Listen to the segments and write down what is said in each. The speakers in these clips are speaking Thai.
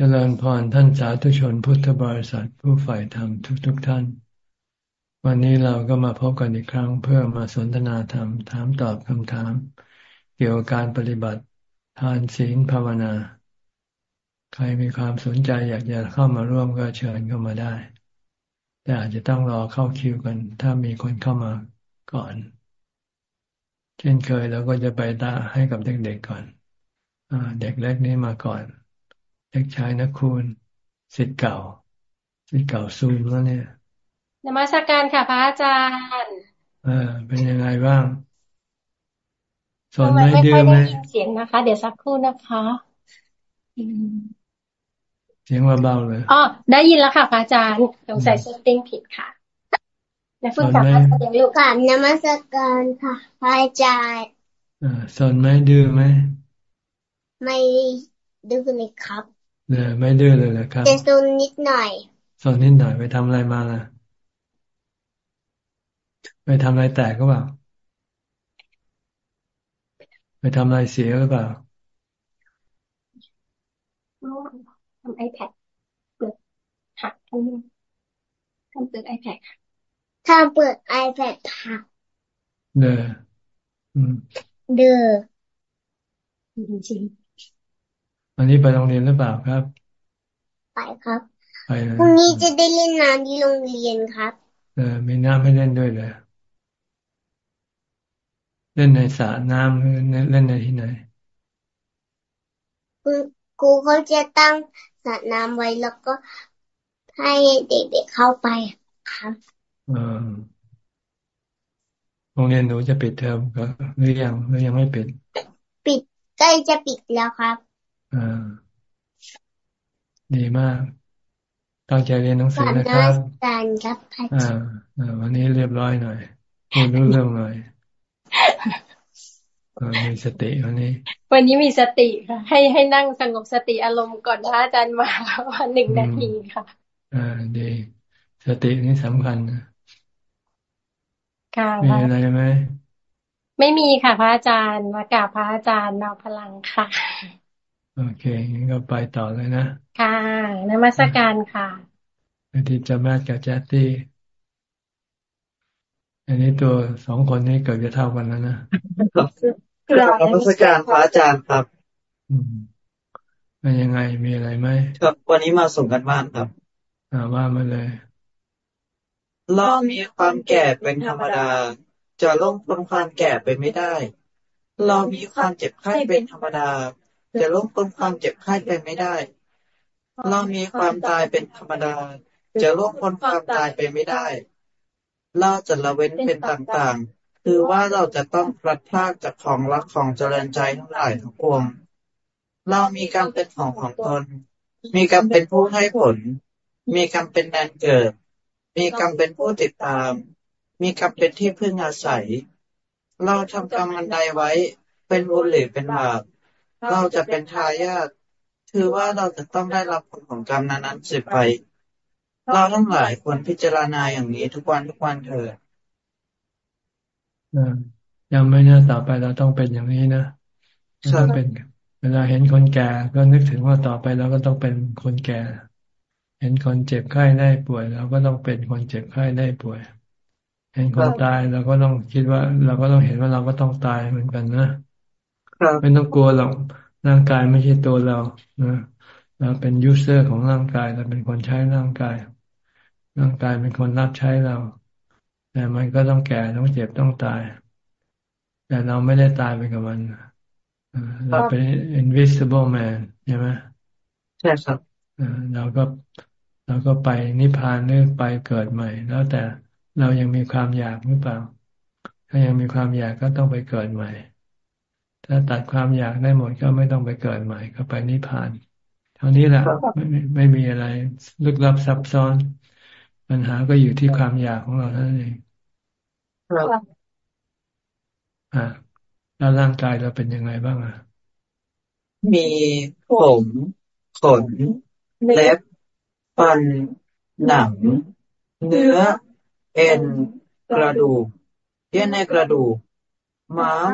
เจริญพรท่านสาธุชนพุทธบริษัทผู้ฝ่ายธรรมทุกๆทท่าน วันนี้เราก็มาพบกันอีกครั้งเพื่อมาสนทนาธรรม ถามตอบคำถาม เกี่ยวกับการปฏิบัติทานศีลภาวนา ใครมีความสนใจอยากจะเข้ามาร่วมก็เชิญเข้ามาได้ แต่อาจจะต้องรอเข้าคิวกัน ถ้ามีคนเข้ามาก่อน เช่นเคยเราก็จะไปตาให้กับเด็กๆก่อนอเด็กเล็กนี้มาก่อน เด็กชายนักคุณสิทธิ์เก่าสิทธิ์เก่าซูมแล้วเนี่ยนมัสการค่ะพระอาจารย์อ่าเป็นยังไงบ้างสอนไม่ดื้อไหมเสียงนะคะ เดี๋ยวสักครู่นะคะเสียงว่าเบาเลยอ๋อได้ยินแล้วค่ะพระอาจารย์สงสัยเซตติ้งผิดค่ะแล้วฝึกกับพระอาจารย์ลูกค่ะนมัสการค่ะพระอาจารย์อ่าสอนไม่ดื้อไหมไม่ดื้อเลยครับ เนี่ยไม่ดื้อเลยนะครับจะซนนิดหน่อยซนนิดหน่อยไปทำอะไรมาล่ะไปทำอะไรแตกก็เปล่า ไปทำอะไรเสียหรือเปล่าทำไอแพดเปิดหักทำทำเปิดไอแพดทำเปิดไอแพดหักเด้อเด้อจริง วันนี้ไปโรงเรียนหรือเปล่าครับ ไปครับไปพรุ่งนี้จะได้เล่นน้ำที่โรงเรียนครับ เออมีน้ำให้เล่นด้วยเลยเล่นในสระน้ำหรือเล่นในที่ไหนคุณครูเขาจะตั้งสระน้ำไว้แล้วก็ให้เด็กๆเข้าไปครับอโรงเรียนหนูจะปิดเทอมก็หรือยังหรือยังไม่ปิด ปิดใกล้จะปิดแล้วครับอ่า ดีมากตั้งใจเรียนหนังสือนะครับการครับอ่าวันนี้เรียบร้อยหน่อยพูดรู้เรื่องหน่อยมีสติวันนี้ วันนี้มีสติค่ะ ให้ให้นั่งสงบสติอารมณ์ก่อนพระอาจารย์มาวันหนึ่งนาทีค่ะอ่าดีสตินี่สำคัญนะค่ะมีอะไรไหมไม่มีค่ะ พระอาจารย์มากราบพระอาจารย์นาพลังค่ะ โอเคงั้นก็ไปต่อเลยนะ ค่ะนมัสการค่ะอาทิตย์จะแม่กับแจ๊ตตี้อันนี้ตัวสองคนนี้เกิดจะเท่ากันแล้วนะกราบนมัสการพระอาจารย์ครับ อืมเป็นยังไงมีอะไรไหมครับวันนี้มาส่งกันบ้านครับอ่าว่ามาเลยเรามีความแก่เป็นธรรมดา จะล่งพ้นความแก่ไปไม่ได้ เรามีความเจ็บไข้เป็นธรรมดา จะล้มพ้นความเจ็บไข้ไปไม่ได้ เรามีความตายเป็นธรรมดา จะล่วงพ้นความตายไปไม่ได้ เราจะละเว้นเป็นต่างๆ คือว่าเราจะต้องพลัดพรากจากของรักของเจริญใจทั้งหลายทั้งปวง เรามีกรรมเป็นของของตน มีกรรมเป็นผู้ให้ผล มีกรรมเป็นแดนเกิด มีกรรมเป็นผู้ติดตาม มีกรรมเป็นที่พึ่งอาศัย เราทำกรรมอันใดไว้ เป็นบุญหรือเป็นบาป เราจะเป็นทายาทถือว่าเราจะต้องได้รับผลของกรรมนั้นๆสืบไป เราทั้งหลายควรพิจารณาอย่างนี้ทุกวันทุกวันเถิดยังไม่น่าต่อไปเราต้องเป็นอย่างนี้นะต้องเป็น เวลาเห็นคนแก่ก็นึกถึงว่าต่อไปเราก็ต้องเป็นคนแก่ เห็นคนเจ็บไข้ได้ป่วยเราก็ต้องเป็นคนเจ็บไข้ได้ป่วย เห็นคนตายเราก็ต้องคิดว่า เราก็ต้องเห็นว่าเราก็ต้องตายเหมือนกันนะ ไม่ต้องกลัวหรอกร่างกายไม่ใช่ตัวเรานะเราเป็นยูเซอร์ของร่างกายเราเป็นคนใช้ร่างกาย ร่างกายเป็นคนรับใช้เรา แต่มันก็ต้องแก่ต้องเจ็บต้องตาย แต่เราไม่ได้ตายไปกับมันเราเป็น invisible man ใช่ไหมใช่ครับเราก็เราก็ไปนิพพานหรือไปเกิดใหม่ แล้วแต่เรายังมีความอยากหรือเปล่า ถ้ายังมีความอยากก็ต้องไปเกิดใหม่ ถ้าตัดความอยากได้หมดก็ไม่ต้องไปเกิดใหม่ก็ไปนิพพาน เท่านี้แหละไม่ไม่มีอะไรลึกลับซับซ้อน ปัญหาก็อยู่ที่ความอยากของเราเท่านั้นเองอ่าแล้วร่างกายเราเป็นยังไงบ้างอะมีผมขนเล็บฟันหนัง เนื้อ เอ็น กระดูกเยื่อในกระดูกม้าม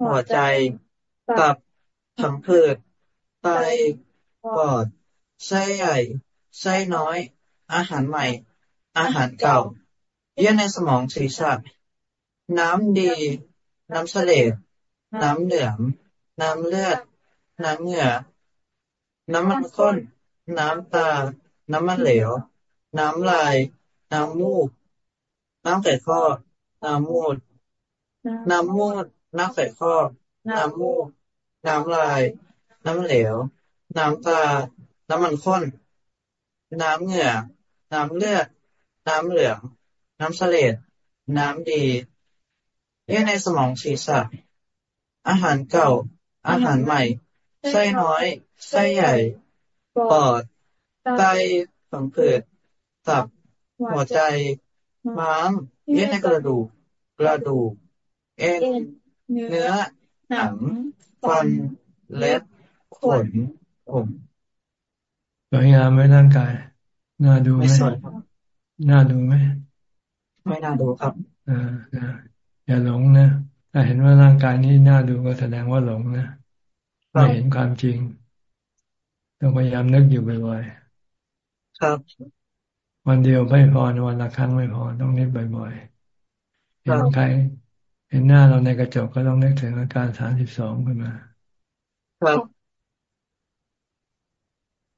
หัวใจตับผังผืดไตปอดไส้ใหญ่ไส้น้อย อาหารใหม่ อาหารเก่า เยื่อในสมองศีรษะน้ำดี น้ำเสลดน้ำเหลือง น้ำเลือด น้ำเหงื่อ น้ำมันข้น น้ำตา น้ำมันเหลว น้ำลาย น้ำมูก น้ำไขข้อน้ำมูด น้ำมูด น้ำไขข้อ น้ำมูก น้ำลาย น้ำเหลว น้ำตา น้ำมันข้น น้ำเหงื่อ น้ำเลือด น้ำเหลือง น้ำเสลดน้ำดีเยื่อในสมองศีรษะ อาหารเก่า อาหารใหม่ ไส้น้อย ไส้ใหญ่ ปอด ไตผังผืดตับ หัวใจ ม้าม เยื่อในกระดูก กระดูก เอ็น เนื้อ หนังฟันเล็บขนผมสวยงามไหมร่างกาย น่าดูไหมไม่สวยครับน่าดูไหม ไม่น่าดูครับอ่านะอย่าหลงนะ ถ้าเห็นว่าร่างกายนี้น่าดูก็แสดงว่าหลงนะครัไม่บเห็นความจริง ต้องพยายามนึกอยู่บ่อยครับๆวันเดียวไม่พอนะวันละครั้งไม่พอ ต้องนึกบ่อยๆคเห็รันบใคร เห็นหน้าเราในกระจกก็ต้องนึกถึงอาการสามสิบสองขึ้นมา ครับ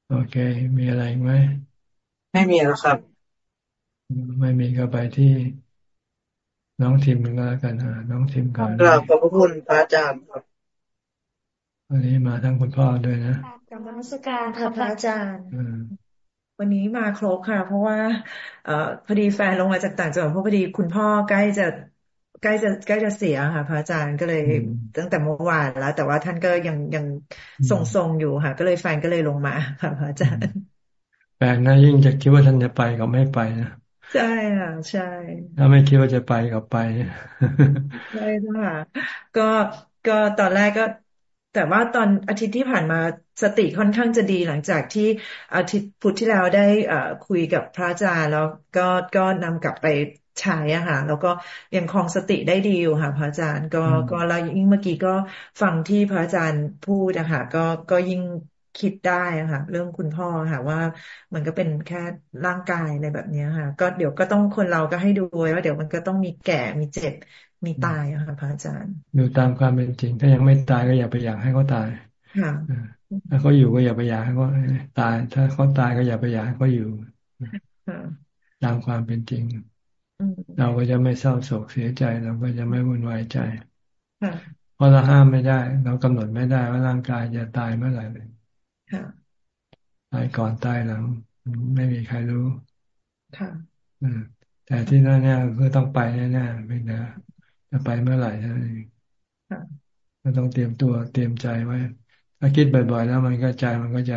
โอเค มีอะไรอีกไหม ไม่มีแล้วครับ ไม่มีก็ไปที่น้องทิมก็แล้วกันอ่าน้องทิมก่อนกราบขอบพระคุณพระอาจารย์ครับวันนี้มาทั้งคุณพ่อด้วยนะกรรมนมัสการค่ะพระอาจารย์อืมวันนี้มาครบค่ะ เพราะว่าเอ่อพอดีแฟนลงมาจากต่างจังหวัดเพราะพอดีคุณพ่อใกล้จะ ใกล้จะใกล้จะเสียค่ะ พระอาจารย์ก็เลยอืมตั้งแต่เมื่อวานแล้ว แต่ว่าท่านก็ยังยังอืมทรงๆอยู่ค่ะ ก็เลยแฟนก็เลยลงมาค่ะพระอาจารย์แปลกนะยิ่งจะคิดว่าท่านจะไปก็ไม่ไปนะใช่ค่ะใช่ถ้าไม่คิดว่าจะไปก็ไปใช่ค่ะก็ก็ตอนแรกก็ แต่ว่าตอนอาทิตย์ที่ผ่านมาสติค่อนข้างจะดีหลังจากที่อาทิตย์พุธที่แล้วได้เอ่อคุยกับพระอาจารย์แล้วก็ก็นำกลับไป ใช้อะค่ะ แล้วก็ยังครองสติได้ดีอยู่ค่ะ พระอาจารย์ ก็อืมก็แล้วยิ่งเมื่อกี้ก็ฟังที่พระอาจารย์พูดอะค่ะ ก็ก็ยิ่งคิดได้อะค่ะ เรื่องคุณพ่อค่ะ ว่ามันก็เป็นแค่ร่างกายอะไรแบบเนี้ยค่ะ ก็เดี๋ยวก็ต้องคนเราก็ให้ดูไว้ว่าเดี๋ยวมันก็ต้องมีแก่มีเจ็บมีตายอะค่ะพระอาจารย์ ดูตามความเป็นจริง ถ้ายังไม่ตายก็อย่าไปอยากให้เขาตายค่ะอ่าถ้าเขาอยู่ก็อย่าไปอยากให้เขาตาย ถ้าเขาตายก็อย่าไปอยากให้เขาอยู่ค่ะตามความเป็นจริงอืม เราก็จะไม่เศร้าโศกเสียใจ เราก็จะไม่วุ่นวายใจค่ะเพราะเราห้ามไม่ได้ เรากำหนดไม่ได้ว่าร่างกายจะตายเมื่อไหร่ค่ะตายก่อนตายหลัง ไม่มีใครรู้ค่ะอืมแต่ที่แน่ๆคือต้องไปแน่ๆไม่นะจะไปเมื่อไหร่เท่านั้นเองค่ะก็ต้องเตรียมตัวเตรียมใจไว้ ถ้าคิดบ่อย ๆ แล้วมันก็ใจมันก็จะ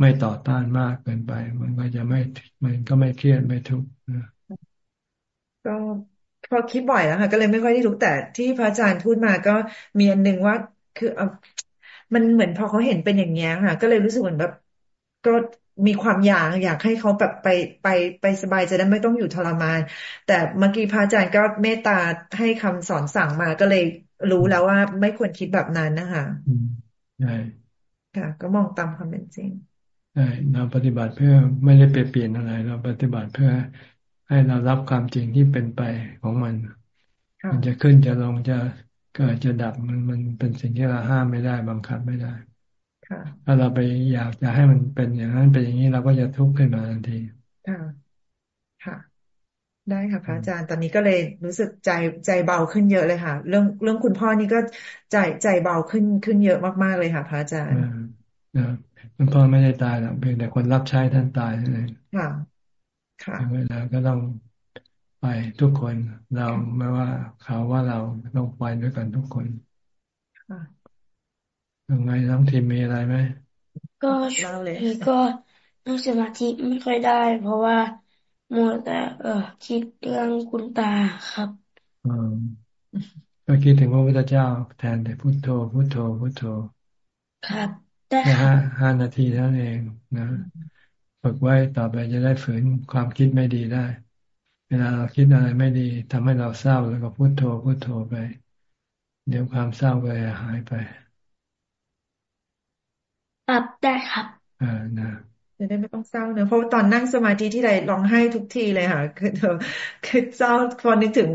ไม่ต่อต้านมากเกินไป มันก็จะไม่มันก็ไม่เครียดไม่ทุกข์นะ ก็พอคิดบ่อยแล้วค่ะ ก็เลยไม่ค่อยได้รู้แต่ที่พระอาจารย์พูดมาก็มีอันหนึ่งว่า คือเอามันเหมือนพอเขาเห็นเป็นอย่างเงี้ยค่ะ ก็เลยรู้สึกเหมือนแบบก็มีความอยากอยากให้เขาแบบไปไปไปสบายจะได้ไม่ต้องอยู่ทรมาน แต่เมื่อกี้พระอาจารย์ก็เมตตาให้คำสอนสั่งมาก็เลยรู้แล้วว่าไม่ควรคิดแบบนั้นนะคะอืมใช่ค่ะ ก็มองตามความเป็นจริงใช่เราปฏิบัติเพื่อไม่ได้ไปเปลี่ยนอะไร เราปฏิบัติเพื่อ ให้เรารับความจริงที่เป็นไปของมันค่ะมันจะขึ้นจะลงจะเกิดจะดับมันมันเป็นสิ่งที่เราห้ามไม่ได้บังคับไม่ได้ค่ะถ้าเราไปอยากจะให้มันเป็นอย่างนั้นเป็นอย่างนี้เราก็จะทุกข์ขึ้นมาทันทีค่ะค่ะได้ค่ะพระอาจารย์ตอนนี้ก็เลยรู้สึกใจใจเบาขึ้นเยอะเลยค่ะ เรื่องเรื่องคุณพ่อนี่ก็ใจใจเบาขึ้นขึ้นเยอะมากๆเลยค่ะพระอาจารอ่าย์นะคุณพ่อไม่ได้ตายหรอกเพียงแต่คนรับใช้ท่านตายนั่นเองค่ะค่ะถึง เวลาก็ต้องไปทุกคน เราไม่ว่าเขาว่าเราต้องไปด้วยกันทุกคนค่ะยังไงน้องทีมมีอะไรไหมก็ช่เล่าวงเลยนี้ก็นั่งสมาธิไม่ค่อยได้ เพราะว่ามัวแต่เออคิดเรื่องคุณตาครับอืมก็คิดถึงพระพุทธเจ้า แทนแต่พุทโธพุทโธพุทโธ ครับได้คแค่รัห้าบห้านาทีเท่านั้นเองนะ ฝึกไว้ต่อไปจะได้ฝืนความคิดไม่ดีได้ เวลาเราคิดอะไรไม่ดีทำให้เราเศร้าแล้วก็พุทโธพุทโธไป เดี๋ยวความเศร้าก็จะหายไปครับได้ครับอ่านะจะได้ไม่ต้องเศร้าเนอะเพราะตอนนั่งสมาธิที่ไรร้องไห้ทุกทีเลยค่ะ คือเธอคือเศร้าพอนึกถึง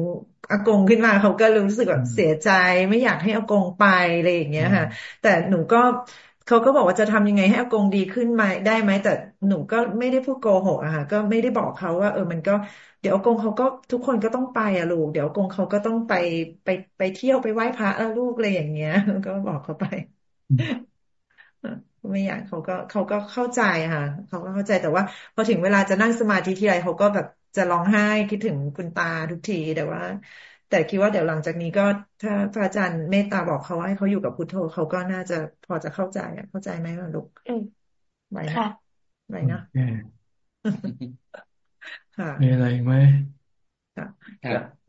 อากงขึ้นมาเขาก็รู้สึกแบบเสียใจ ไม่อยากให้อากงไปอะไรอย่างเงี้ยค่ะ แต่หนูก็ เขาก็บอกว่าจะทำยังไงให้อากงดีขึ้นไหมได้ไหมแต่หนูก็ไม่ได้พูดโกหกอะค่ะก็ไม่ได้บอกเขาว่า เออมันก็เดี๋ยวอากงเขาก็ทุกคนก็ต้องไปอะลูก เดี๋ยวอากงเขาก็ต้องไปไปไปเที่ยวไปไหว้พระแล้วลูกอะไรอย่างเงี้ย ก็บอกเขาไปไม่อยากเขาก็เขาก็เข้าใจค่ะเขาก็เข้าใจแต่ว่า พอถึงเวลาจะนั่งสมาธิทีไรเขาก็แบบจะร้องไห้คิดถึงคุณตาทุกทีแต่ว่า แต่คิดว่าเดี๋ยวหลังจากนี้ก็ถ้าพระอาจารย์เมตตาบอกเขาว่าให้เขาอยู่กับพุทโธเขาก็น่าจะพอจะเข้าใจอะเข้าใจไหมลูกไหวนะไหวนะค่ะมีอะไรไหม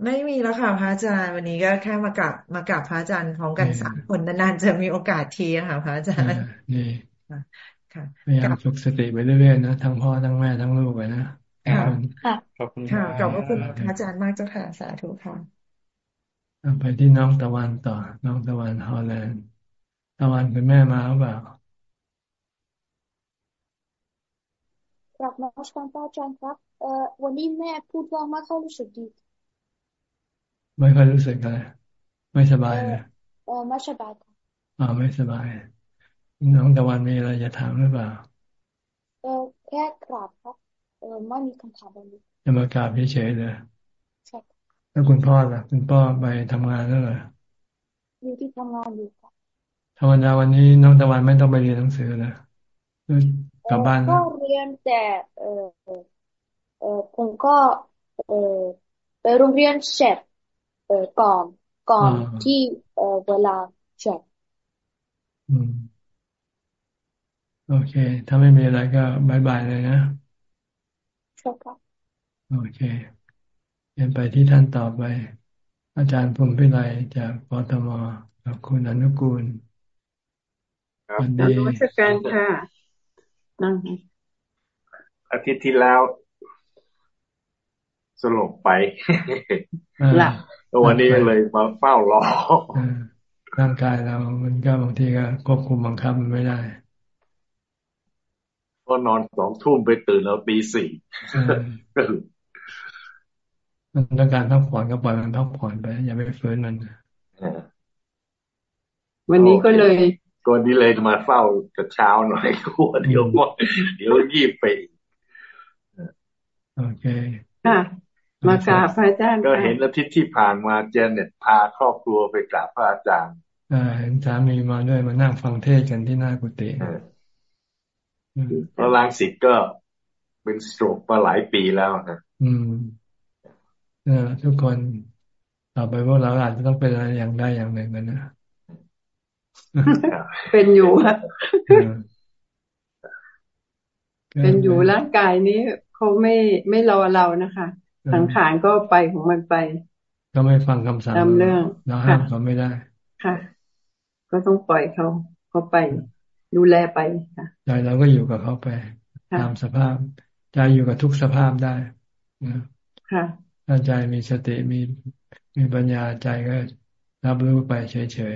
ไม่มีแล้วค่ะพระอาจารย์วันนี้ก็แค่มากราบมากราบพระอาจารย์พร้อมกันสามคนนานๆจะมีโอกาสทีค่ะพระอาจารย์นี่ค่ะพยายามฝึกสติไปเรื่อยๆนะทั้งพ่อทั้งแม่ทั้งลูกไปนะค่ะขอบคุณค่ะขอบคุณพระอาจารย์มากเจ้าค่ะสาธุค่ะ ไปที่น้องตะวันต่อ น้องตะวันฮอลแลนด์ ตะวันคุณแม่มาหรือเปล่ากลับมาสการพระอาจารย์ครับ เอ่อวันนี้แม่พูดว่าไม่ค่อยรู้สึกดี ไม่ค่อยรู้สึกอะไรไม่สบายเลยเออไม่สบายครับอ่าไม่สบาย น้องตะวันมีอะไรจะถามหรือเปล่า เออแค่กราบครับ เออไม่มีคำถามอะไรจะมากราบเฉยๆเลยใช่ แล้วคุณพ่อล่ะ คุณพ่อไปทำงานแล้วเหรออยู่ที่ทำงานอยู่ครับธรรมดาวันนี้น้องตะวันไม่ต้องไปเรียนหนังสือเลยกลับบ้านก็เรียนแต่เออเออผมก็เออไปโรงเรียนเสร็จเออก่อนก่อนที่เออเวลาเสร็จอืมโอเค ถ้าไม่มีอะไรก็บายบายเลยนะใช่ครับโอเค เรียนไปที่ท่านต่อไป อาจารย์พรมพิไลจากปตมกับคุณอนุกูลครับดีวัชการค่ะนั่งอาทิตย์ที่แล้วสลบไปหลับวันนี้เลยมาเฝ้ารอร่างกายเรา มันก็บางทีก็ควบคุมบังคับมันไม่ได้ ก็นอนสองทุ่มไปตื่นแล้วตีสี่ มันต้องการพักผ่อนก็ปล่อยมันพักผ่อนไป อย่าไปฝืนมันวันนี้ก็เลยก่อนนี้เลยมาเฝ้ากับเช้าหน่อยกลัวเดี๋ยวหมดเดี๋ยวยีบไปโอเคค่ะมากราบพระอาจารย์ก็เห็นอาทิตย์ที่ผ่านมาเจนเน็ตพาครอบครัวไปกราบพระอาจารย์เห็นสามีมาด้วยมานั่งฟังเทศกันที่หน้ากุฏิพระลางสิทธิ์ก็เป็นสโตรกมาหลายปีแล้วนะอืม ทุกคนต่อไปพวกเราอาจจะต้องเป็นอะไรอย่างใดอย่างหนึ่งกันนะเป็นอยู่ครับเป็นอยู่ร่างกายนี้เขาไม่ไม่รอเรานะคะ สังขารก็ไปของมันไป ก็ไม่ฟังคำสั่งตามเรื่องเราห้ามเขาไม่ได้ค่ะ ก็ต้องปล่อยเขาเขาไป ดูแลไปค่ะใจเราก็อยู่กับเขาไป ตามสภาพใจอยู่กับทุกสภาพได้นะค่ะ ถ้าใจมีสติมีมีปัญญาใจก็รับรู้ไปเฉย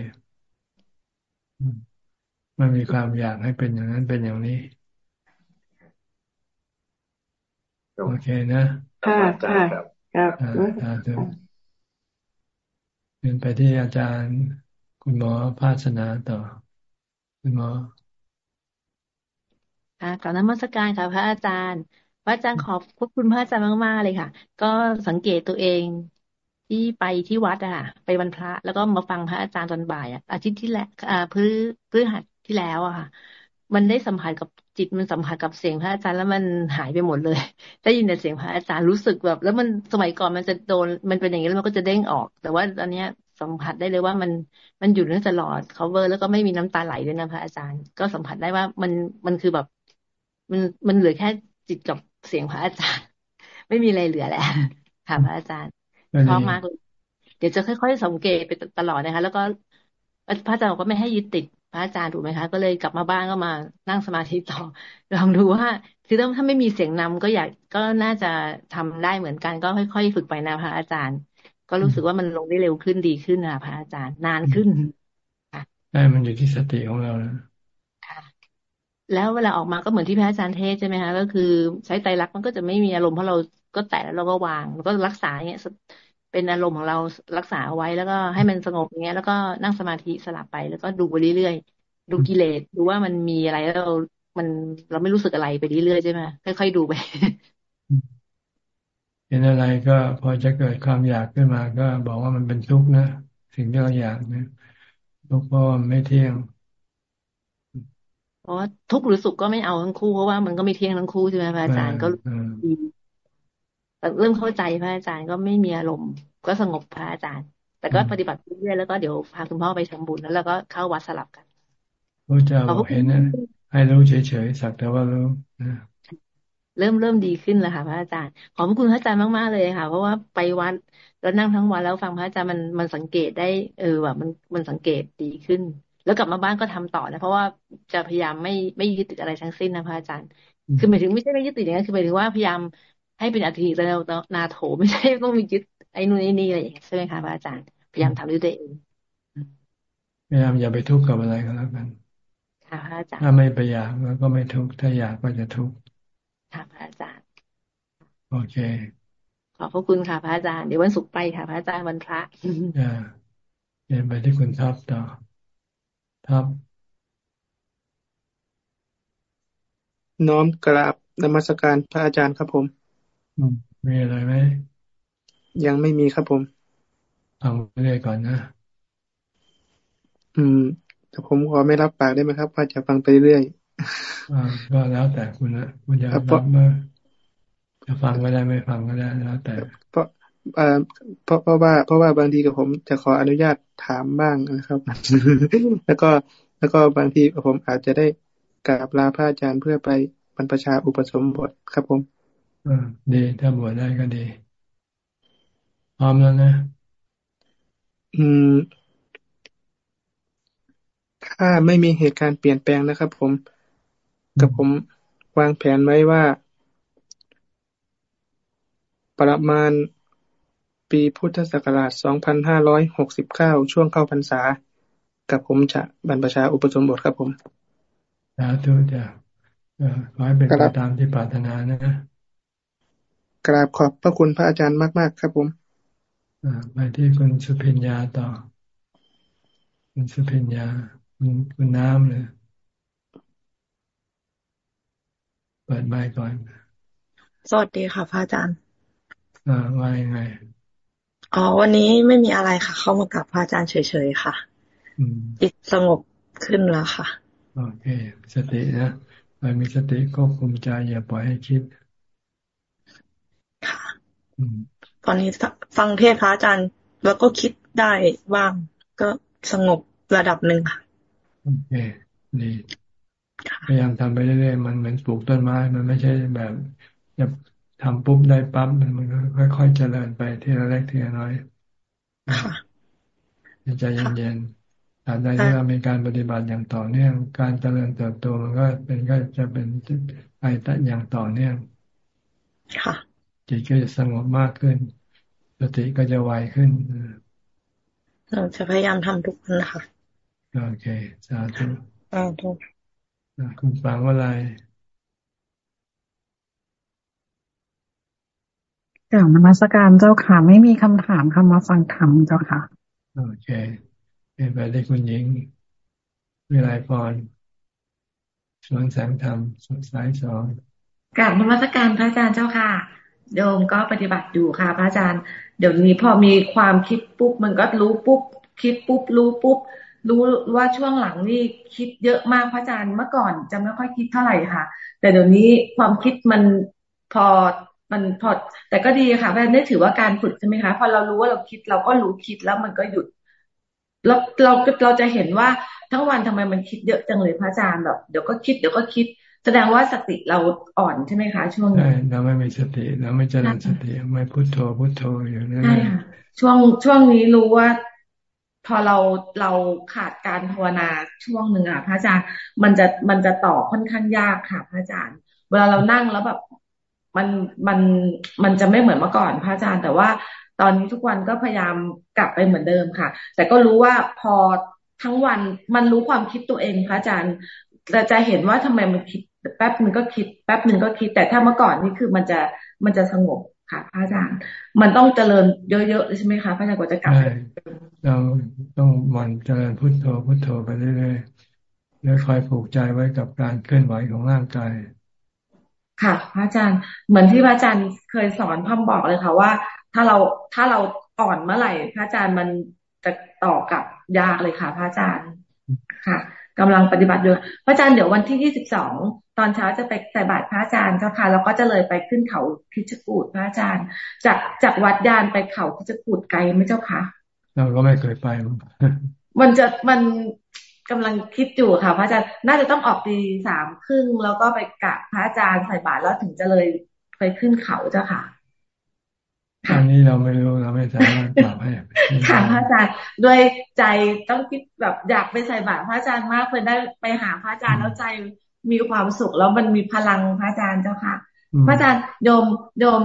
ๆมันมีความอยากให้เป็นอย่างนั้นเป็นอย่างนี้ โอเคนะค่ะค่ะครับเดินไปที่อาจารย์ คุณหมอภาสนาต่อ คุณหมอค่ะกล่าวนมัสการค่ะพระอาจารย์ พระอาจารย์ขอบคุณพระอาจารย์มากๆเลยค่ะ ก็สังเกตตัวเองที่ไปที่วัดอะค่ะไปวันพระ แล้วก็มาฟังพระอาจารย์ตอนบ่ายอะอาทิตย์ที่แล้วอ่าพฤพฤหัสที่แล้วอะค่ะ มันได้สัมผัสกับจิตมันสัมผัสกับเสียงพระอาจารย์แล้วมันหายไปหมดเลย ได้ยินแต่เสียงพระอาจารย์รู้สึกแบบ แล้วมันสมัยก่อนมันจะโดนมันเป็นอย่างนี้แล้วมันก็จะเด้งออก แต่ว่าตอนเนี้ยสัมผัสได้เลยว่ามันมันอยู่นั่นตลอด cover แล้วก็ไม่มีน้ำตาไหลด้วยนะพระอาจารย์ ก็สัมผัสได้ว่ามันมันคือแบบ มันมันเหลือแค่จิตกับ เสียงพระอาจารย์ ไม่มีอะไรเหลือแล้วค่ะพระอาจารย์ชอบมากเลยเดี๋ยวจะค่อยๆสังเกตไปตลอดนะคะ แล้วก็พระอาจารย์บอกว่าไม่ให้ยึดติดพระอาจารย์ถูกไหมคะ ก็เลยกลับมาบ้านก็มานั่งสมาธิต่อ ลองดูว่า คือถ้าไม่มีเสียงนำก็อยากก็น่าจะทำได้เหมือนกัน ก็ค่อยๆฝึกไปนะพระอาจารย์ ก็รู้สึกว่ามันลงได้เร็วขึ้นดีขึ้นนะพระอาจารย์นานขึ้นค่ะได้มันอยู่ที่สติของเรานะค่ะ แล้วเวลาออกมาก็เหมือนที่พระอาจารย์เทศใช่ไหมคะก็คือใช้ไตรลักษณ์มันก็จะไม่มีอารมณ์เพราะเราก็แตะแล้วเราก็วางแล้วก็รักษาเงี้ยเป็นอารมณ์ของเรารักษาเอาไว้แล้วก็ให้มันสงบอย่างเงี้ย แล้วก็นั่งสมาธิสลับไปแล้วก็ดูไปเรื่อยๆดูกิเลสดูว่ามันมีอะไรแล้วเรามันเราไม่รู้สึกอะไรไปเรื่อยๆใช่ไหมค่อยๆดูไปเห็นอะไรก็พอจะเกิดความอยากขึ้นมา ก็บอกว่ามันเป็นทุกข์นะสิ่งที่เราอยากนะทุกข์เพราะมันไม่เที่ยง เพราะว่าทุกข์หรือสุขก็ไม่เอาทั้งคู่เพราะว่ามันก็ไม่เที่ยงทั้งคู่ใช่ไหมพระอาจารย์ก็ดีแต่เริ่มเข้าใจพระอาจารย์ก็ไม่มีอารมณ์ ก็สงบพระอาจารย์ แต่ก็ปฏิบัติเรื่อยๆแล้วก็เดี๋ยวพาคุณพ่อไปทำบุญแล้วเราก็เข้าวัดสลับกันพระเจ้าเห็นนะให้รู้เฉยๆสักแต่ว่ารู้เริ่มเริ่มดีขึ้นแล้วค่ะพระอาจารย์ ขอบคุณพระอาจารย์มากๆเลยค่ะ เพราะว่าไปวัดแล้วนั่งทั้งวันแล้วฟังพระอาจารย์มันมันสังเกตได้ เออแบบมันมันสังเกตดีขึ้น แล้วกลับมาบ้านก็ทำต่อนะเพราะว่าจะพยายามไม่ไม่ยึดติดอะไรทั้งสิ้นนะพระอาจารย์ คือหมายถึงไม่ใช่ไม่ยึดติดอย่างนั้นคือหมายถึงว่าพยายามให้เป็นอัติตนาโถไม่ใช่ต้องมียึดไอ้นู่นไอ้นี่อะไรอย่างเงี้ยใช่ไหมคะพระอาจารย์พยายามทำด้วยตัวเองพยายามอย่าไปทุกข์กับอะไรก็แล้วกันค่ะพระอาจารย์ถ้าไม่ไปอยากแล้วก็ไม่ทุกข์ถ้าอยากก็จะทุกข์ค่ะพระอาจารย์โอเค ขอบพระคุณค่ะพระอาจารย์เดี๋ยววันศุกร์ไปค่ะพระอาจารย์วันพระอ่าเรียนไปที่คุณทับต่อ ทับ น้อมกราบนมัสการพระอาจารย์ครับผมมีอะไรไหมยังไม่มีครับผมฟังเรื่อยก่อนนะ อืม แต่ผมขอไม่รับปากได้ไหมครับ ว่าจะฟังไปเรื่อยอ่าก็แล้วแต่คุณนะคุณจะรับมาจะฟังก็ได้ไม่ฟังก็ได้แล้วแต่เพราะ เพราะเพราะว่าเพราะว่าบางทีกับผมจะขออนุญาตถามบ้างนะครับ แล้วก็แล้วก็บางทีผมอาจจะได้กราบลาพระอาจารย์เพื่อไปบรรพชาอุปสมบทครับผมอ่าดีถ้าบวชได้ก็ดีพร้อมแล้วนะอืม ถ้าไม่มีเหตุการณ์เปลี่ยนแปลงนะครับ ผม กับผมวางแผนไว้ว่า ประมาณ ปีพุทธศักราช 2569 ช่วงเข้าพรรษา กับผมจะบรรพชาอุปสมบทครับผมสาธุจ้ะขอให้เป็นไปตามที่ปรารถนานะ กราบขอบพระคุณพระอาจารย์มาก ๆ ครับผมไปที่คุณสุพิญญาต่อ คุณสุพิญญาคุณคุณน้ำเลยเปิดไมค์ก่อน สวัสดีค่ะพระอาจารย์ อ่าว่ายังไง อ๋อวันนี้ไม่มีอะไรค่ะ เข้ามากับพระอาจารย์เฉยๆค่ะจิตสงบขึ้นแล้วค่ะโอเค สตินะไปมีสติควบคุมใจอย่าปล่อยให้คิดค่ะตอนนี้ฟังเทศพระอาจารย์ แล้วก็คิดได้ว่าง ก็สงบระดับหนึ่งค่ะโอเคดีพยายามทำไปเรื่อยๆมันเหมือนปลูกต้นไม้ มันไม่ใช่แบบจะ ทำปุ๊บได้ปั๊บมันมันค่อยๆเจริญไปทีละเล็กทีละน้อยใจเย็นๆตราบใดที่เรามีการปฏิบัติอย่างต่อเนื่อง การเจริญเติบโตมันก็เป็นก็จะเป็นไปตัดอย่างต่อเนื่อง ค่ะ จิตก็จะสงบมากขึ้น สติก็จะไวขึ้นเราจะพยายามทำทุกวันนะคะ โอเค สาธุสาธุคุณฟังว่าอะไร กล่าวนมัสการเจ้าค่ะไม่มีคำถามคำมาฟังธรรมเจ้าค่ะ โอเคเป็นไปได้คุณหญิงวิไลพรสวนแสงธรรมสายสองกล่าวนมัสการพระอาจารย์เจ้าค่ะโยมก็ปฏิบัติอยู่ค่ะ พระอาจารย์ เดี๋ยวนี้พอมีความคิดปุ๊บมันก็รู้ปุ๊บ คิดปุ๊บ รู้ปุ๊บ รู้ว่าช่วงหลังนี่คิดเยอะมากพระอาจารย์เมื่อก่อนจะไม่ค่อยคิดเท่าไหร่ค่ะ แต่เดี๋ยวนี้ความคิดมันพอ มันพอแต่ก็ดีค่ะเพราะนี่ถือว่าการฝึกใช่ไหมคะพอเรารู้ว่าเราคิดเราก็รู้คิดแล้วมันก็หยุดแล้วเราเราจะเห็นว่าทั้งวันทำไมมันคิดเยอะจังเลยพระอาจารย์แบบเดี๋ยวก็คิดเดี๋ยวก็คิด แสดงว่าสติเราอ่อนใช่ไหมคะ ช่วงนี้ใช่เราไม่มีสติเราไม่เจริญสติไม่พุโทโธพุโทโธอยู่นั่นใช่ค่ะช่วงช่วงนี้รู้ว่า พอเราเราขาดการภาวนาช่วงหนึ่งอะพระอาจารย์มันจะมันจะต่อค่อนข้างยากค่ะ พระอาจารย์ เวลาเรานั่งแล้วแบบ มันมันมันจะไม่เหมือนเมื่อก่อนพระอาจารย์ แต่ว่าตอนนี้ทุกวันก็พยายามกลับไปเหมือนเดิมค่ะ แต่ก็รู้ว่าพอทั้งวันมันรู้ความคิดตัวเองพระอาจารย์เราจะเห็นว่าทำไมมันคิดแป๊บนึงก็คิด แป๊บนึงก็คิด แต่ถ้าเมื่อก่อนนี่คือมันจะมันจะสงบค่ะพระอาจารย์ มันต้องเจริญเยอะๆใช่ไหมคะพระอาจารย์กว่าจะกลับเราต้องมันเจริญพุทโธพุทโธไปเรื่อยๆแล้วคอยผูกใจไว้กับการเคลื่อนไหวของร่างกาย ค่ะ พระอาจารย์เหมือนที่พระอาจารย์เคยสอนพ่อบอกเลยค่ะว่า ถ้าเราถ้าเราอ่อนเมื่อไหร่ พระอาจารย์มันจะต่อกับยากเลยค่ะ พระอาจารย์ค่ะกำลังปฏิบัติอยู่พระอาจารย์เดี๋ยววันที่ยี่สิบสองตอนเช้าจะไปใส่บาตรพระอาจารย์เจ้าค่ะแล้วก็จะเลยไปขึ้นเขาพิชกูดพระอาจารย์ จากจากวัดยานไปเขาพิชกูดไกลไหมเจ้าค่ะเราก็ไม่เคยไป มันจะมัน กำลังคิดอยู่ค่ะ พระอาจารย์น่าจะต้องออกตีสามครึ่งแล้วก็ไปกะพระอาจารย์ใส่บาตรแล้วถึงจะเลยไปขึ้นเขาเจ้าค่ะอันนี้เราไม่รู้เราไม่สามารถตอบให้ค่ะพระอาจารย์ด้วยใจต้องคิดแบบอยากไปใส่บาตรพระอาจารย์มากเพื่อได้ไปหาพระอาจารย์แล้วใจมีความสุขแล้วมันมีพลังพระอาจารย์เจ้าค่ะ พระอาจารย์โยมโยม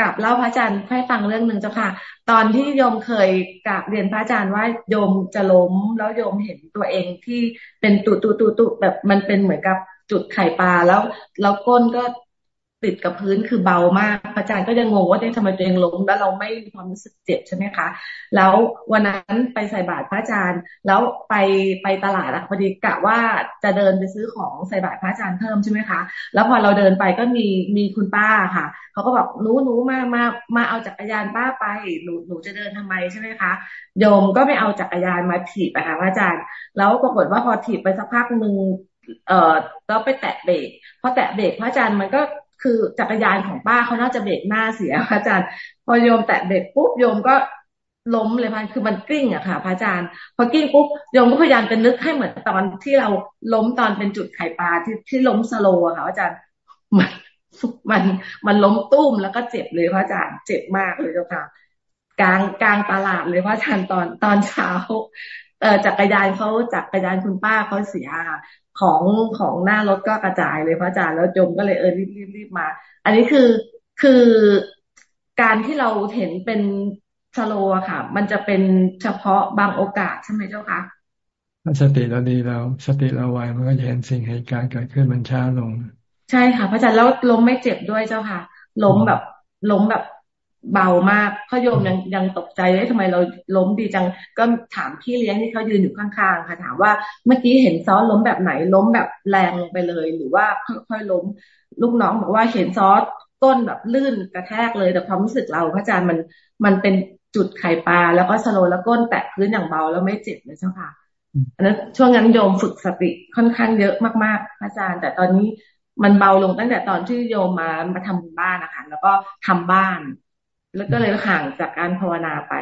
กับเล่าพระอาจารย์ให้ฟังเรื่องหนึ่งเจ้าค่ะ ตอนที่โยมเคยกลับเรียนพระอาจารย์ว่าโยมจะล้มแล้วโยมเห็นตัวเองที่เป็นตุตุตุตุแบบมันเป็นเหมือนกับจุดไข่ปลาแล้วแล้วก้นก็ ติดกับพื้นคือเบามากอาจารย์ก็ยังงงว่าทำไมตัวเองล้มแล้วเราไม่มีความรู้สึกเจ็บใช่ไหมคะ แล้ววันนั้นไปใส่บาตรพระอาจารย์ แล้วไปไปตลาดอะพอดีกะว่าจะเดินไปซื้อของใส่บาตรพระอาจารย์เพิ่มใช่ไหมคะ แล้วพอเราเดินไปก็มีมีคุณป้าค่ะเขาก็บอกหนูหนูมามามาเอาจักรยานป้าไปหนูหนูจะเดินทำไมใช่ไหมคะโยมก็ไปเอาจักรยานมาถีบไปค่ะพระอาจารย์ แล้วปรากฏว่าพอถีบไปสักพักหนึ่งเอ่อแล้วไปแตะเบรกพอแตะเบรกพระอาจารย์มันก็ คือจักรยานของป้าเขาน่าจะเบรกหน้าเสียพระอาจารย์ พอโยมแตะเบรกปุ๊บโยมก็ล้มเลยพันคือมันกลิ้งอะค่ะ พระอาจารย์ พอกิ้งปุ๊บโยมก็พยายามจะนึกให้เหมือนตอนที่เราล้มตอนเป็นจุดไข่ปลาที่ที่ล้มสโลอะค่ะอาจารย์มันมันมันล้มตุ้มแล้วก็เจ็บเลยพระอาจารย์เจ็บมากเลยเจ้าค่ะกลางกลางตลาดเลยพระอาจารย์ตอนตอนเช้าเออจักรยานเขาจักรยานคุณป้าเขาเสีย ของของหน้ารถก็กระจายเลยพระอาจารย์แล้วจมก็เลยเออรีบรีบรีบมา อันนี้คือคือการที่เราเห็นเป็นสโลอะค่ะ มันจะเป็นเฉพาะบางโอกาสใช่ไหมเจ้าคะถ้าสติเราดีเราสติเราไวมันก็จะเห็นสิ่งเหตุการณ์เกิดขึ้นมันช้าลง ใช่ค่ะพระอาจารย์แล้วล้มไม่เจ็บด้วยเจ้าค่ะ ล้มแบบล้มแบบ เบามากเขาโยมยังยังตกใจว่าทำไมเราล้มดีจัง ก็ถามพี่เลี้ยงที่เขายืนอยู่ข้างๆค่ะถามว่าเมื่อกี้เห็นซอสล้มแบบไหนล้มแบบแรงลงไปเลย หรือว่าค่อยๆล้ม ลูกน้องบอกว่าเห็นซอสก้นแบบลื่นกระแทกเลย แต่ความรู้สึกเราพระอาจารย์มันมันเป็นจุดไข่ปลาแล้วก็สโลแล้วก้นแตะพื้นอย่างเบาแล้วไม่เจ็บเลยเจ้าค่ะอันนั้นช่วงนั้นโยมฝึกสติค่อนข้างเยอะมากๆพระอาจารย์ แต่ตอนนี้มันเบาลงตั้งแต่ตอนที่โยมมามาทำบ้านนะคะแล้วก็ทำบ้าน แล้วก็เลยห่างจากการภาวนาไป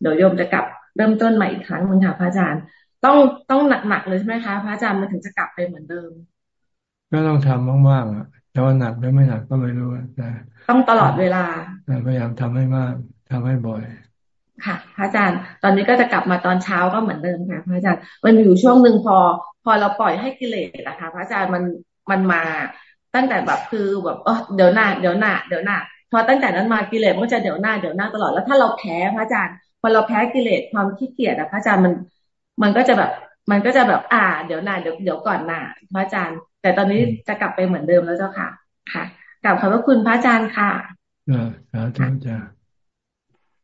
เดี๋ยวโยมจะกลับเริ่มต้นใหม่อีกครั้งหนึ่งค่ะพระอาจารย์ ต้องต้องหนักๆเลยใช่ไหมคะพระอาจารย์มันถึงจะกลับไปเหมือนเดิม ก็ต้องทำว่างๆอะแต่ว่าหนักหรือไม่หนักก็ไม่รู้แต่ต้องตลอดเวลาพยายามทำให้มากทำให้บ่อย ค่ะ พระอาจารย์ ตอนนี้ก็จะกลับมาตอนเช้าก็เหมือนเดิมค่ะพระอาจารย์ มันอยู่ช่วงหนึ่งพอ พอเราปล่อยให้กิเลสนะคะพระอาจารย์มันมันมาตั้งแต่แบบคือแบบเออเดี๋ยวหน้าเดี๋ยวหน้าเดี๋ยวหน้าพ อตั้งแต่นั้นมากิเลสมันก็จะเดี๋ยวหน้าเดี๋ยวหน้าตลอดแล้วถ้าเราแพ้พระอาจารย์พอเราแพ้กิเลสความขี้เกียจอะพระอาจารย์มัน มันก็จะแบบ มันก็จะแบบ อ่า เดี๋ยวหน้าเดี๋ยวเดี๋ยวก่อนหน้าพระอาจารย์ แต่ตอนนี้จะกลับไปเหมือนเดิมแล้วเจ้าค่ะ ค่ะกลับขอบพระคุณพระอาจารย์ค่ะอ่าสาธุจ้า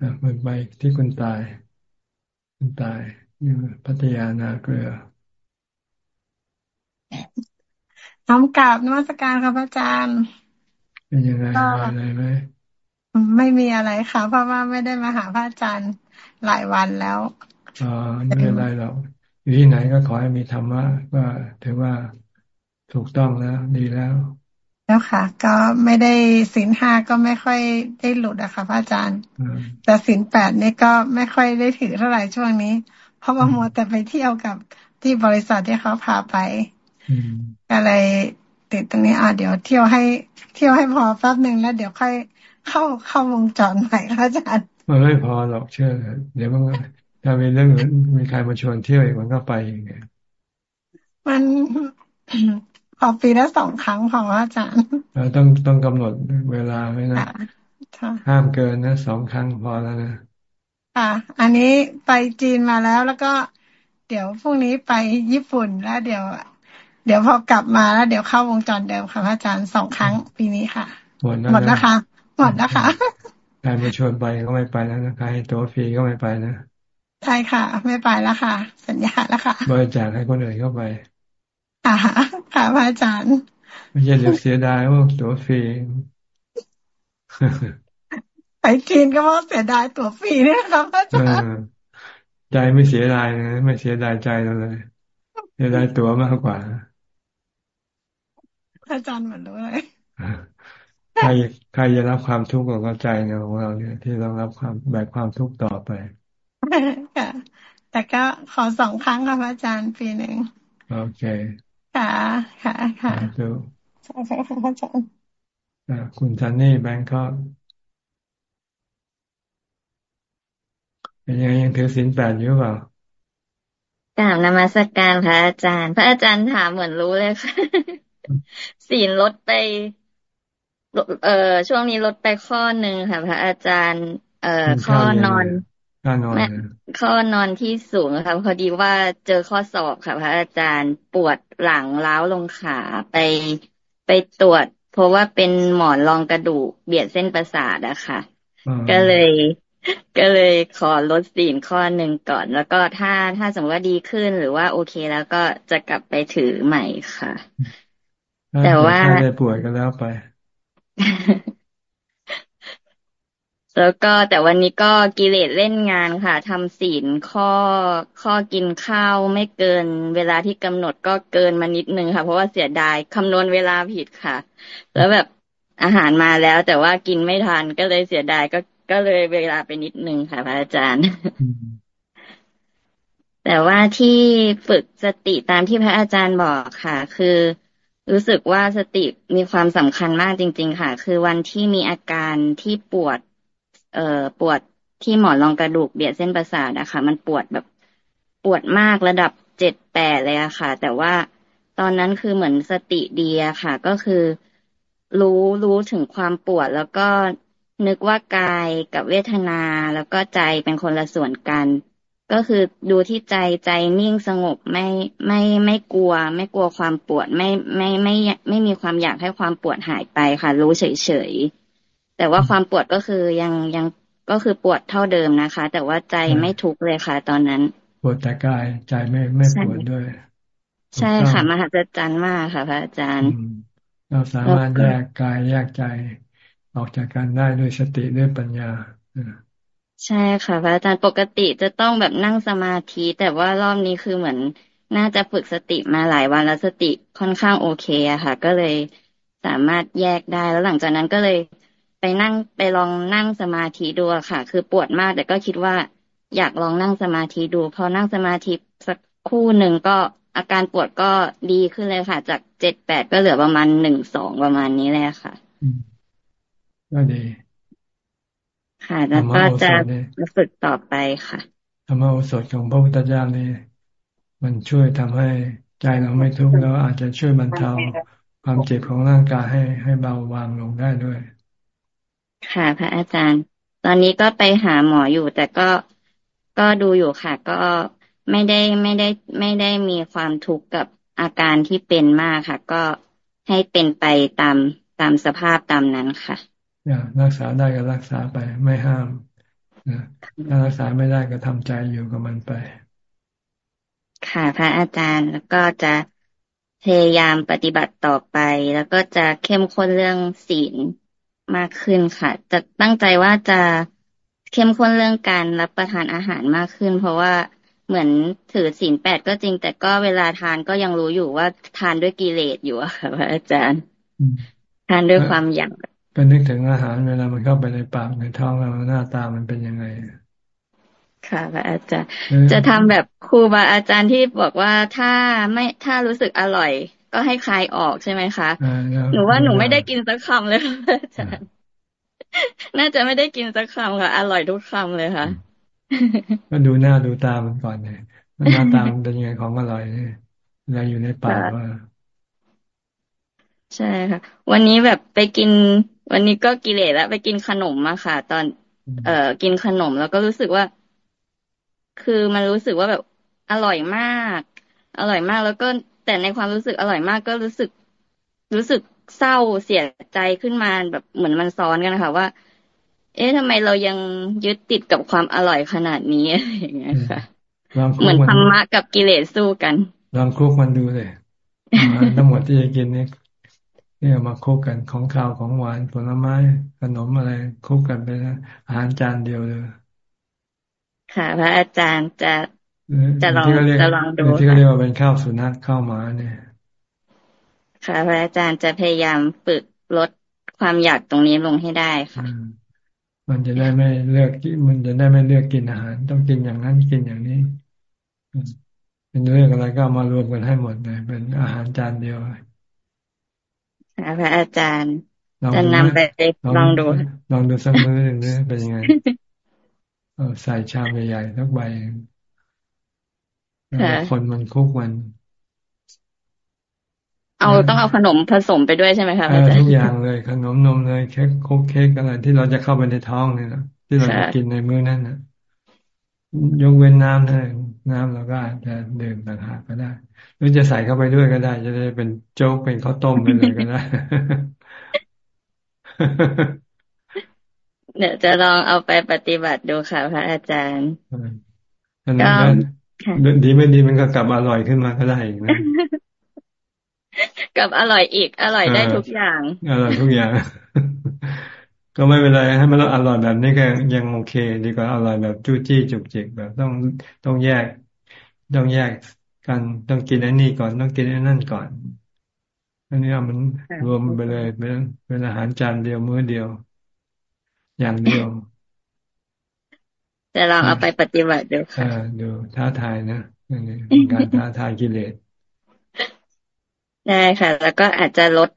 อ่าไปที่คุณตายคุณตายอยู่พัทยานาเกลือน้อมกราบนมัสการครับอาจารย์ เป็นยังไงมีอะไรไหมไม่มีอะไรค่ะ เพราะว่าไม่ได้มาหาพระอาจารย์หลายวันแล้วอ๋อไม่เป็นไรหรอกอยู่ที่ไหนก็ขอให้มีธรรมะว่าถือว่าถูกต้องแล้ว ดีแล้ว แล้วค่ะ ก็ไม่ได้สินห้าก็ไม่ค่อยได้หลุดอะค่ะพระอาจารย์ แต่สินแปดนี่ก็ไม่ค่อยได้ถือเท่าไหร่ช่วงนี้ เพราะว่ามัวแต่ไปเที่ยวกับที่บริษัทที่เขาพาไปอะไร ติดตรงนี้อ่าเดี๋ยวเที่ยวให้เที่ยวให้พอแป๊บหนึ่งแล้วเดี๋ยวค่อยเข้าเข้าวงจรใหม่ค่ะอาจารย์มันไม่พอหรอกเชื่อเดี๋ยวมันถ้ามีเรื่องอื่นมีใครมาชวนเที่ยวอีกมันก็ไปอย่างเงี้ยมันพอปีละสองครั้งพออาจารย์ต้องต้องกำหนดเวลาไว้นะห้ามเกินนะสองครั้งพอแล้วนะอ่าอันนี้ไปจีนมาแล้วแล้วก็เดี๋ยวพรุ่งนี้ไปญี่ปุ่นแล้วเดี๋ยว เดี๋ยวพอกลับมาแล้วเดี๋ยวเข้าวงจรเดิมค่ะพระอาจารย์สองครั้งปีนี้ค่ะ หมดหมดนะคะหมดนะคะใครมาชวนไปก็ไม่ไปแล้วนะใครตัวฟรีก็ไม่ไปนะใช่ค่ะ ไม่ไปแล้วค่ะ สัญญาแล้วค่ะบริจาคให้คนอื่นเข้าไปอ่าค่ะพระอาจารย์ไม่ใช่เดี๋ยวเสียดายว่าตัวฟรีไปกินก็เพราะเสียดายตัวฟรีนี่ครับพระอาจารย์ใจไม่เสียดายนะไม่เสียดายใจเราเลยเสียดายตัวมากกว่า อาจารย์เหมือนด้วยใครใครจะรับความทุกข์ของใจของเราเนี่ย ที่เรารับความแบกความทุกข์ต่อไปค่ะแต่ก็ขอสองครั้งค่ะพระอาจารย์ปีหนึ่งโอเคค่ะค่ะค่ะดูใช่ค่ะพระอาจารย์คุณทันนี่แบงก์ก็เป็นยังยังถือศีลแปดอยู่เปล่ากราบนมัสการพระอาจารย์ พระอาจารย์ถามเหมือนรู้เลยค่ะ ศีลลดไป เอ่อช่วงนี้ลดไปข้อหนึ่งค่ะ พระอาจารย์ เอ่อข้อนอนข้อนอนที่สูงค่ะพอดีว่าเจอข้อสอบค่ะ พระอาจารย์ปวดหลังล้าวลงขาไปไปตรวจ เพราะว่าเป็นหมอนรองกระดูกเบียดเส้นประสาทอะค่ะ ก็เลย ก็เลยขอลดสีนข้อหนึ่งก่อน แล้วก็ถ้าถ้าสมมติว่าดีขึ้นหรือว่าโอเคแล้วก็จะกลับไปถือใหม่ค่ะ แต่ว่าถ้าป่วยก็แล้วไป แล้วก็แต่วันนี้ก็กิเลสเล่นงานค่ะทำศีลข้อข้อกินข้าวไม่เกิน เวลาที่กำหนดก็เกินมานิดนึงค่ะ เพราะว่าเสียดายคำนวณเวลาผิดค่ะ แล้วแบบอาหารมาแล้ว แต่ว่ากินไม่ทันก็เลยเสียดายก็ก็เลยเวลาไปนิดนึงค่ะพระอาจารย์ แต่ว่าที่ฝึกสติตามที่พระอาจารย์บอกค่ะ คือ รู้สึกว่าสติมีความสำคัญมากจริง ๆ ค่ะ คือวันที่มีอาการที่ปวด เอ่อปวดที่หมอนรองกระดูกเบียดเส้นประสาทอะค่ะ มันปวดแบบปวดมากระดับเจ็ดแปดเลยอะค่ะ แต่ว่าตอนนั้นคือเหมือนสติดีอะค่ะ ก็คือ รู้รู้ถึงความปวดแล้วก็นึกว่ากายกับเวทนาแล้วก็ใจเป็นคนละส่วนกัน ก็คือดูที่ใจใจนิ่งสงบไม่ไม่ไม่กลัว ไม่กลัวความปวด ไม่ไม่ไม่ไม่มีความอยากให้ความปวดหายไปค่ะ รู้เฉยเฉยแต่ว่าความปวดก็คือยังยังก็คือปวดเท่าเดิมนะคะ แต่ว่าใจไม่ทุกข์เลยค่ะ ตอนนั้น ปวดแต่กายใจไม่ไม่ปวดด้วย ใช่ค่ะมหัศจรรย์มากค่ะ พระอาจารย์ เราสามารถแยกกายแยกใจ ออกจากกันได้ด้วยสติด้วยปัญญา ใช่ค่ะพระอาจารย์ปกติจะต้องแบบนั่งสมาธิ แต่ว่ารอบนี้คือเหมือนน่าจะฝึกสติมาหลายวันแล้วสติค่อนข้างโอเคอะค่ะ ก็เลยสามารถแยกได้แล้วหลังจากนั้นก็เลยไปนั่งไปลองนั่งสมาธิดูค่ะ คือปวดมากแต่ก็คิดว่าอยากลองนั่งสมาธิดูพอนั่งสมาธิสักคู่หนึ่งก็อาการปวดก็ดีขึ้นเลยค่ะ จากเจ็ดแปดก็เหลือประมาณหนึ่งสองประมาณนี้เลยค่ะก็ดี ค่ะ แล้วก็จะฝึกต่อไปค่ะธรรมโอสถของพระพุทธเจ้านี่มันช่วยทำให้ใจเราไม่ทุกข์แล้วอาจจะช่วยบรรเทาความเจ็บของร่างกายให้ให้เบาบางลงได้ด้วย ค่ะ พระอาจารย์ ตอนนี้ก็ไปหาหมออยู่ แต่ก็ก็ดูอยู่ค่ะ ก็ไม่ได้ไม่ได้ไม่ได้มีความทุกข์กับอาการที่เป็นมากค่ะ ก็ให้เป็นไปตามตามสภาพตามนั้นค่ะอย่า รักษาได้ก็รักษาไปไม่ห้ามนะถ้ารักษาไม่ได้ก็ทำใจอยู่กับมันไป ค่ะพระอาจารย์แล้วก็จะพยายามปฏิบัติต่อไป แล้วก็จะเข้มข้นเรื่องศีลมากขึ้นค่ะ จะตั้งใจว่าจะเข้มข้นเรื่องการรับประทานอาหารมากขึ้น เพราะว่าเหมือนถือศีลแปดก็จริง แต่ก็เวลาทานก็ยังรู้อยู่ว่าทานด้วยกิเลสอยู่ค่ะพระอาจารย์ ทานด้วยความอยาก ก็นึกถึงอาหารเวลามันเข้าไปในปากในท้องเราหน้าตามันเป็นยังไง ค่ะพระอาจารย์ จะทำแบบครูบาอาจารย์ที่บอกว่าถ้าไม่ถ้ารู้สึกอร่อย ก็ให้คลายออกใช่ไหมคะหนูว่าหนูไม่ได้กินสักคำเลยอาจารย์น่าจะไม่ได้กินสักคำค่ะ อร่อยทุกคำเลยค่ะก็ดูหน้าดูตามันก่อนเลยหน้าตามันเป็นยังไงของอร่อยเนี่ยเราอยู่ในปากว่า ใช่ค่ะ วันนี้แบบไปกิน วันนี้ก็กิเลสแล้วไปกินขนมมาค่ะ ตอน เอ่อกินขนมแล้วก็รู้สึกว่า คือมันรู้สึกว่าแบบอร่อยมาก อร่อยมากแล้วก็แต่ในความรู้สึกอร่อยมากก็รู้สึก รู้สึกเศร้าเสียใจขึ้นมาแบบเหมือนมันซ้อนกันนะคะว่า เอ๊ะทำไมเรายังยึดติดกับความอร่อยขนาดนี้อย่างเงี้ยค่ะเหมือนธรรมะกับกิเลสสู้กัน ลองคลุกมันดูเลยทั้งหมดที่จะกินนี่ เนี่ยมาคลุกกันของข้าวของหวานผลไม้ขนมอะไรคลุกกันไปนะอาหารจานเดียวเลยค่ะ พระอาจารย์จะจะลองจะลองดูที่เขาเรียกว่าเป็นข้าวสุนัขข้าวหมาเนี่ย ค่ะ พระอาจารย์จะพยายามฝึกลดความอยากตรงนี้ลงให้ได้ค่ะ มันจะได้ไม่เลือกมันจะได้ไม่เลือกกินอาหาร ต้องกินอย่างนั้นกินอย่างนี้เป็นเรื่องอะไรก็มารวมกันให้หมดเลยเป็นอาหารจานเดียวค่ะ พระอาจารย์จะนำไปลองดู ลองดูสักมื้อหนึ่งนะเป็นยังไงใส่ชามใหญ่ๆทักใบคนมันคุกมัน เอาต้องเอาขนมผสมไปด้วยใช่ไหมคะอาจารย์ทุกอย่างเลย ขนมนมเลยเค้กคุกเค้กอะไรที่เราจะเข้าไปในท้องเนี่ยนะที่เราจะกินในมื้อนั้นนะ ยกเว้นน้ำนะน้ำเราก็อาจจะดื่มต่างหากก็ได้ หรือจะใส่เข้าไปด้วยก็ได้ จะได้เป็นโจ๊กเป็นข้าวต้มไปเลยก็ได้เดี๋ยวจะลองเอาไปปฏิบัติดูค่ะพระอาจารย์ก็ดีไม่ดีมันก็กลับอร่อยขึ้นมาก็ได้อีกนะกับอร่อยอีก อร่อยได้ทุกอย่าง อร่อยทุกอย่าง ก็ไม่เป็นไรให้มันอร่อยแบบนี้ก็ยังโอเค ดีกว่าอร่อยแบบจู้จี้จุกจิกแบบต้องต้องแยก ต้องแยกกันต้องกินไอ้นี่ก่อนต้องกินไอ้นั่นก่อน อันนี้มันรวมไปเลยเป็นเป็นอาหารจานเดียวมื้อเดียว อย่างเดียวจะลองเอาไปปฏิบัติดูค่ะดูท้าทายนะการท้าทายกิเลสได้ค่ะ แล้วก็อาจจะลด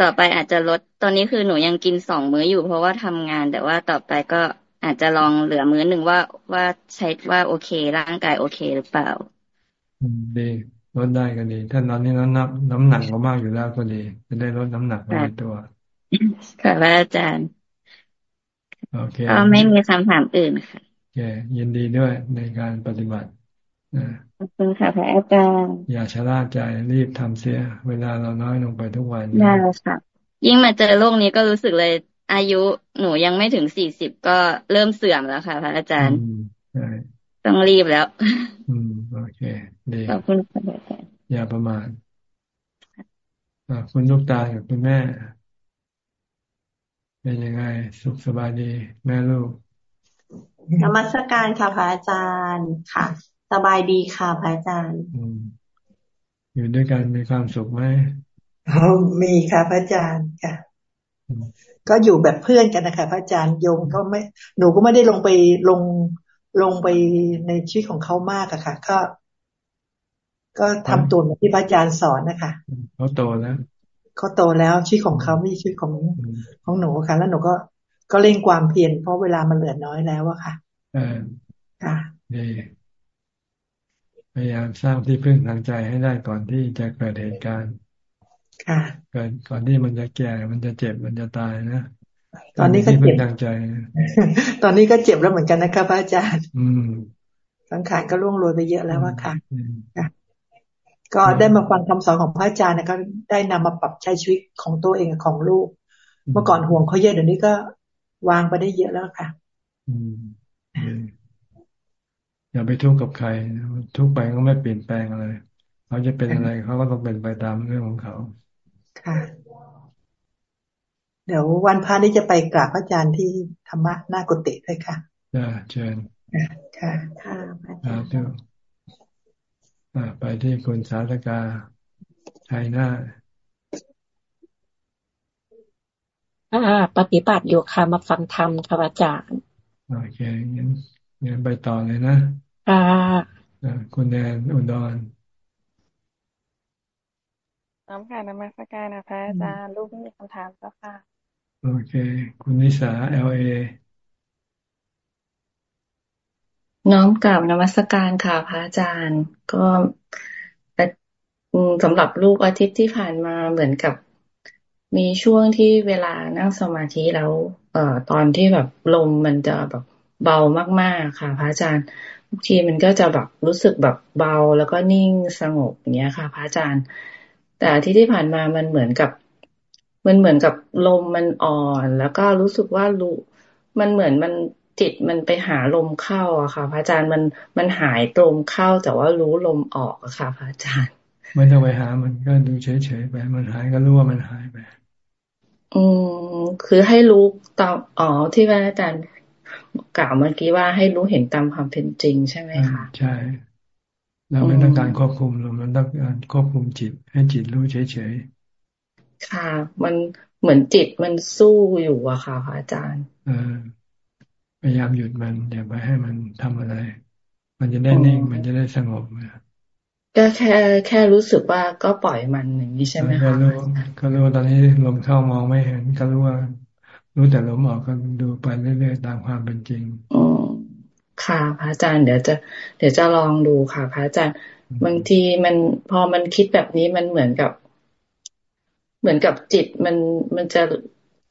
ต่อไปอาจจะลด ตอนนี้คือหนูยังกินสองมื้ออยู่ เพราะว่าทำงาน แต่ว่าต่อไปก็อาจจะลองเหลือมื้อหนึ่งว่าว่าใช้ว่าโอเค ร่างกายโอเคหรือเปล่าดีลดได้ก็ดี ถ้าตอนนี้น้ำหนักน้ำหนักก็มากอยู่แล้วก็ดี จะได้ลดน้ำหนักไปตัวค่ะอาจารย์โอเคก็ไม่มีคำถามอื่นค่ะคยินดีด้วยในการปฏิบัติ ขอบคุณค่ะพระอาจารย์ อย่าชะล่าใจรีบทำเสีย เวลาเราน้อยลงไปทุกวันได้ค่ะ ยิ่งมาเจอโลกนี้ก็รู้สึกเลย อายุหนูยังไม่ถึงสี่สิบก็เริ่มเสื่อมแล้วค่ะ พระอาจารย์ต้องรีบแล้ว อืมโอเคดีขอบคุณค่ะอาจารย์อย่าประมาทคุณลูกตากับคุณแม่ เป็นยังไง สุขสบายดี แม่ลูกนมัสการค่ะพระอาจารย์ค่ะ สบายดีค่ะพระอาจารย์อยู่ด้วยกันมีความสุขไหมมีค่ะพระอาจารย์ค่ะ ก็อยู่แบบเพื่อนกันนะคะพระอาจารย์โยงก็ไม่หนูก็ไม่ได้ลงไปลงลงไปในชีวิตของเขามากอะค่ะ ก็ ก็ทำตัวเหมือนที่พระอาจารย์สอนนะคะเขาโตแล้วเขาโตแล้วชีวิตของเขาไม่ชีวิตของของหนูค่ะ แล้วหนูก็ก็เร่งความเพียรเพราะเวลามันเหลือน้อยแล้วอะค่ะค่ะดี พยายามสร้างที่พึ่งทางใจให้ได้ก่อนที่จะเกิดเหตุการณ์ ค่ะ เกิดก่อนที่มันจะแก่ มันจะเจ็บ มันจะตายนะ ตอนนี้ก็เจ็บทางใจ ตอนนี้ก็เจ็บแล้วเหมือนกันนะครับอาจารย์ อืมสังขารก็ล่วงโรยไปเยอะแล้วว่าค่ะ ก็ได้มาฟังคำสอนของพระอาจารย์นะก็ได้นำมาปรับใช้ชีวิตของตัวเองของลูก เมื่อก่อนห่วงเขาเยอะเดี๋ยวนี้ก็วางไปได้เยอะแล้วค่ะ อืม อย่าไปทุกข์กับใคร ทุกข์ไปก็ไม่เปลี่ยนแปลงอะไร เขาจะเป็นอะไรเขาก็ต้องเป็นไปตามเรื่องของเขา ค่ะ เดี๋ยววันพระนี้จะไปกราบพระอาจารย์ที่ธรรมะหน้ากุฏิด้วยค่ะจ้าเชิญค่ะค่ะพระอาจารย์ไปที่คุณสาธกาไทยหน้าปฏิบัติอยู่ค่ะ มาฟังธรรมค่ะอาจารย์ โอเคงั้นงั้นไปต่อเลยนะ ค่ะคุณแดนอุดรน้ำค่ะนมัสการนะพระอาจารย์ลูกไม่มีคำถามแล้วค่ะ โอเค คุณนิสาเอลเอน้อมกล่าวนมัสการค่ะพระอาจารย์ ก็สำหรับลูกอาทิตย์ที่ผ่านมาเหมือนกับ มีช่วงที่เวลานั่งสมาธิแล้ว เอ่อตอนที่แบบลมมันจะแบบเบามากๆค่ะ พระอาจารย์ บางทีมันก็จะแบบรู้สึกแบบเบาแล้วก็นิ่งสงบอย่างเงี้ยค่ะพระอาจารย์ แต่ที่ที่ผ่านมามันเหมือนกับ มันเหมือนกับลมมันอ่อน แล้วก็รู้สึกว่ารู้มันเหมือนมันจิตมันไปหาลมเข้าอะค่ะ พระอาจารย์มันมันหายลมเข้าแต่ว่ารู้ลมออกอะค่ะ พระอาจารย์ไม่ต้องไปหามันก็ดูเฉยๆไป มันหายก็รู้ว่ามันหายไปอืมคือให้รู้ตามอ๋อที่พระอาจารย์ กล่าวเมื่อกี้ว่าให้รู้เห็นตามความเป็นจริงใช่ไหมคะใช่ เราไม่ต้องการควบคุมเรามันต้องการควบคุมจิต ให้จิตรู้เฉยๆค่ะ มันเหมือนจิตมันสู้อยู่อะค่ะพระอาจารย์เออพยายามหยุดมันอย่าไปให้มันทำอะไร มันจะได้นิ่งมันจะได้สงบก็แค่แค่รู้สึกว่าก็ปล่อยมันอย่างนี้ใช่ไหมคะก็รู้ก็รู้ตอนนี้ลมเข้ามองไม่เห็น ก็รู้ว่า รู้แต่ลมออกก็ดูไปเรื่อยๆตามความเป็นจริงอ๋อค่ะพระอาจารย์เดี๋ยวจะ เดี๋ยวจะลองดูค่ะพระอาจารย์ บางทีมันพอมันคิดแบบนี้มันเหมือนกับ เหมือนกับจิตมันมันจะ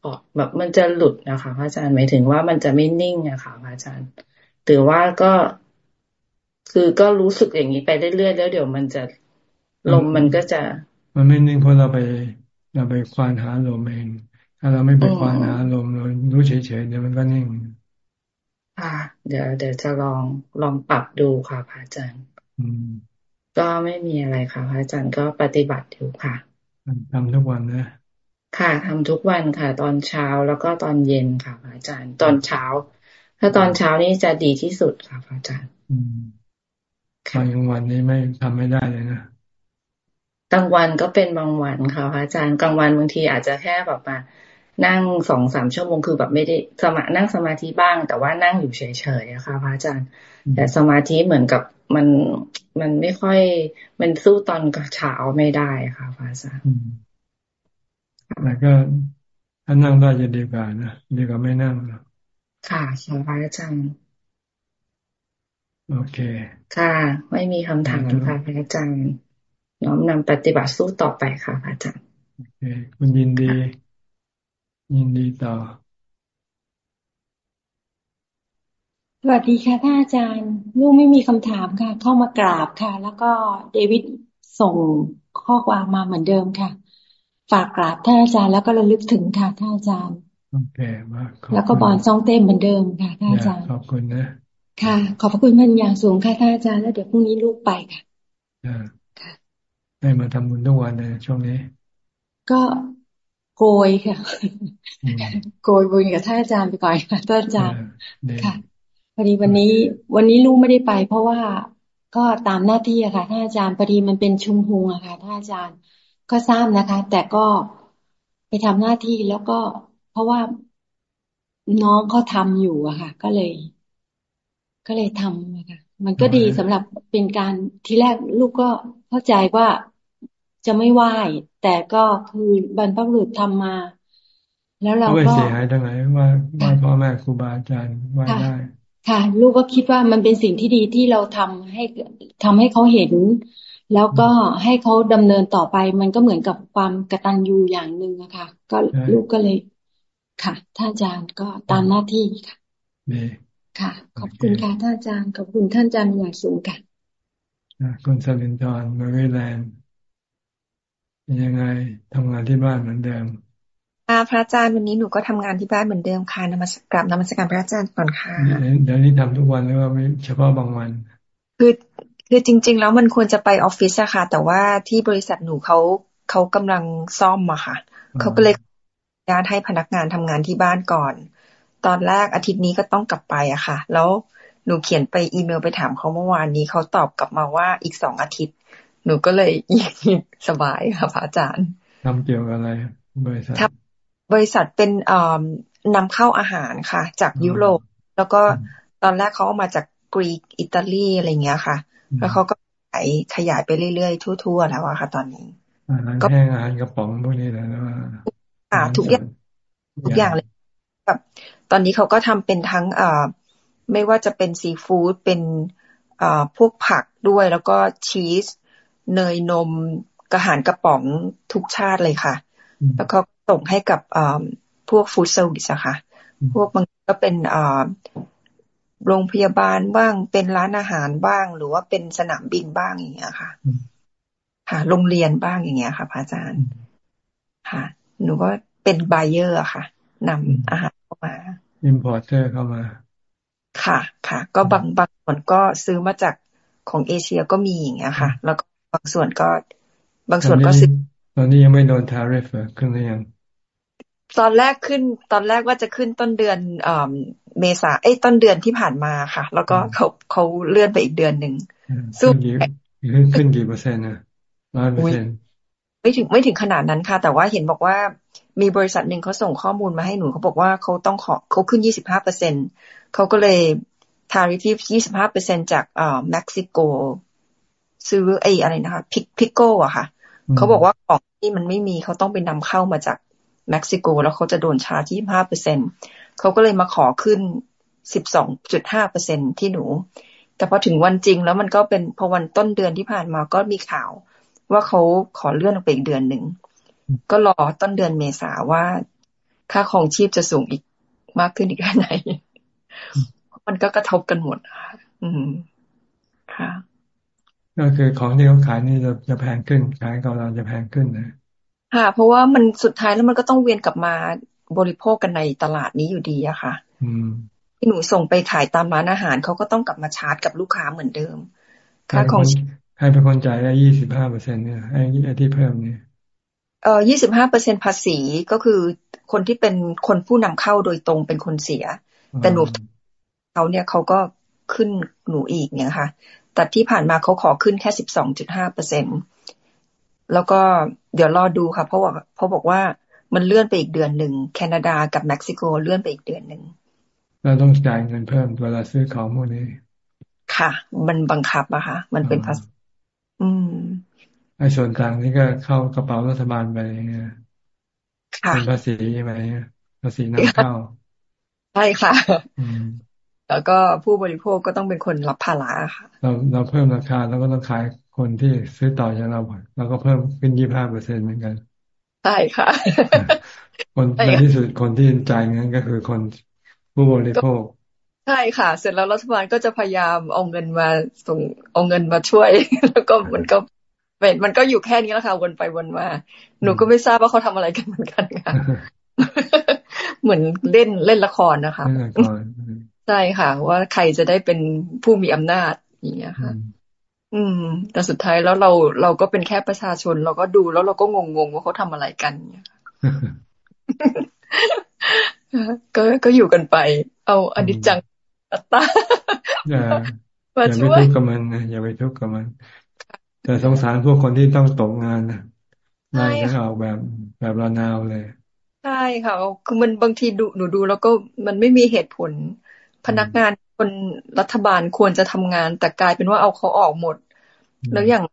ออกแบบมันจะหลุดนะคะพระอาจารย์หมายถึงว่ามันจะไม่นิ่งอะค่ะพระอาจารย์หรือว่าก็คือก็รู้สึกอย่างนี้ไปเรื่อยๆแล้วเดี๋ยวมันจะลมมันก็จะ มันไม่นิ่งเพราะเราไปเราไปควานหาลมเอง ถ้าเราไม่ไปควานหาลมเรารู้เฉยๆเดี๋ยวมันก็นิ่งค่ะ เดี๋ยวเดี๋ยวจะลองลองปรับดูค่ะพระอาจารย์ก็ไม่มีอะไรค่ะพระอาจารย์ก็ปฏิบัติอยู่ค่ะทำทุกวันนะค่ะทำทุกวันค่ะ ตอนเช้าแล้วก็ตอนเย็นค่ะพระอาจารย์ ตอนเช้า ถ้าตอนเช้านี่จะดีที่สุดค่ะพระอาจารย์ตอนกลางวันนี้ไม่ทำไม่ได้เลยนะกลางวันก็เป็นบางวันค่ะพระอาจารย์กลางวันบางทีอาจจะแค่แบบมา นั่งสองสามชั่วโมงคือแบบไม่ได้สมานั่งสมาธิบ้าง แต่ว่านั่งอยู่เฉยๆอะค่ะพระอาจารย์ แต่สมาธิเหมือนกับมันมันไม่ค่อยมันสู้ตอนเช้าไม่ได้ค่ะพระอาจารย์แล้วก็ถ้านั่งได้จะดีกว่านะดีกว่าไม่นั่งค่ะพระอาจารย์โอเค ค่ะ ไม่มีคำถามค่ะพระอาจารย์ น้อมนำปฏิบัติสู้ต่อไปค่ะพระอาจารย์ โอเค คุณยินดี ยินดีต่อ สวัสดีค่ะท่านอาจารย์ ลูกไม่มีคำถามค่ะ เข้ามากราบค่ะ แล้วก็เดวิดส่งข้อความมาเหมือนเดิมค่ะ ฝากกราบท่านอาจารย์แล้วก็ระลึกถึงค่ะท่านอาจารย์โอเคมากแล้วก็บอลซองเต้มเหมือนเดิมค่ะท่านอาจารย์ขอบคุณนะ ค่ะ ขอบพระคุณพันอย่างสูงค่ะท่านอาจารย์แล้วเดี๋ยวพรุ่งนี้ลูกไปค่ะได้มาทำบุญทุกวันเลยช่วงนี้ ก็ โกยค่ะโกยบุญกับท่านอาจารย์ไปก่อนค่ะท่านอาจารย์ค่ะพอดีวันนี้ วันนี้ลูกไม่ได้ไป เพราะว่าก็ตามหน้าที่อะค่ะท่านอาจารย์พอดีมันเป็นชุมหุงอะค่ะท่านอาจารย์ก็ทราบนะคะ แต่ก็ไปทำหน้าที่แล้วก็ เพราะว่าน้องเขาทาอยู่อะค่ะ ก็เลย ก็เลยทำนะคะมันก็ดีสำหรับเป็นการทีแรกลูกก็เข้าใจว่า จะไม่ไหว้แต่ก็คือบรรพบุรุษทำมา แล้วเราก็เสียหายตรงไหนว่าว่าพ่อแม่ครูบาอาจารย์ไหว้ได้ค่ะ ลูกก็คิดว่ามันเป็นสิ่งที่ดีที่เราทำให้ทำให้เขาเห็น แล้วก็ให้เขาดำเนินต่อไป มันก็เหมือนกับความกตัญญูอย่างหนึ่งอะค่ะก็ลูกก็เลย ค่ะ ท่านอาจารย์ก็ตามหน้าที่ค่ะค่ะ ขอบคุณค่ะท่านอาจารย์ขอบคุณท่านอาจารย์อย่างสูงค่ะคุณสลินทร์มาริแลนด์ ยังไงทำงานที่บ้านเหมือนเดิมค่ะพระอาจารย์วันนี้หนูก็ทำงานที่บ้านเหมือนเดิมค่ะนมัสการนมัสการพระอาจารย์ก่อนค่ะเดี๋ยวนี้ทำทุกวันหรือว่าไม่เฉพาะบางวัน คือคือจริง ๆ แล้วมันควรจะไปออฟฟิศอะค่ะ แต่ว่าที่บริษัทหนูเขาเขากำลังซ่อมอะค่ะเขาก็เลยญาตให้พนักงานทำงานที่บ้านก่อน ตอนแรกอาทิตย์นี้ก็ต้องกลับไปอะค่ะ แล้วหนูเขียนไปอีเมลไปถามเขาเมื่อวานนี้เขาตอบกลับมาว่าอีกสองอาทิตย์ หนูก็เลยยิ่งสบายค่ะพระอาจารย์ทำเกี่ยวกับอะไร บริษัทบริษัทเป็นนำเข้าอาหารค่ะ จากยุโรป แล้วก็ตอนแรกเขาเอามาจากกรีกอิตาลีอะไรเงี้ยค่ะ แล้วเขาก็ขยายขยายไปเรื่อยๆ ทั่ว ๆ แล้วอะค่ะ ตอนนี้ก็แห้งอาหารกระป๋องพวกนี้แหละว่าอ่าทุกอย่างทุกอย่างเลยแบบตอนนี้เขาก็ทำเป็นทั้งอ่าไม่ว่าจะเป็นซีฟู้ดเป็นอ่าพวกผักด้วยแล้วก็ชีส เนยนมอาหารกระป๋องทุกชาติเลยค่ะ แล้วก็ส่งให้กับพวก food service อะค่ะ พวกบ้างก็เป็นโรงพยาบาลบ้างเป็นร้านอาหารบ้าง หรือว่าเป็นสนามบินบ้างอย่างเงี้ยค่ะ ค่ะ โรงเรียนบ้างอย่างเงี้ยค่ะพระอาจารย์ ค่ะ หนูก็เป็น buyer ค่ะนำอาหารเข้ามาimporter เข้ามา ค่ะ ค่ะ ก็บางบางส่วนก็ซื้อมาจากของเอเชียก็มีอย่างเงี้ยค่ะ แล้วก็ บางส่วนก็ บางส่วนก็ซื้อตอนนี้ยังไม่โดน tariff ขึ้นหรือยังตอนแรกขึ้นตอนแรกว่าจะขึ้นต้นเดือนเอ่อเมษาเอ้ยต้นเดือนที่ผ่านมาค่ะ แล้วก็เขาเขาเลื่อนไปอีกเดือนหนึ่งสู้ขึ้นขึ้นกี่เปอร์เซ็นต์นะร้อยเปอร์เซ็นต์ไม่ถึงไม่ถึงขนาดนั้นค่ะ แต่ว่าเห็นบอกว่ามีบริษัทหนึ่งเขาส่งข้อมูลมาให้หนูเขาบอกว่าเขาต้องขอเขาขึ้นยี่สิบห้าเปอร์เซ็นเขาก็เลย tariff ยี่สิบห้าเปอร์เซ็นจากเอ่อเม็กซิโก ซื้อไอ้อะไรนะคะพิกพิกโกอะค่ะ เขาบอกว่าของที่มันไม่มีเขาต้องไปนำเข้ามาจากเม็กซิโก แล้วเขาจะโดนชาร์จยี่ห้าเปอร์เซ็นเขาก็เลยมาขอขึ้นสิบสองจุดห้าเปอร์เซ็นที่หนู แต่พอถึงวันจริงแล้วมันก็เป็นพอวันต้นเดือนที่ผ่านมาก็มีข่าว ว่าเขาขอเลื่อนออกไปอีกเดือนหนึ่งก็รอต้นเดือนเมษาว่า ค่าของชีพจะสูงอีกมากขึ้นอีกแค่ไหน มันก็กระทบกันหมดค่ะอืมค่ะ ก็คือของที่เขาขายนี่จะจะแพงขึ้น ขายกับเราจะแพงขึ้นนะค่ะเพราะว่ามันสุดท้ายแล้วมันก็ต้องเวียนกลับมาบริโภคกันในตลาดนี้อยู่ดีอะค่ะ อืมที่หนูส่งไปขายตามร้านอาหารเขาก็ต้องกลับมาชาร์จกับลูกค้าเหมือนเดิมค่าของใครเป็นคนจ่ายได้ยี่สิบห้าเปอร์เซ็นเนี่ยไอ้ที่เพิ่มเนี่ยเอ่อยี่สิบห้าเปอร์เซ็นภาษีก็คือคนที่เป็นคนผู้นำเข้าโดยตรงเป็นคนเสีย แต่หนูเขาเนี่ยเขาก็ขึ้นหนูอีกเนี่ยค่ะ แต่ที่ผ่านมาเขาขอขึ้นแค่สิบสองจุดห้าเปอร์เซ็นแล้วก็เดี๋ยวรอดูค่ะเพราะว่าเพราะบอกว่ามันเลื่อนไปอีกเดือนหนึ่งแคนาดากับเม็กซิโกเลื่อนไปอีกเดือนหนึ่งเราต้องจ่ายเงินเพิ่มเวลาซื้อของพวกนี้ ค่ะ มันบังคับอะค่ะ มันเป็นภาษีอืมไอ้ส่วนต่างนี่ก็เข้ากระเป๋ารัฐบาลไปเป็นภาษีไหมภาษีนำเข้าใช่ค่ะ แล้วก็ผู้บริโภคก็ต้องเป็นคนรับภาระค่ะ เราเราเพิ่มราคาแล้วก็ต้องขายคนที่ซื้อต่อจากเราเราก็เพิ่มขึ้นยี่ห้าเปอร์เซ็นต์เหมือนกันใช่ค่ะ คนในที่สุดคนที่จ่ายเงินก็คือคนผู้บริโภคใช่ค่ะ เสร็จแล้วรัฐบาลก็จะพยายามเอาเงินมาส่งเอาเงินมาช่วย แล้วก็มันก็เป็นมันก็อยู่แค่นี้แล้วค่ะวนไปวนมา หนูก็ไม่ทราบว่าเขาทำอะไรกันเหมือนกันค่ะ เหมือนเล่นเล่นละครนะคะ ใช่ค่ะ ว่าใครจะได้เป็นผู้มีอำนาจอย่างเงี้ยค่ะ อืม แต่สุดท้ายแล้วเราเราก็เป็นแค่ประชาชน เราก็ดูแล้วเราก็งงๆว่าเขาทำอะไรกันเนี่ยก็ก็อยู่กันไป เอาอนิจจังอัตตาอย่าอย่าไปทุกข์กับมันนะอย่าไปทุกข์กับมัน แต่สงสารพวกคนที่ต้องตกงานนะนายจะเอาแบบแบบระนาวเลย ใช่ค่ะ คือมันบางทีดูหนูดูแล้วก็มันไม่มีเหตุผล พนักงานคนรัฐบาลควรจะทำงาน แต่กลายเป็นว่าเอาเขาออกหมด แล้วอย่าง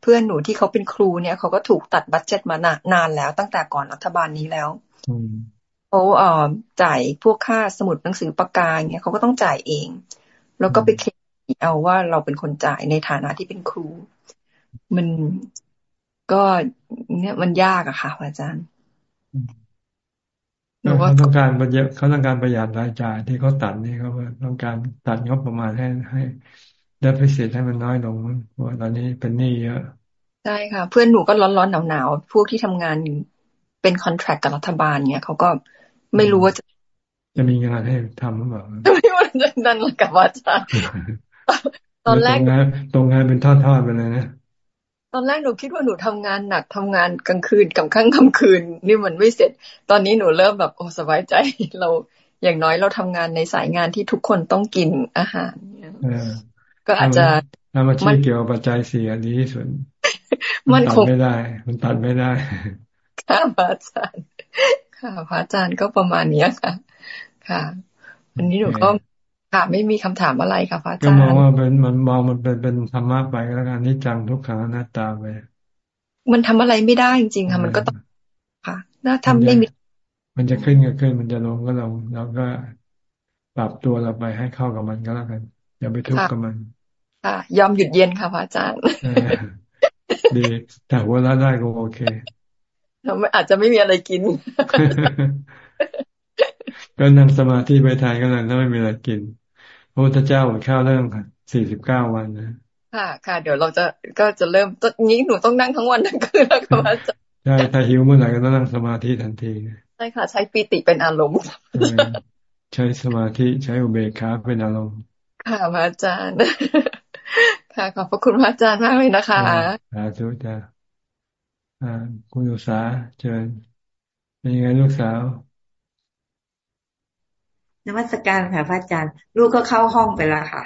เพื่อนหนูที่เขาเป็นครูเนี่ยเขาก็ถูกตัดบัตเจ็ตมานานแล้ว ตั้งแต่ก่อนรัฐบาลนี้แล้วเขาเอ่อจ่ายพวกค่าสมุดหนังสือปากกาเนี่ยเขาก็ต้องจ่ายเอง แล้วก็ไปเคลมเอาว่าเราเป็นคนจ่ายในฐานะที่เป็นครู มันก็เนี่ยมันยากอะค่ะอาจารย์ เขาต้องการประหยัดเขาต้องการประหยัดรายจ่ายที่เขาตัดนี่เขาต้องการตัดงบประมาณให้ให้เดฟิซิตให้มันน้อยลงเพราะตอนนี้เป็นหนี้เยอะใช่ค่ะ เพื่อนหนูก็ร้อนๆหนาวๆพวกที่ทำงานเป็นคอนแทรคกับรัฐบาลเนี่ยเขาก็ไม่รู้ว่าจะ จะมีงานให้ทำหรือเปล่าไม่ว่าจะนั่นกับว่าจะตอนแรกตรงงานตรงงานเป็นทอดๆไปเลยนะต อนแรกหนูคิดว่าหนูทำงานหนักทำงานกลางคืนกับข้างค่ำคืน นี่มันไม่เสร็จ ตอนนี้หนูเริ่มแบบโอ้สบายใจเราอย่างน้อยเราทำงานในสายงานที่ทุกคนต้องกินอาหารก็อาจจะทำอาชีพเกี่ยวกับปัจจัยเสียดีที่สุดมันคงไม่ได้ มันตัดไม่ได้ค่ะพระอาจารย์ ค่ะพระอาจารย์ก็ประมาณนี้ค่ะ ค่ะ วันนี้หนูก็ ค่ะ ไม่มีคำถามอะไรค่ะพระอาจารย์ก็มองว่าเป็นมันมองมันเป็นเป็นธรรมะไปแล้วกันนี่จังทุกขังหน้าตาไปมันทำอะไรไม่ได้จริงๆค่ะ มันก็ต้องค่ะน่าทำไม่มีมันจะขึ้นก็ขึ้นมันจะลงก็ลงเราก็ปรับตัวเราไปให้เข้ากับมันก็แล้วกัน อย่าไปทุกข์กับมันค่ะ ยอมหยุดเย็นค่ะพระอาจารย์ดีแต่ว่าละได้ก็โอเคเราอาจจะไม่มีอะไรกิน ก็นั่งสมาธิไปทานก็นั่งแล้วไม่มีอะไรกิน พระพุทธเจ้าอดข้าวเริ่มสี่สิบเก้าวันนะค่ะค่ะ เดี๋ยวเราจะก็จะเริ่มตอนนี้หนูต้องนั่งทั้งวันทั้งคืนแล้วค่ะอาจารย์ใช่ถ้าหิวเมื่อไหร่ก็ต้องนั่งสมาธิทันทีใช่ค่ะ ใช้ปีติเป็นอารมณ์ใช้สมาธิใช้อุเบกขาเป็นอารมณ์ค่ะพระอาจารย์ ค่ะขอบพระคุณพระอาจารย์มากเลยนะคะสาธุจ้าอ่าคุณอุษาเชิญเป็นยังไงลูกสาว นมัสการค่ะพระอาจารย์ ลูกก็เข้าห้องไปแล้วค่ะ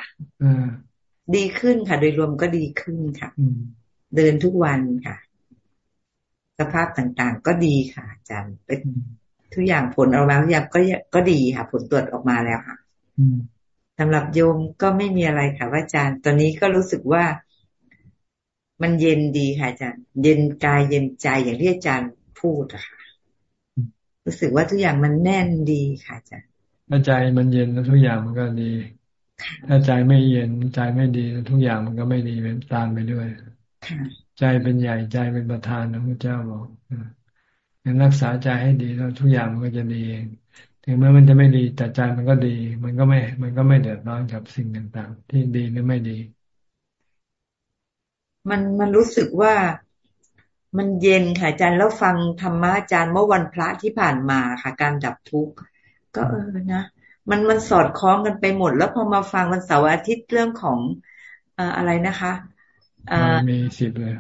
ดีขึ้นค่ะ โดยรวมก็ดีขึ้นค่ะ เดินทุกวันค่ะ สภาพต่างๆ ก็ดีค่ะ อาจารย์เป็นทุกอย่างผลออกมาทุกอย่างก็ก็ดีค่ะ ผลตรวจออกมาแล้วค่ะสำหรับโยมก็ไม่มีอะไรค่ะพระอาจารย์ ตอนนี้ก็รู้สึกว่ามันเย็นดีค่ะอาจารย์ เย็นกายเย็นใจอย่างที่อาจารย์พูดอะค่ะ รู้สึกว่าทุกอย่างมันแน่นดีค่ะอาจารย์ ถ้าใจมันเย็นแล้วทุกอย่างมันก็ดี ถ้าใจไม่เย็นใจไม่ดีทุกอย่างมันก็ไม่ดีเป็นตามไปด้วยใจเป็นใหญ่ใจเป็นประธานนะพระเจ้าบอกงั้นรักษาใจให้ดีแล้วทุกอย่างมันก็จะดีเองถึงแม้มันจะไม่ดีแต่ใจมันก็ดี มันก็ไม่ มันก็ไม่เดือดร้อนกับสิ่งต่างๆ ที่ดีหรือไม่ดี มันมันรู้สึกว่ามันเย็นค่ะอาจารย์แล้วฟังธรรมะอาจารย์เมื่อวันพระที่ผ่านมาค่ะ การดับทุกข์ ก็เออนะมันมันสอดคล้องกันไปหมด แล้วพอมาฟังวันเสาร์อาทิตย์เรื่องของอะไรนะคะมีสิบเลย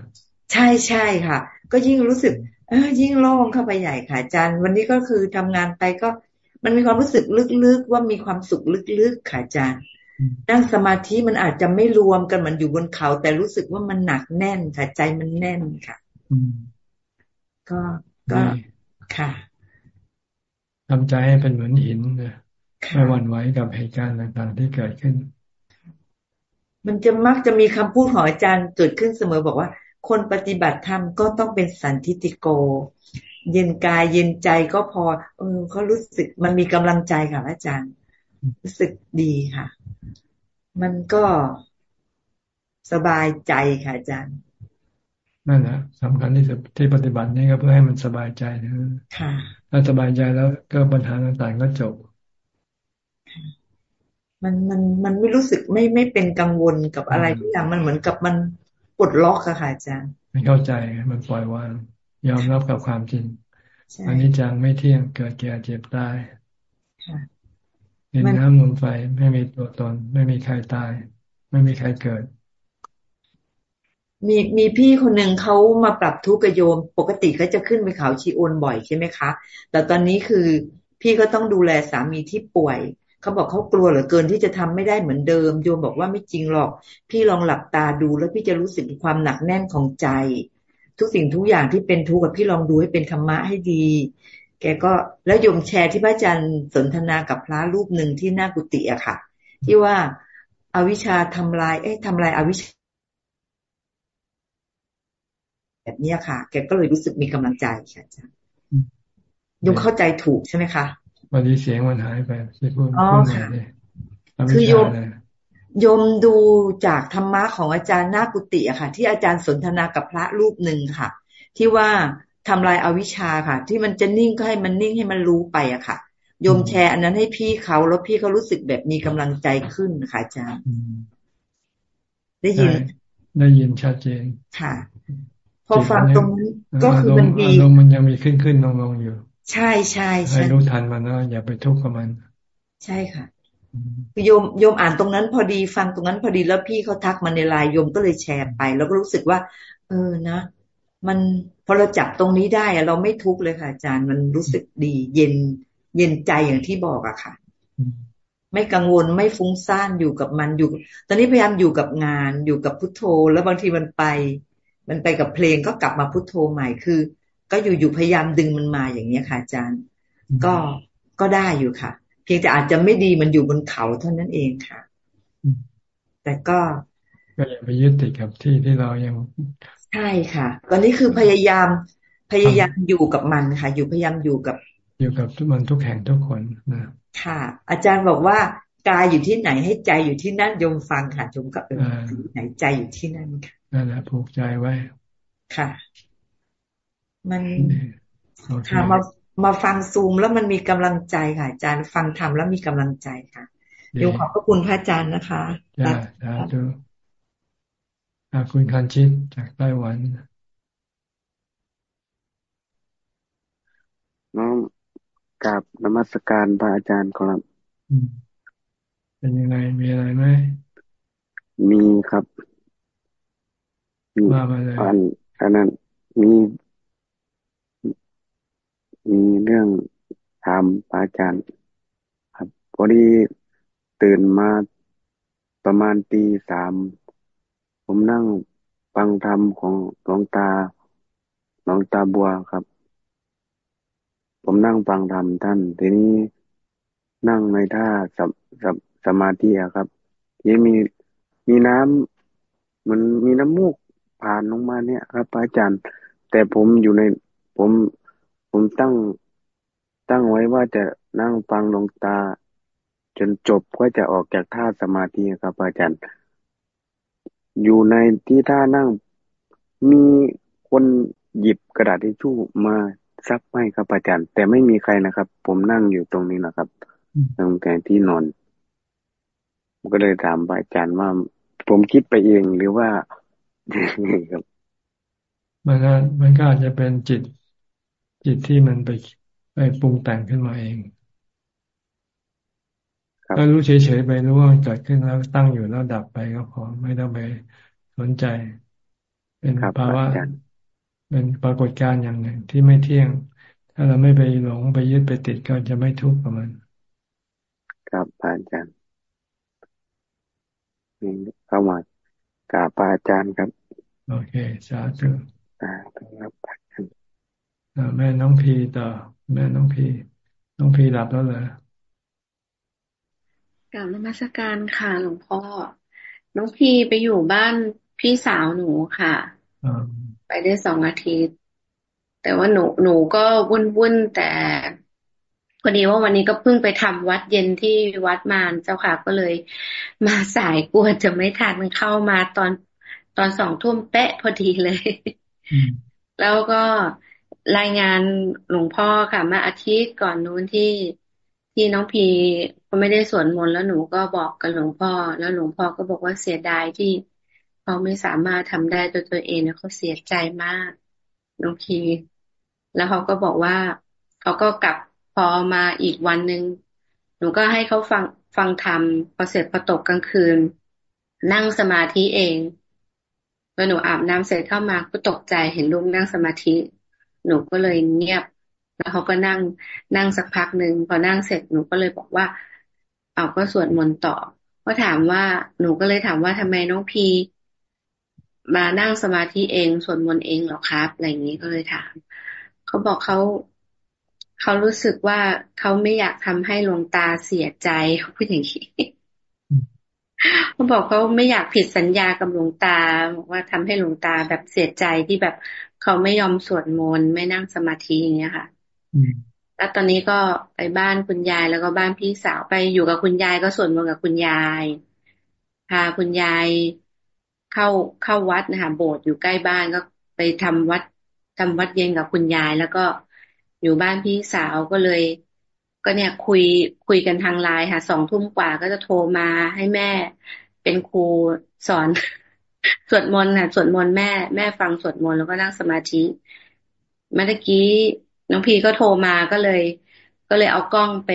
ใช่ใช่ค่ะ ก็ยิ่งรู้สึกเออยิ่งโล่งเข้าไปใหญ่ค่ะอาจารย์ วันนี้ก็คือทำงานไปก็มันมีความรู้สึกลึกๆว่ามีความสุขลึกๆค่ะอาจารย์นั่งสมาธิมันอาจจะไม่รวมกันเหมือนอยู่บนเขา แต่รู้สึกว่ามันหนักแน่นค่ะใจมันแน่นค่ะก็ก็ค่ะ ทำใจให้เป็นเหมือนหินนะไม่หวั่นไหวกับเหตุการณ์ต่างๆ ที่เกิดขึ้น มันจะมักจะมีคำพูดของอาจารย์เกิดขึ้นเสมอบอกว่า คนปฏิบัติธรรมก็ต้องเป็นสันทิติโก เย็นกายเย็นใจก็พอ เออเขารู้สึกมันมีกำลังใจค่ะอาจารย์ รู้สึกดีค่ะ มันก็สบายใจค่ะอาจารย์ นั่นแหละสำคัญที่สุดที่ปฏิบัตินี่ก็เพื่อให้มันสบายใจนะค่ะถ้าสบายใจแล้วก็ปัญหาต่างๆก็จบ มันมันมันไม่รู้สึกไม่ไม่เป็นกังวลกับอะไรทุกอย่างมันเหมือนกับมันปลดล็อกอะค่ะอาจารย์ไม่เข้าใจมันปล่อยวางยอมรับกับความจริงอันนี้จังไม่เที่ยงเกิดแก่เจ็บตายเห็นน้ำลมไฟไม่มีตัวตน ไม่มีใครตาย ไม่มีใครเกิด มีมีพี่คนหนึ่งเขามาปรับทุกข์กโยม ปกติเขาจะขึ้นไปเขาชีโอนบ่อยใช่ไหมคะ แต่ตอนนี้คือพี่ก็ต้องดูแลสามีที่ป่วยเขาบอกเขากลัวเหลือเกินที่จะทำไม่ได้เหมือนเดิม โยมบอกว่าไม่จริงหรอก พี่ลองหลับตาดูแล้วพี่จะรู้สึกความหนักแน่นของใจ ทุกสิ่งทุกอย่างที่เป็นทุกข์กับพี่ลองดูให้เป็นธรรมะให้ดี แกก็แล้วโยมแชร์ที่พระอาจารย์สนทนากับพระรูปหนึ่งที่หน้ากุฏิอะค่ะ ที่ว่าอาวิชชาทำลายเอ๊ะทำลายอาวิช แบบนี้ค่ะ แกก็เลยรู้สึกมีกำลังใจค่ะอาจารย์ยมเข้าใจถูกใช่ไหมคะวันนี้เสียงมันหายไปที่พูดอ๋อค่ะคือโยมโยมดูจากธรรมะของอาจารย์นากุติอะค่ะ ที่อาจารย์สนทนากับพระรูปหนึ่งค่ะ ที่ว่าทำลายอาวิชชาค่ะ ที่มันจะนิ่งก็ให้มันนิ่งให้มันรู้ไปอะค่ะโยมแชร์อันนั้นให้พี่เขาแล้วพี่เขารู้สึกแบบมีกำลังใจขึ้นค่ะอาจารย์ ได้ยิน ได้ยินชัดเจนค่ะ พอฟังตรงนั้นก็คือมันดีอารมณ์มันยังมีขึ้นขึ้นลงลงอยู่ ใช่ใช่ใช่ให้รู้ทันมันนะอย่าไปทุกข์กับมัน ใช่ค่ะโยมโยมอ่านตรงนั้นพอดีฟังตรงนั้นพอดีแล้วพี่เขาทักมาในไลน์โยมก็เลยแชร์ไป แล้วก็รู้สึกว่า เออนะ มันพอเราจับตรงนี้ได้อะเราไม่ทุกข์เลยค่ะ อาจารย์มันรู้สึกดี เย็นเย็นใจอย่างที่บอกอะค่ะ ไม่กังวลไม่ฟุ้งซ่านอยู่กับมันอยู่ ตอนนี้พยายามอยู่กับงานอยู่กับพุทโธ แล้วบางทีมันไป มันไปกับเพลงก็กลับมาพุโทโธใหม่คือ ก็อยู่อยู่พยายามดึงมันมาอย่างเนี้ยค่ะอาจารย์ ก็ก็ได้อยู่ค่ะ เพียงแต่อาจจะไม่ดีมันอยู่บนเขาเท่านั้นเองค่ะ แต่ก็ก็อย่าไปยึดติดกับที่ที่เรายังใช่ค่ะ ตอนนี้คือพยายามพยายามอยู่กับมันค่ะ อยู่พยายามอยู่กับ อยู่กับทุกมันทุกแห่งทุกคนนะค่ะ อาจารย์บอกว่า กายอยู่ที่ไหนให้ใจอยู่ที่นั่นยมฟังค่ะยมก็เออไหนใจอยู่ที่นั่นค่ะนั่นแหละผูกใจไว้ ค่ะ มันค่ะมามาฟังซูมแล้วมันมีกำลังใจค่ะอาจารย์ฟังทำแล้วมีกำลังใจค่ะโยมขอบพระคุณพระอาจารย์นะคะจ้าสาธุคุณคันชิตจากไต้หวันน้องกับนมัสการพระอาจารย์ครับ เป็นยังไงมีอะไรไหมมีครับมามาเลยอันอันนั้นมีมีเรื่องถามพระอาจารย์ ครับพอดีตื่นมาประมาณตีสามผมนั่งฟังธรรมของหลวงตาหลวงตาบัวครับ ผมนั่งฟังธรรมท่าน ทีนี้นั่งในท่าสส สมาธิครับที่มีมีน้ำมันมีน้ำมูกผ่านลงมาเนี่ยครับอาจารย์ แต่ผมอยู่ในผมผมตั้งตั้งไว้ว่าจะนั่งฟังหลวงตา จนจบก็จะออกจากท่าสมาธิครับอาจารย์ อยู่ในที่ท่านั่งมีคนหยิบกระดาษทิชชู่มาซักให้ครับอาจารย์ แต่ไม่มีใครนะครับ ผมนั่งอยู่ตรงนี้นะครับตรงแกที่นอน ผมก็เลยถามอาจารย์ว่าผมคิดไปเองหรือว่าครับมันก็มันก็อาจจะเป็นจิต จิตที่มันไปไปปรุงแต่งขึ้นมาเองก็รู้เฉยๆไปรู้ว่ามันเกิดขึ้นแล้วตั้งอยู่แล้วดับไปก็พอไม่ต้องไปสนใจ เป็นภาวะเป็นปรากฏการณ์อย่างหนึ่งที่ไม่เที่ยง ถ้าเราไม่ไปหลงไปยึดไปติดก็จะไม่ทุกข์กับมัน ครับอาจารย์ เข้ามากราบอาจารย์ครับ โอเคสาธุสาธุครับอาจารย์แม่น้องพีต่อ แม่น้องพี น้องพีหลับแล้วเหรอกล่าวนมัสการค่ะหลวงพ่อ น้องพีไปอยู่บ้านพี่สาวหนูค่ะไปได้สองอาทิตย์ แต่ว่าหนูหนูก็วุ่นวุ่นแต่ พอดีว่าวันนี้ก็เพิ่งไปทำวัดเย็นที่วัดมานเจ้าค่ะก็เลย มาสายกลัวจะไม่ทันเข้ามาตอนตอนสองทุ่มเป๊ะพอดีเลย แล้วก็รายงานหลวงพ่อค่ะมาอาทิตย์ก่อนนู้นที่ที่น้องพีก็ไม่ได้สวดมนต์แล้วหนูก็บอกกับหลวงพ่อ แล้วหลวงพ่อก็บอกว่าเสียดายที่เขาไม่สามารถทำได้ตัวตัวเองนะเขาเสียใจมากน้องพีแล้วเขาก็บอกว่าเขาก็กลับ พอมาอีกวันหนึ่งหนูก็ให้เขาฟังฟังธรรมพอเสร็จพอตกกลางคืน นั่งสมาธิเองแล้วหนูอาบน้ำเสร็จเข้ามาก็ตกใจเห็นลุงนั่งสมาธิ หนูก็เลยเงียบ แล้วเขาก็นั่งนั่งสักพักหนึ่งพอนั่งเสร็จหนูก็เลยบอกว่า เอาก็สวดมนต์ต่อก็ถามว่าหนูก็เลยถามว่าทำไมน้องพีมานั่งสมาธิเองสวดมนต์เองเหรอครับอะไรอย่างนี้ก็เลยถาม เขาบอกเขา เขารู้สึกว่าเขาไม่อยากทำให้หลวงตาเสียใจเขาพูดอย่างนี้เขาบอกเขาไม่อยากผิดสัญญากับหลวงตาบอกว่าทำให้หลวงตาแบบเสียใจที่แบบเขาไม่ยอมสวดมนต์ไม่นั่งสมาธิอย่างเงี้ยค่ะแล้วตอนนี้ก็ไปบ้านคุณยายแล้วก็บ้านพี่สาวไปอยู่กับคุณยายก็สวดมนต์กับคุณยายพาคุณยายเข้าเข้าวัดนะคะโบสถ์อยู่ใกล้บ้านก็ไปทำวัดทำวัดเย็นกับคุณยาย แล้วก็ อยู่บ้านพี่สาวก็เลย ก็เนี่ยคุยคุยกันทางไลน์ค่ะสองทุ่มกว่าก็จะโทรมาให้แม่เป็นครูสอนสวดมนต์ค่ะสวดมนต์แม่แม่ฟังสวดมนต์แล้วก็นั่งสมาธิเมื่อกี้น้องพีก็โทรมาก็เลย ก็เลยเอากล้องไป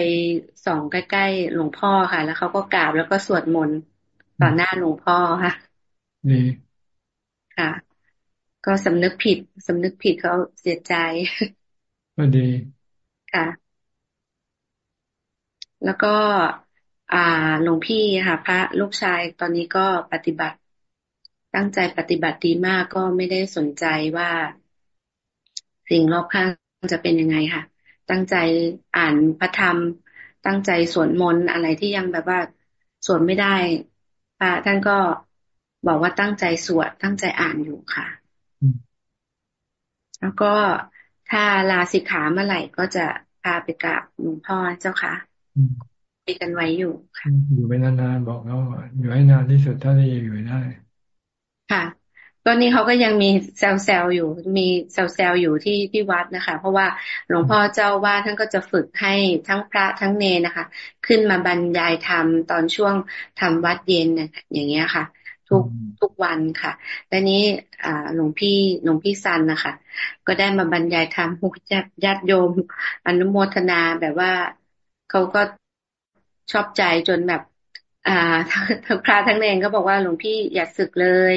ส่องใกล้ๆหลวงพ่อค่ะ แล้วเขาก็กราบแล้วก็สวดมนต์ต่อหน้าหลวงพ่อค่ะดีค่ะ ก็สำนึกผิดสำนึกผิดเขาเสียใจ ก็ดีค่ะ แล้วก็ อ่าหลวงพี่ค่ะ พระลูกชายตอนนี้ก็ปฏิบัติ ตั้งใจปฏิบัติดีมากก็ไม่ได้สนใจว่า สิ่งรอบข้างจะเป็นยังไงค่ะ ตั้งใจอ่านพระธรรม ตั้งใจสวดมนต์อะไรที่ยังแบบว่าสวดไม่ได้พระท่านก็บอกว่าตั้งใจสวดตั้งใจอ่านอยู่ค่ะ แล้วก็ ถ้าลาสิกขาเมื่อไหร่ก็จะพาไปกราบหลวงพ่อเจ้าค่ะไปกันไว้อยู่ค่ะ อยู่ไปนานๆบอกเขาอยู่ให้นานที่สุดเท่าที่อยู่ได้ ค่ะตอนนี้เขาก็ยังมีแซลๆอยู่ มีแซลๆอยู่ที่ที่วัดนะคะ เพราะว่าหลวงพ่อเจ้าว่าท่านก็จะฝึกให้ทั้งพระทั้งเนนะคะ ขึ้นมาบรรยายธรรมตอนช่วงทำวัดเย็นอย่างเงี้ยค่ะ ทุกทุกวันค่ะแต่นี้อ่าหลวงพี่หลวงพี่ซันนะคะก็ได้มาบรรยายธรรมหุญาติญาติโยม อนุโมทนาแบบว่าเขาก็ชอบใจจนแบบ อ่าทั้งพระทั้งเนรก็บอกว่าหลวงพี่อย่าสึกเลย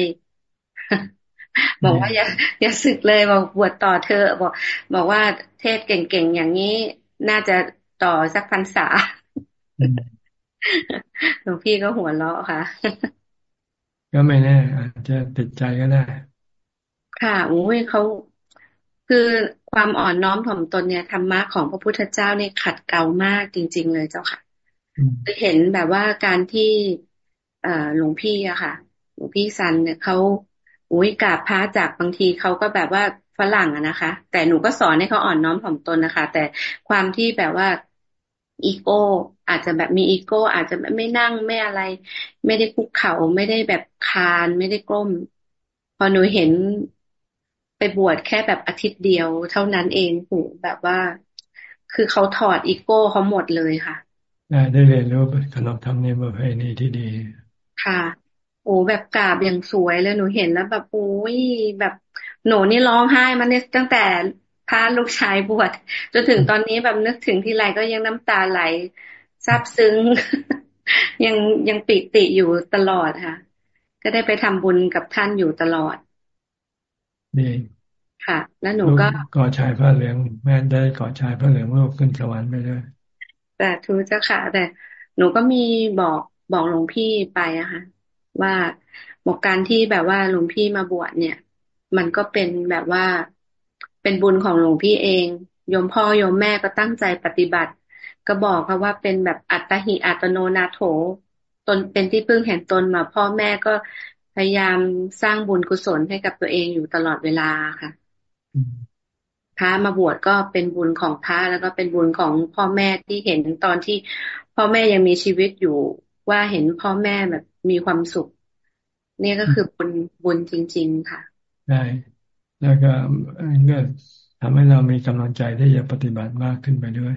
บอกว่าอย่าอย่าสึกเลยบอกบวชต่อเธอบอก บอกว่าเทศเก่งๆอย่างนี้น่าจะต่อสักพรรษาหลวงพี่ก็หัวเราะค่ะ ก็ไม่แน่ อาจจะติดใจก็ได้ ค่ะโอ้ยเขาคือความอ่อนน้อมถ่อมตนเนี่ยธรรมะของพระพุทธเจ้าเนี่ยขัดเกลามากจริง ๆ เลยเจ้าค่ะเห็นแบบว่าการที่เอ่อหลวงพี่อะค่ะ หลวงพี่ซันเนี่ยเขาอุ้ยกราบพระจากบางทีเขาก็แบบว่าฝรั่งอะนะคะ แต่หนูก็สอนให้เขาอ่อนน้อมถ่อมตนนะคะ แต่ความที่แบบว่า อีโก้ อาจจะแบบมีอีโก้ อาจจะไม่นั่งไม่อะไร ไม่ได้คุกเข่าไม่ได้แบบคานไม่ได้ก้ม พอหนูเห็นไปบวชแค่แบบอาทิตย์เดียว เท่านั้นเองหูแบบว่า คือเขาถอดอีโก้เขาหมดเลยค่ะได้เรียนรู้ขนบธรรมเนียมประเพณีที่ดี ค่ะโอ้แบบกราบอย่างสวยเลยหนูเห็นแล้วแบบโอ้ยแบบหนูนี่ร้องไห้มาเนี่ยตั้งแต่ พาลูกชายบวชจนถึงตอนนี้แบบนึกถึงที่ไรก็ยังน้ำตาไหลซาบซึ้ง ยังยังปิติอยู่ตลอดค่ะ ก็ได้ไปทำบุญกับท่านอยู่ตลอดดีค่ะ แล้วหนูก็ก่อชายพระเหลือง แม่ได้ก่อชายพระเหลืองลูกขึ้นสวรรค์ไปด้วยแต่ทูเจ้าค่ะ แต่หนูก็มีบอกบอกหลวงพี่ไปอะค่ะว่าบอกการที่แบบว่าหลวงพี่มาบวชเนี่ย มันก็เป็นแบบว่า เป็นบุญของหลวงพี่เองโยมพ่อโยมแม่ก็ตั้งใจปฏิบัติ ก็บอกค่ะว่าเป็นแบบอัตหิอัตโนนาโถ ตนเป็นที่พึ่งแห่งตนมา พ่อแม่ก็พยายามสร้างบุญกุศลให้กับตัวเองอยู่ตลอดเวลาค่ะพระมาบวชก็เป็นบุญของพระแล้วก็เป็นบุญของพ่อแม่ที่เห็นตอนที่พ่อแม่ยังมีชีวิตอยู่ว่าเห็นพ่อแม่แบบมีความสุขนี่ก็คือบุญบุญจริง ๆ ค่ะใช่ แล้วก็ก็ทำให้เรามีกำลังใจที่จะปฏิบัติมากขึ้นไปด้วย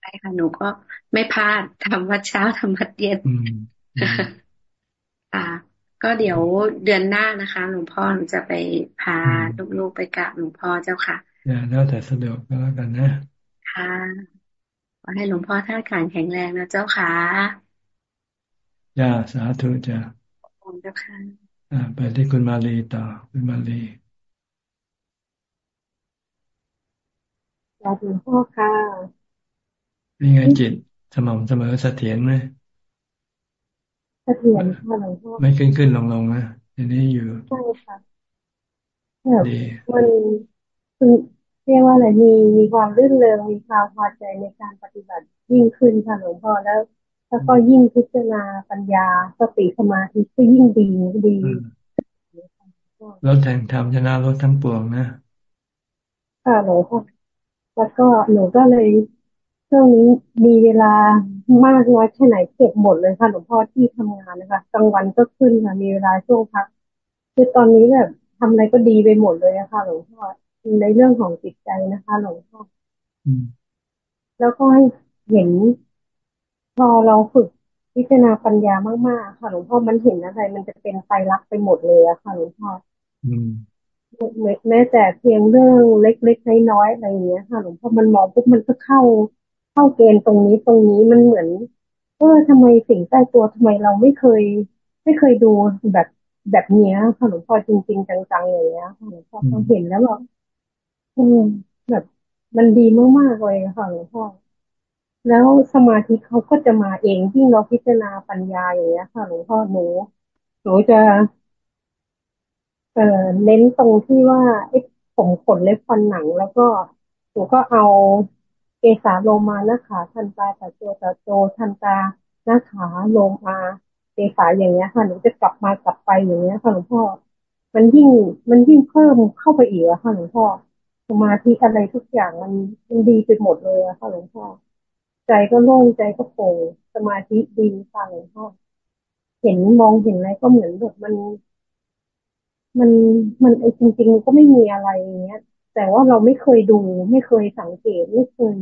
ใช่ค่ะหนูก็ไม่พลาดทำวัดเช้าทำวัดเย็นค่ะก็เดี๋ยวเดือนหน้านะคะ หลวงพ่อหนูจะไปพาลูกๆไปกับหลวงพ่อเจ้าค่ะแล้วแต่สะดวกก็แล้วกันนะค่ะขอให้หลวงพ่อท่านขานแข็งแรงนะเจ้าค่ะจ้าสาธุจ้าขอบคุณเจ้าค่ะอ่า ไปที่คุณมาลีต่อคุณมาลีสาธุพ่อค่ะเป็นไงจิตสม่ำเสมอเสถียรไหมเสถียรค่ะหลวงพ่อไม่ขึ้นขึ้นลงลงนะทีนี้อยู่ใช่ค่ะแบบมันคือเรียกว่าอะไรมีมีความรื่นเริงมีความพอใจในการปฏิบัติยิ่งขึ้นค่ะหลวงพ่อแล้ว แล้วก็ยิ่งพิจารณาปัญญาสติสมาธิก็ยิ่งดีดีลดแทงธรรมชนะลดทั้งปวงนะค่ะหลวงพ่อแล้วก็หนูก็เลยช่วงนี้มีเวลามากน้อยแค่ไหนเก็บหมดเลยค่ะหลวงพ่อที่ทำงานนะคะกลางวันก็ขึ้นค่ะมีเวลาช่วงพักคือตอนนี้แบบทำอะไรก็ดีไปหมดเลยอะค่ะหลวงพ่อในเรื่องของจิตใจนะคะ หลวงพ่อแล้วก็ให้เห็น พอเราฝึกพิจารณาปัญญามากๆค่ะหลวงพ่อมันเห็นอะไร มันจะเป็นไฟลักไปหมดเลยอะค่ะหลวงพ่อแม้แต่เพียงเรื่องเล็กๆน้อยๆอะไรอย่างเงี้ยค่ะหลวงพ่อมันมองปุ๊บมันก็เข้าเข้าเกณฑ์ตรงนี้ตรงนี้มันเหมือนเออทำไมสิ่งใกล้ตัวทำไมเราไม่เคย ไม่เคยดูแบบแบบเนี้ยค่ะหลวงพ่อจริง ๆ จังๆอย่างเงี้ยค่ะหลวงพ่อพอเห็นแล้วแบบอืมแบบมันดีมากๆเลยค่ะหลวงพ่อ แล้วสมาธิเขาก็จะมาเองยิ่งเราพิจารณาปัญญาอย่างเงี้ยค่ะหลวงพ่อหนู หนูจะเอ่อเน้นตรงที่ว่าไอ้ผมขนเล็บฟันหนัง แล้วก็หนูก็เอาเกสาโลมานะคะทันตาตะโจตะโจทันตาหน้าขาโลมาเกสาอย่างเงี้ยค่ะหนูจะกลับมากลับไปอย่างเงี้ยค่ะหลวงพ่อ มันยิ่งมันยิ่งเพิ่มเข้าไปอีกอะค่ะหลวงพ่อสมาธิอะไรทุกอย่างมันมันดีไปหมดเลยอะค่ะหลวงพ่อ ใจก็โล่งใจก็โปร่งสมาธิดีค่ะหลวงพ่อเห็นมองเห็นอะไรก็เหมือนแบบมัน มันมันไอ้จริงๆก็ไม่มีอะไรอย่างเงี้ย แต่ว่าเราไม่เคยดู ไม่เคยสังเกตไม่เคย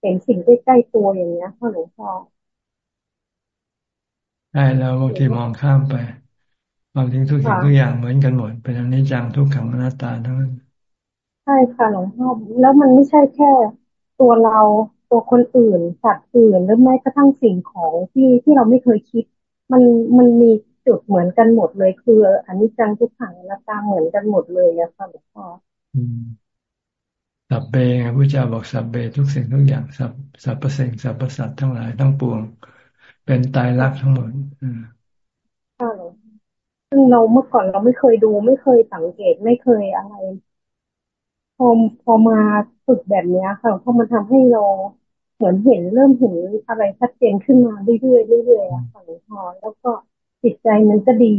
เห็นสิ่งใกล้ๆตัวอย่างเงี้ยค่ะหลวงพ่อใช่แล้วบางทีมองข้ามไปความจริงทุกสิ่งทุกอย่างเหมือนกันหมด เป็นอนิจจังทุกขังอนัตตาทั้งนั้นใช่ค่ะหลวงพ่อแล้วมันไม่ใช่แค่ ตัวเรา ตัวคนอื่นสัตว์อื่นหรือแม้กระทั่งสิ่งของที่ที่เราไม่เคยคิด มันมันมีจุดเหมือนกันหมดเลย คืออนิจจังทุกขังอนัตตาเหมือนกันหมดเลยอะค่ะหลวงพ่อสัพเบไงพระเจ้าบอกสัพเบทุกสิ่งทุกอย่างสัพสัพพสิ่งสัพพสัตว์ทั้งหลายทั้งปวง เป็นตายรักทั้งหมดค่ะซึ่งเราเมื่อก่อนเราไม่เคยดู ไม่เคยสังเกตไม่เคยอะไรพอพอมาฝึกแบบนี้ค่ะพอมันทำให้เรา เหมือนเห็นเริ่มเห็นอะไรชัดเจนขึ้นมาเรื่อยๆเรื่อยๆอะค่ะหลวงพ่อแล้วก็จิตใจมันจะดี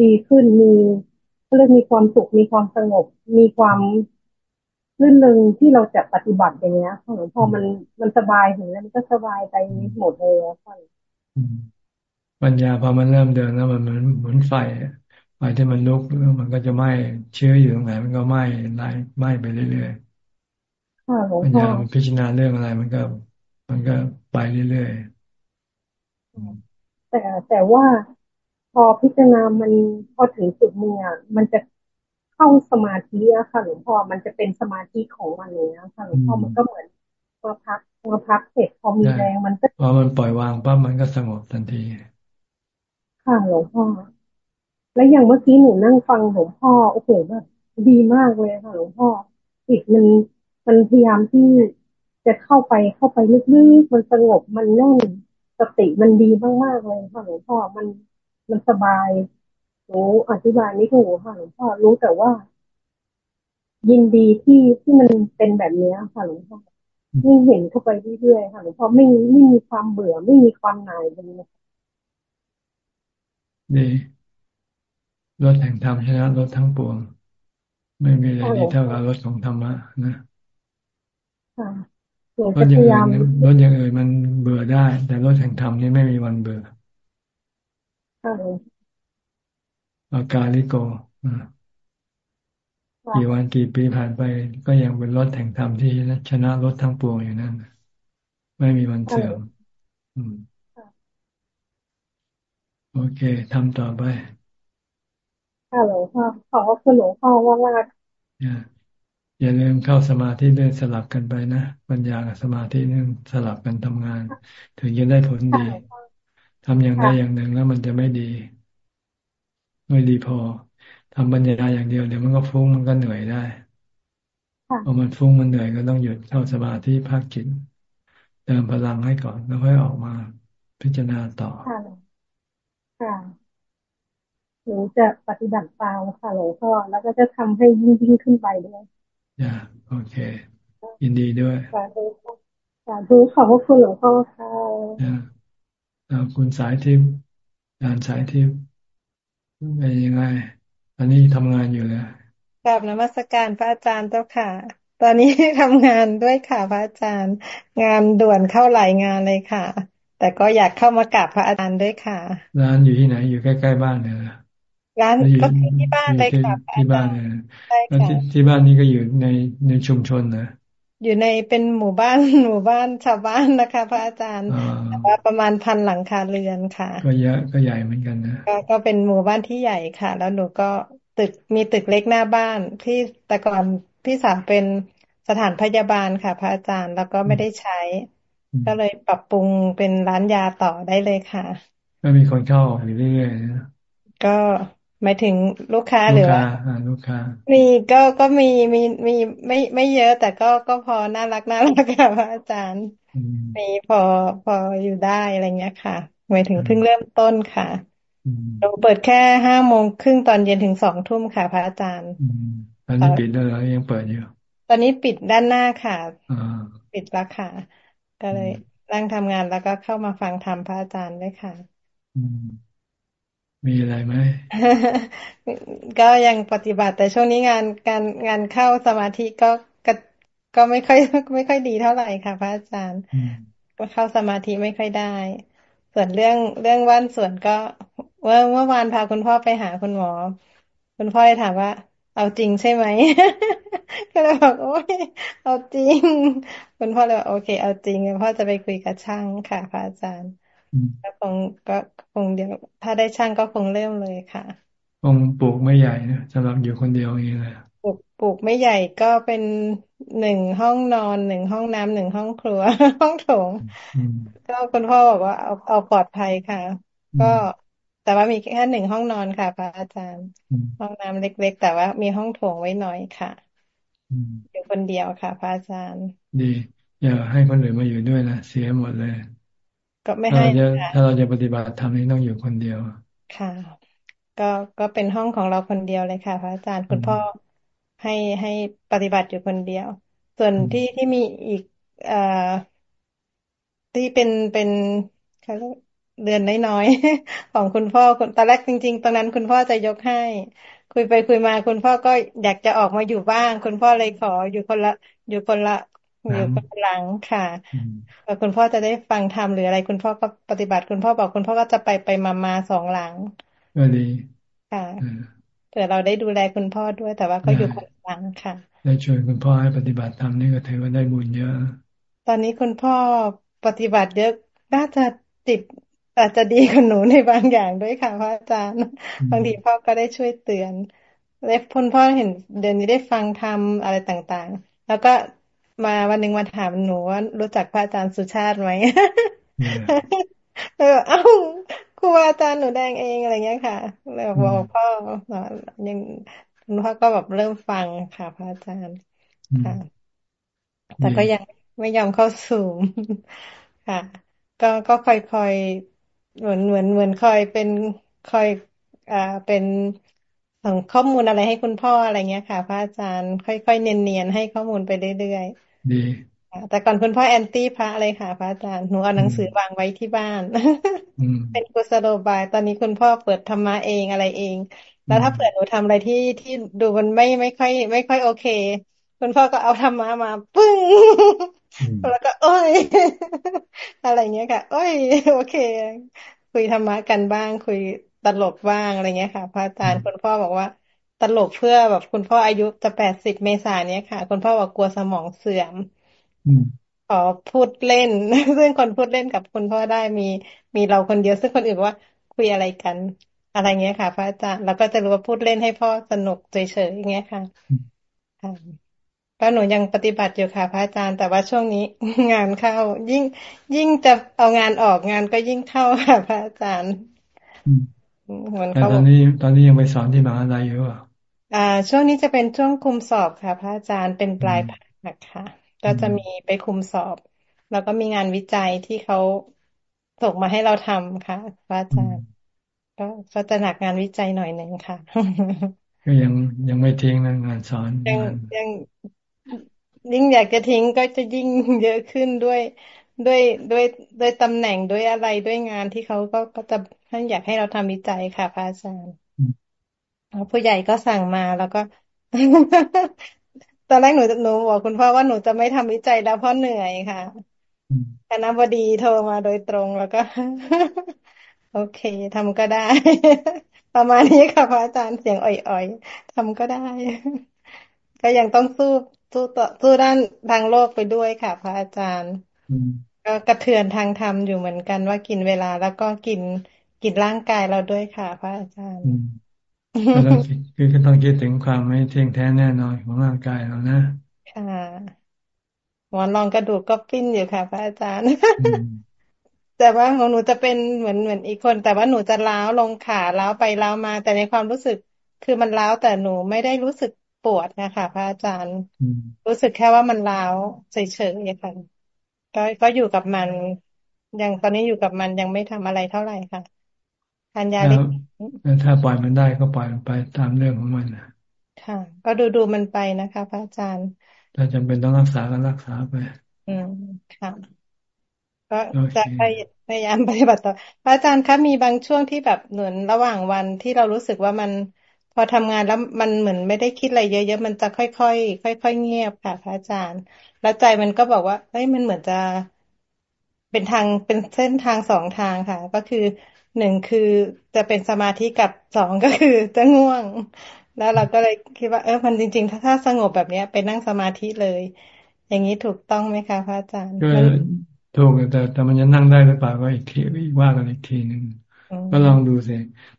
ดีขึ้นมีเรื่องมีความสุขมีความสงบ มีความรื่นเริงที่เราจะปฏิบัติอย่างเงี้ยค่ะหลวงพ่อมันมันสบายเห็นแล้วมันก็สบายไปหมดเลยค่ะปัญญาพอมันเริ่มเดินแล้วมันเหมือนเหมือนไฟไฟที่มันลุกแล้วมันก็จะไหม้เชื้ออยู่ตรงไหนมันก็ไหม้ไล่ไหม้ไปเรื่อยๆ ปัญญามันพิจารณาเรื่องอะไร มันก็ มันก็ไปเรื่อยๆแต่แต่ว่าพอพิจารณามันพอถึงจุดนึงอะมันจะเข้าสมาธิอะค่ะหลวงพ่อมันจะเป็นสมาธิของมันเลยนะค่ะหลวงพ่อมันก็เหมือนมาพักมาพักเสร็จพอมีแรงมันก็พอมันปล่อยวางปั๊บมันก็สงบทันที ค่ะหลวงพ่อ แล้วอย่างเมื่อกี้หนูนั่งฟังหลวงพ่อโอ้โหแบบดีมากเลยค่ะหลวงพ่อจิตมัน มันพยายามที่จะเข้าไปเข้าไปลึกๆมันสงบมันแน่นสติมันดีมากๆเลยค่ะหลวงพ่อมันมันสบายหนูอธิบายไม่ถูกค่ะหลวงพ่อรู้แต่ว่า ยินดีที่ที่มันเป็นแบบนี้ค่ะหลวงพ่อไม่เห็นเข้าไปเรื่อยๆค่ะหลวงพ่อไม่ไม่มีความเบื่อไม่มีความหน่ายเลยดีรถแห่งธรรมชนะรถทั้งปวง ไม่มีอะไรดีเท่ากับรถของธรรมะนะ รถอย่างอื่นรถอย่างอื่นมันเบื่อได้ แต่รถแห่งธรรมนี่ไม่มีวันเบื่ออาการลิโกกี่วันกี่ปีผ่านไป ก็ยังเป็นรถแห่งธรรมที่ชนะรถทั้งปวงอยู่นั่นไม่มีวันเสื่อมโอเคทำต่อไปค่ะหลวงพ่อขอบคุณหลวงพ่อว่ามาก อย่าลืมเข้าสมาธิเรื่องสลับกันไปนะปัญญากับสมาธิเรื่องสลับกันทำงาน ถึงจะได้ผลดีทำอย่างใดอย่างหนึ่งแล้วมันจะไม่ดี ไม่ดีพอทำปัญญาอย่างเดียวเดี๋ยวมันก็ฟุ้งมันก็เหนื่อยได้พอมันฟุ้งมันเหนื่อยก็ต้องหยุดเข้าสมาธิพักจิตเติมพลังให้ก่อนแล้วค่อยออกมาพิจารณาต่อค่ะหนูจะปฏิบัติตามค่ะหลวงพ่อแล้วก็จะทำให้ยิ่งยิ่งขึ้นไปด้วย อย่าโอเค ยินดีด้วยสาธุสาธุขอบพระคุณหลวงพ่อค่ะอ่าคุณสายทิพย์งานสายทิพย์เป็นยังไง อันนี้ทำงานอยู่เลยกราบนมัสการพระอาจารย์เจ้าค่ะ ตอนนี้ทำงานด้วยค่ะพระอาจารย์ งานด่วนเข้าหลายงานเลยค่ะ แต่ก็อยากเข้ามากราบพระอาจารย์ด้วยค่ะร้านอยู่ที่ไหน อยู่ใกล้ๆบ้านเนี่ย ร้านก็ที่บ้านเลยค่ะที่บ้านเลยแล้วที่บ้านนี้ก็อยู่ในในชุมชนนะอยู่ในเป็นหมู่บ้านหมู่บ้านชาวบ้านนะคะ พระอาจารย์แต่ว่าประมาณพันหลังคาเรือนค่ะ ก็เยอะก็ใหญ่เหมือนกันนะก็ก็เป็นหมู่บ้านที่ใหญ่ค่ะ แล้วหนูก็ตึกมีตึกเล็กหน้าบ้านที่แต่ก่อนพี่สาวเป็นสถานพยาบาลค่ะ พระอาจารย์แล้วก็ไม่ได้ใช้ ก็เลยปรับปรุงเป็นร้านยาต่อได้เลยค่ะ ก็มีคนเข้าออกอยู่เรื่อยๆนะก็ หมายถึงลูกค้าหรือว่าลูกค้ามีก็ก็มีมีมีไม่ไม่เยอะแต่ก็ก็พอน่ารักน่ารักค่ะพระอาจารย์มีพอพออยู่ได้อะไรเงี้ยค่ะ หมายถึงเพิ่งเริ่มต้นค่ะเราเปิดแค่ห้าโมงครึ่งตอนเย็นถึงสองทุ่มค่ะ พระอาจารย์ตอนนี้ปิดแล้วยังเปิดอยู่ตอนนี้ปิดด้านหน้าค่ะปิดแล้วค่ะ ก็เลยนั่งทำงานแล้วก็เข้ามาฟังธรรมพระอาจารย์ด้วยค่ะ มีอะไรไหมก็ยังปฏิบัติ แต่ช่วงนี้งานการงานเข้าสมาธิก็ก็ก็ไม่ค่อยไม่ค่อยดีเท่าไหร่ค่ะ พระอาจารย์ก็เข้าสมาธิไม่ค่อยได้ ส่วนเรื่องเรื่องว่านส่วนก็เมื่อเมื่อวานพาคุณพ่อไปหาคุณหมอ คุณพ่อเลยถามว่าเอาจริงใช่ไหม ก็เลยบอกโอ้ยเอาจริง คุณพ่อเลยบอกโอเค เอาจริงพ่อจะไปคุยกับช่างค่ะ พระอาจารย์ ก็คงก็คงเดี๋ยวถ้าได้ช่างก็คงเริ่มเลยค่ะ คงปลูกไม่ใหญ่นะสำหรับอยู่คนเดียวเองเลยปลูกปลูกไม่ใหญ่ก็เป็นหนึ่งห้องนอนหนึ่งห้องน้ำหนึ่งห้องครัว ห้องโถง ก็คุณพ่อบอกว่าเอาเอาปลอดภัยค่ะ ก็แต่ว่ามีแค่หนึ่งห้องนอนค่ะพระอาจารย์ ห้องน้ำเล็ก ๆ แต่ว่ามีห้องโถงไว้หน่อยค่ะอยู่คนเดียวค่ะพระอาจารย์ ดี อย่าให้คนอื่นมาอยู่ด้วยนะเสียหมดเลย ก็ไม่ให้ถ้าเราจะปฏิบัติธรรมนี้ต้องอยู่คนเดียว ค่ะ ก็ก็เป็นห้องของเราคนเดียวเลยค่ะ พระอาจารย์คุณพ่อให้ให้ปฏิบัติอยู่คนเดียว ส่วนที่ที่มีอีกเอ่อที่เป็นเป็นเขาเรียกเดือนน้อยๆของคุณพ่อตอนแรกจริง ๆ ตอนนั้นคุณพ่อจะยกให้ คุยไปคุยมา คุณพ่อก็อยากจะออกมาอยู่บ้าง คุณพ่อเลยขออยู่คนละ อยู่คนละ อยู่คนละหลังค่ะแล้วคุณพ่อจะได้ฟังธรรมหรืออะไร คุณพ่อก็ปฏิบัติ คุณพ่อบอกคุณพ่อก็จะไปไปมามาสองหลังก็ดีค่ะเผื่อเราได้ดูแลคุณพ่อด้วย แต่ว่าก็อยู่คนละหลังค่ะ ได้ช่วยคุณพ่อให้ปฏิบัติธรรมนี่ก็ถือว่าได้บุญเยอะ ตอนนี้คุณพ่อปฏิบัติเยอะน่าจะติดอาจจะดีกว่าหนูในบางอย่างด้วยค่ะพระอาจารย์บางทีพ่อก็ได้ช่วยเตือนและพ่นพ่อเห็นเดี๋ยวนี้ได้ฟังธรรมอะไรต่างๆ แล้วก็ มาวันหนึ่งมาถามหนูว่ารู้จักพระอาจารย์สุชาติไหมเออเอ้าครูอาจารย์หนูแดงเองอะไรเงี้ยค่ะเลยบอกพ่อยังคุณพ่อก็แบบเริ่มฟังค่ะ พระอาจารย์ค่ะ แต่ก็ยังไม่ยอมเข้าสู่ค่ะ ก็ก็คอยคอยเหมือนเหมือนเหมือนคอยเป็นคอยอ่าเป็นส่งข้อมูลอะไรให้คุณพ่ออะไรเงี้ยค่ะ พระอาจารย์ค่อยๆเนียนๆให้ข้อมูลไปเรื่อยๆ ดี แต่ก่อนคุณพ่อแอนตี้พระเลยค่ะ พระอาจารย์หนูเอาหนังสือวางไว้ที่บ้านเป็นกุศโลบาย ตอนนี้คุณพ่อเปิดธรรมะเองอะไรเอง แล้วถ้าเปิดหนูทำอะไรที่ที่ดูมันไม่ไม่ค่อย ไม่ค่อยโอเค คุณพ่อก็เอาธรรมะมาปึ้งแล้วก็โอ้ย อะไรเงี้ยค่ะโอ้ยโอเค คุยธรรมะกันบ้าง คุยตลกบ้างอะไรเงี้ยค่ะ พระอาจารย์คุณพ่อบอกว่า ตลกเพื่อแบบคุณพ่ออายุจะแปดสิบเมษายนเนี้ยค่ะ คุณพ่อบอกกลัวสมองเสื่อมขอพูดเล่น ซึ่งคนพูดเล่นกับคุณพ่อได้มี มีเราคนเดียวซึ่งคนอื่นว่าคุยอะไรกัน อะไรเงี้ยค่ะ พระอาจารย์เราก็จะรู้ว่าพูดเล่นให้พ่อสนุกเฉยๆอย่างเงี้ยค่ะก็หนูยังปฏิบัติอยู่ค่ะ พระอาจารย์แต่ว่าช่วงนี้งานเข้า ยิ่งยิ่งจะเอางานออกงานก็ยิ่งเข้าค่ะ พระอาจารย์แต่ตอนนี้ตอนนี้ยังไปสอนที่มหาลัยอยู่อะ อ่าช่วงนี้จะเป็นช่วงคุมสอบค่ะ พระอาจารย์เป็นปลายภาคค่ะ ก็จะมีไปคุมสอบ แล้วก็มีงานวิจัยที่เขาส่งมาให้เราทำค่ะ พระอาจารย์ ก็ก็จะหนักงานวิจัยหน่อยหนึ่งค่ะ ก็ยังยังไม่ทิ้งนะงานสอนยังยังยิ่งอยากจะทิ้งก็จะยิ่งเยอะขึ้นด้วยด้วยด้วยด้วยตำแหน่งด้วยอะไรด้วยงานที่เขาก็ก็จะท่านอยากให้เราทำวิจัยค่ะ พระอาจารย์ ผู้ใหญ่ก็สั่งมาแล้วก็ ตอนแรกหนูหนูบอกคุณพ่อว่าหนูจะไม่ทำวิจัยแล้วเพราะเหนื่อยค่ะคณะบดีโทรมาโดยตรงแล้วก็ โอเคทำก็ได้ ประมาณนี้ค่ะพระอาจารย์เสียงอ่อยๆทำก็ได้ ก็ยังต้องสู้สู้ต่อสู้ด้านทางโลกไปด้วยค่ะ พระอาจารย์ก็กระเทือนทางธรรมอยู่เหมือนกันว่ากินเวลาแล้วก็กินกินร่างกายเราด้วยค่ะ พระอาจารย์ก็ต้อง คือก็ต้องคิดถึงความไม่เที่ยงแท้แน่นอนของร่างกายเรานะ ค่ะหมอนรองกระดูกก็ปิ้นอยู่ค่ะ พระอาจารย์ แต่ว่าของหนูจะเป็นเหมือนเหมือนอีกคน แต่ว่าหนูจะล้าวลงขาล้าวไปล้าวมา แต่ในความรู้สึกคือมันล้าวแต่หนูไม่ได้รู้สึกปวดนะคะพระอาจารย์ รู้สึกแค่ว่ามันล้าวเฉยๆค่ะก็ก็อยู่กับมัน ยังตอนนี้อยู่กับมันยังไม่ทำอะไรเท่าไหร่ค่ะ ทานยาเล็กถ้าปล่อยมันได้ก็ปล่อยมันไปตามเรื่องของมันค่ะ ก็ดูดูมันไปนะคะพระอาจารย์ ถ้าจำเป็นต้องรักษาก็รักษาไป อืมค่ะก็จะพยายามปฏิบัติต่อพระอาจารย์คะมีบางช่วงที่แบบเหมือนระหว่างวันที่เรารู้สึกว่ามันพอทำงานแล้วมันเหมือนไม่ได้คิดอะไรเยอะๆมันจะค่อยๆค่อยๆเงียบค่ะพระอาจารย์ แล้วใจมันก็บอกว่าเอ้ยมันเหมือนจะเป็นทางเป็นเส้นทางสองทางค่ะ ก็คือ หนึ่งคือจะเป็นสมาธิกับสองก็คือจะง่วง แล้วเราก็เลยคิดว่า เออมันจริง ๆ ถ้าถ้าสงบแบบเนี้ยไปนั่งสมาธิเลย อย่างนี้ถูกต้องไหมคะพระอาจารย์ก็ถูกแต่แต่มันจะนั่งได้หรือเปล่าก็อีกทีว่ากันอีกทีหนึ่งก็ลองดูสิ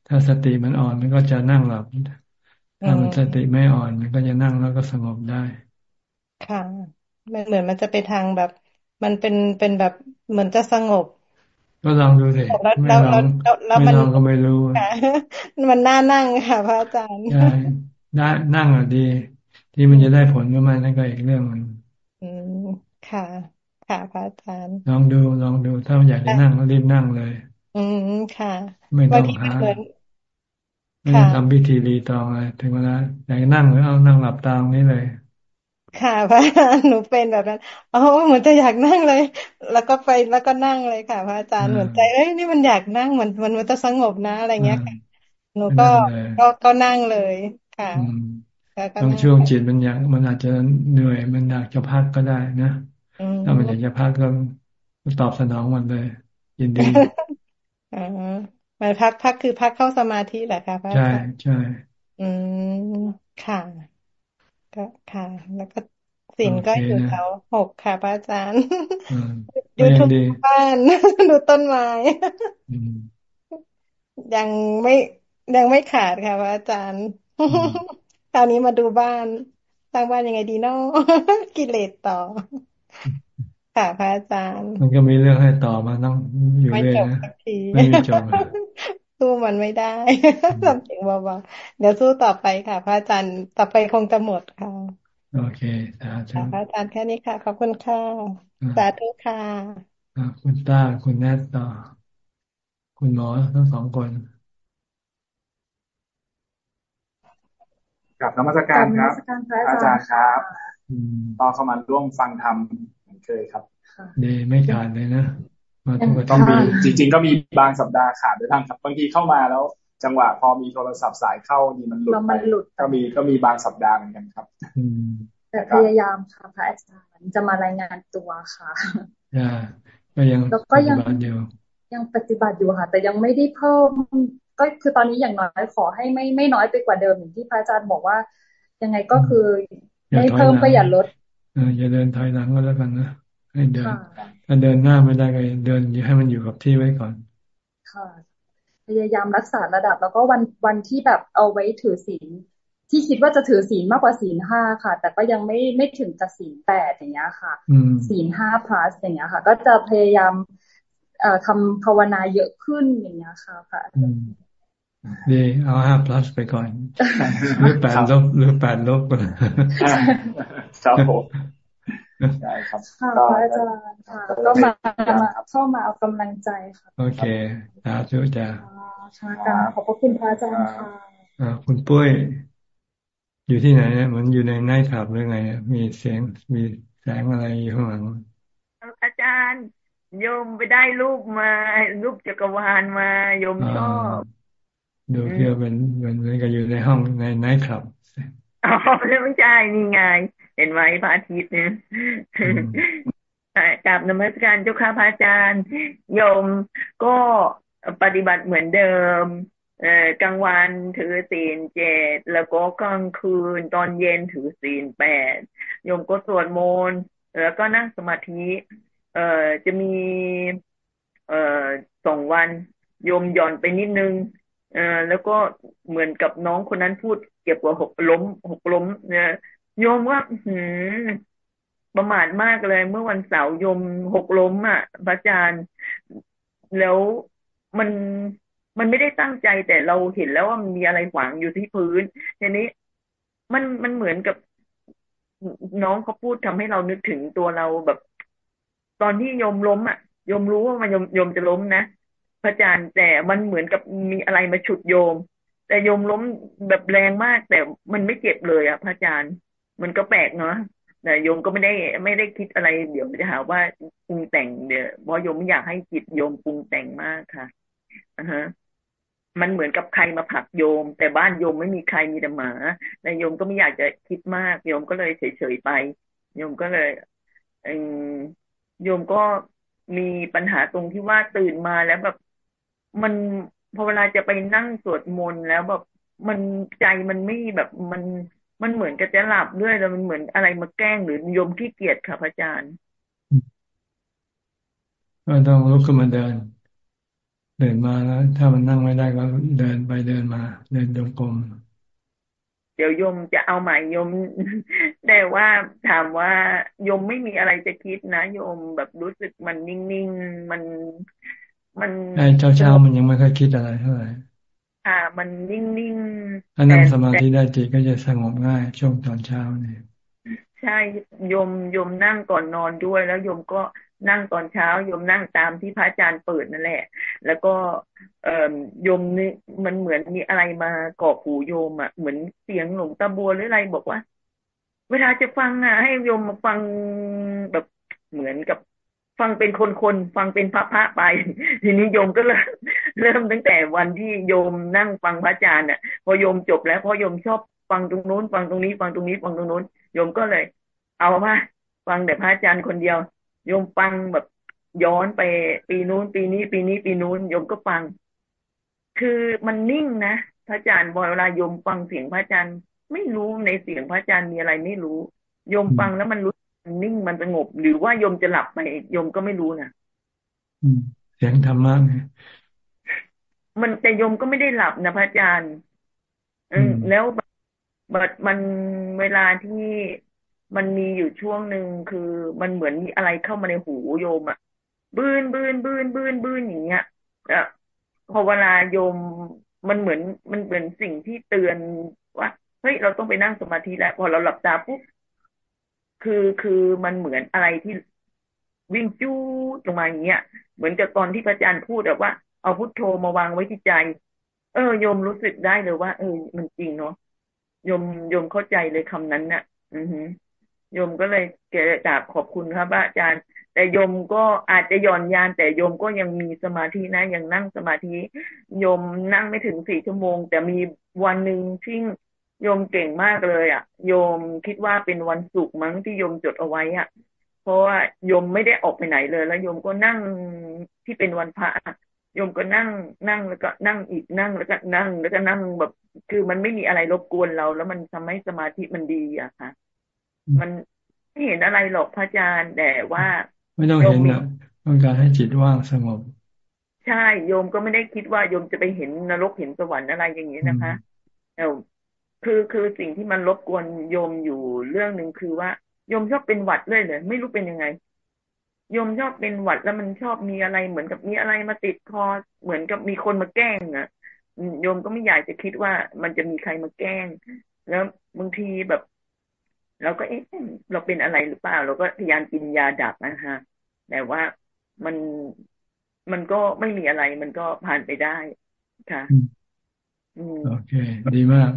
ถ้าสติมันอ่อนมันก็จะนั่งหลับถ้ามันสติไม่อ่อนมันก็จะนั่งแล้วก็สงบได้ ค่ะมันเหมือนมันจะไปทางแบบ มันเป็นเป็นแบบเหมือนจะสงบ ก็ลองดูสิไม่ลองไม่ลองก็ไม่รู้มันน่านั่งค่ะพระอาจารย์ได้นั่งอะดี ที่มันจะได้ผลก็ไม่นั่นก็อีกเรื่องหนึ่งอืมค่ะ ค่ะพระอาจารย์ ลองดูลองดูถ้าอยากจะนั่งก็รีบนั่งเลย อืมค่ะไม่ต้องหาไม่ต้องทำพิธีรีตองอะไรถึงเวลาอยากนั่งหรือเอานั่งหลับตาตรงนี้เลย ค่ะพระหนูเป็นแบบนั้นอ๋อเหมือนจะอยากนั่งเลย แล้วก็ไปแล้วก็นั่งเลยค่ะพระอาจารย์เหมือนใจเอ้ยนี่มันอยากนั่งมันมันมันจะสงบนะอะไรเงี้ยค่ะหนูก็ก็ก็นั่งเลยค่ะบางช่วงจิตมันอยากมันอาจจะเหนื่อย มันอยากจะพักก็ได้นะถ้ามันอยากจะพักก็ตอบสนองมันเลย ยินดีอ๋อมันพักพักคือพักเข้าสมาธิแหละค่ะพระอาจารย์ใช่ใช่อืมค่ะ ก็ค่ะ แล้วก็สินก็อยู่แถวหกค่ะพระอาจารย์ดูทุกบ้านดูต้นไม้ยังไม่ยังไม่ขาดค่ะพระอาจารย์คราวนี้มาดูบ้านสร้างบ้านยังไงดีเนาะกิเลสต่อ ค่ะพระอาจารย์ มันก็มีเรื่องให้ต่อมาต้องอยู่เลยนะไม่มีจบ สู้มันไม่ได้ทำเสียงเบาๆเดี๋ยวสู้ต่อไปค่ะ พระอาจารย์ต่อไปคงจะหมดค่ะ โอเคสาธุพระอาจารย์แค่นี้ค่ะ ขอบคุณค่ะสาธุค่ะคุณต้าคุณแนทต่อ คุณหมอทั้งสองคนกับนมัสการครับอาจารย์ครับตอนเข้ามาร่วมฟังธรรมเหมือนเคยครับดีไม่ขาดเลยนะ มาทุกต้องมีจริง ๆ ก็มีบางสัปดาห์ขาดไปบ้างครับบางทีเข้ามาแล้ว จังหวะพอมีโทรศัพท์สายเข้านี่มันหลุดไปก็มีก็มีบางสัปดาห์เหมือนกันครับแต่พยายามค่ะพระอาจารย์จะมารายงานตัวค่ะก็ยังก็ยังยังปฏิบัติอยู่ค่ะ แต่ยังไม่ได้เพิ่ม ก็คือตอนนี้อย่างน้อยขอให้ไม่ไม่น้อยไปกว่าเดิมอย่างที่พระอาจารย์บอกว่า ยังไงก็คือไม่เพิ่มก็อย่าลดอย่าเดินถอยหลังก็แล้วกันนะ ให้เดิน ถ้าเดินหน้าไม่ได้ก็เดินให้มันอยู่กับที่ไว้ก่อน ค่ะ พยายามรักษาระดับ แล้วก็วันวันที่แบบเอาไว้ถือศีลที่คิดว่าจะถือศีลมากกว่าศีลห้าค่ะ แต่ก็ยังไม่ไม่ถึงจะศีลแปดอย่างเงี้ยค่ะศีลห้า plus อย่างเงี้ยค่ะ ก็จะพยายามเอ่อทำภาวนาเยอะขึ้นอย่างเงี้ยค่ะค่ะดีเอาห้า plus ไปก่อน หรือแปดลบหรือแปดลบก็ครับผม ใช่ครับค่ะอาจารย์ค่ะก็มามาเข้ามาเอากำลังใจค่ะ โอเคสาธุจ้าค่ะขอบพระคุณพระอาจารย์ค่ะอ่าคุณปุ้ย อยู่ที่ไหนเนี่ยเหมือนอยู่ในไนท์คลับหรือไง มีเสียงมีแสงอะไรอยู่ข้างหลังอาจารย์โยมไปได้รูปมา รูปจักรวาลมาโยมชอบดูเที่ยวเป็นเหมือนเหมือนกับอยู่ในห้องในไนท์คลับอ๋อไม่ใช่นี่ไงเห็นไหมพระอาทิตย์เนี่ยกราบนมัสการเจ้าค่ะพระอาจารย์โยมก็ปฏิบัติเหมือนเดิม เอ่อกลางวันถือศีลเจ็ดแล้วก็กลางคืนตอนเย็นถือศีลแปดโยมก็สวดมนต์แล้วก็นั่งสมาธิ เอ่อจะมี เอ่อสองวันโยมหย่อนไปนิดนึงเอ่อแล้วก็เหมือนกับน้องคนนั้นพูดเกี่ยวกับหกล้มหกล้มเนี่ย โยมว่าหืมประมาทมากเลย เมื่อวันเสาร์โยมหกล้มอะพระอาจารย์ แล้วมันมันไม่ได้ตั้งใจแต่เราเห็นแล้วว่ามันมีอะไรขวางอยู่ที่พื้นทีนี้มันมันเหมือนกับน้องเขาพูดทำให้เรานึกถึงตัวเราแบบ ตอนที่โยมล้มอะโยมรู้ว่ามันโยมโยมจะล้มนะพระอาจารย์แต่มันเหมือนกับมีอะไรมาฉุดโยม แต่โยมล้มแบบแรงมาก แต่มันไม่เจ็บเลยอะพระอาจารย์ มันก็แปลกเนาะแต่โยมก็ไม่ได้ไม่ได้คิดอะไร เดี๋ยวจะหาว่าปรุงแต่งเดี๋ยวเพราะโยมไม่อยากให้จิตโยมปรุงแต่งมากค่ะอ่าฮะมันเหมือนกับใครมาผลักโยม แต่บ้านโยมไม่มีใครมีแต่หมาแต่โยมก็ไม่อยากจะคิดมาก โยมก็เลยเฉยๆไป โยมก็เลยโยมก็มีปัญหาตรงที่ว่าตื่นมาแล้วแบบมันพอเวลาจะไปนั่งสวดมนต์แล้วแบบมันใจมันไม่แบบมัน มันเหมือนกับจะหลับด้วยแล้วมันเหมือนอะไรมาแกล้งหรือโยมขี้เกียจค่ะพระอาจารย์ก็ต้องลุกขึ้นมาเดิน เดินมาแล้ว ถ้ามันนั่งไม่ได้ก็เดินไปเดินมา เดินจงกรมเดี๋ยวโยมจะเอาใหม่โยมแต่ว่าถามว่าโยมไม่มีอะไรจะคิดนะโยมแบบรู้สึกมันนิ่งๆมันมันไอ้เช้าเช้ามันยังไม่ค่อยคิดอะไรเท่าไหร่ ค่ะ มันนิ่งๆถ้านั่งสมาธิได้จิตก็จะสงบง่าย ช่วงตอนเช้าเนี่ยใช่โยมโยมนั่งก่อนนอนด้วย แล้วโยมก็นั่งตอนเช้าโยมนั่งตามที่พระอาจารย์เปิดนั่นแหละ แล้วก็เอ่อโยมนี่มันเหมือนมีอะไรมากอกหูโยมอะเหมือนเสียงหลวงตาบัวหรืออะไรบอกว่า เวลาจะฟังอะให้โยมมาฟังแบบเหมือนกับ ฟังเป็นคนๆฟังเป็นพระพระไป ทีนี้โยมก็เริ่มเริ่มตั้งแต่วันที่โยมนั่งฟังพระอาจารย์อะ พอโยมจบแล้วพอโยมชอบฟังตรงโน้น ฟังตรงนี้ ฟังตรงนี้ฟังตรงโน้นโยมก็เลย เอามาฟังแต่พระอาจารย์คนเดียว โยมฟังแบบย้อนไปปีนู้น ปีนี้ ปีนี้ปีนู้นโยมก็ฟัง คือมันนิ่งนะพระอาจารย์บอเวลาโยมฟังเสียงพระอาจารย์ ไม่รู้ในเสียงพระอาจารย์มีอะไรไม่รู้โยมฟังแล้วมันรู้ มันนิ่งมันสงบ หรือว่าโยมจะหลับไปโยมก็ไม่รู้นะเสียงธรรมะไงมันแต่โยมก็ไม่ได้หลับนะพระอาจารย์อืแล้วบัดมันเวลาที่มันมีอยู่ช่วงหนึ่งคือมันเหมือนมีอะไรเข้ามาในหูโยมอะบื้นบื้นบื้นบื้นบื้นอย่างเงี้ยอะพอเวลาโยมมันเหมือนมันเหมือนสิ่งที่เตือนว่าเฮ้ยเราต้องไปนั่งสมาธิแล้ว พอเราหลับตาปุ๊บ คือคือมันเหมือนอะไรที่วิ่งจู้ลงมาอย่างเงี้ย เหมือนกับตอนที่พระอาจารย์พูดแบบว่า เอาพุทโธมาวางไว้ที่ใจ เออโยมรู้สึกได้เลยว่า เออ มันจริงเนาะโยมโยมเข้าใจเลยคำนั้นนะ่ะ อือฮึโยมก็เลยเกกราบขอบคุณครับอาจารย์ แต่โยมก็อาจจะหย่อนยาน แต่โยมก็ยังมีสมาธินะยังนั่งสมาธิโยมนั่งไม่ถึงสี่ชั่วโมง แต่มีวันหนึ่งที่ โยมเก่งมากเลยอะ โยมคิดว่าเป็นวันศุกร์มั้งที่โยมจดเอาไว้อะ เพราะว่าโยมไม่ได้ออกไปไหนเลย แล้วโยมก็นั่งที่เป็นวันพระโยมก็นั่งนั่งแล้วก็นั่งอีกนั่งแล้วก็นั่ง แล้วก็นั่งแบบ คือมันไม่มีอะไรรบกวนเรา แล้วมันทำให้สมาธิมันดีอะค่ะ มันไม่เห็นอะไรหรอกพระอาจารย์แต่ว่า ไม่ต้องเห็นนะต้องการให้จิตว่างสงบใช่โยมก็ไม่ได้คิดว่าโยมจะไปเห็นนรกเห็นสวรรค์อะไรอย่างนี้นะคะแต่ คือคือสิ่งที่มันรบกวนโยมอยู่เรื่องหนึ่งคือว่าโยมชอบเป็นหวัดเลยเลยไม่รู้เป็นยังไงโยมชอบเป็นหวัดแล้วมันชอบมีอะไรเหมือนกับมีอะไรมาติดคอเหมือนกับมีคนมาแกล้งอะโยมก็ไม่อยากจะคิดว่ามันจะมีใครมาแกล้ง แล้วบางทีแบบเราก็เอ๊ะเราเป็นอะไรหรือเปล่า เราก็พยายามกินยาดับนะฮะแต่ว่ามันมันก็ไม่มีอะไร มันก็ผ่านไปได้ค่ะโอเค ดีมาก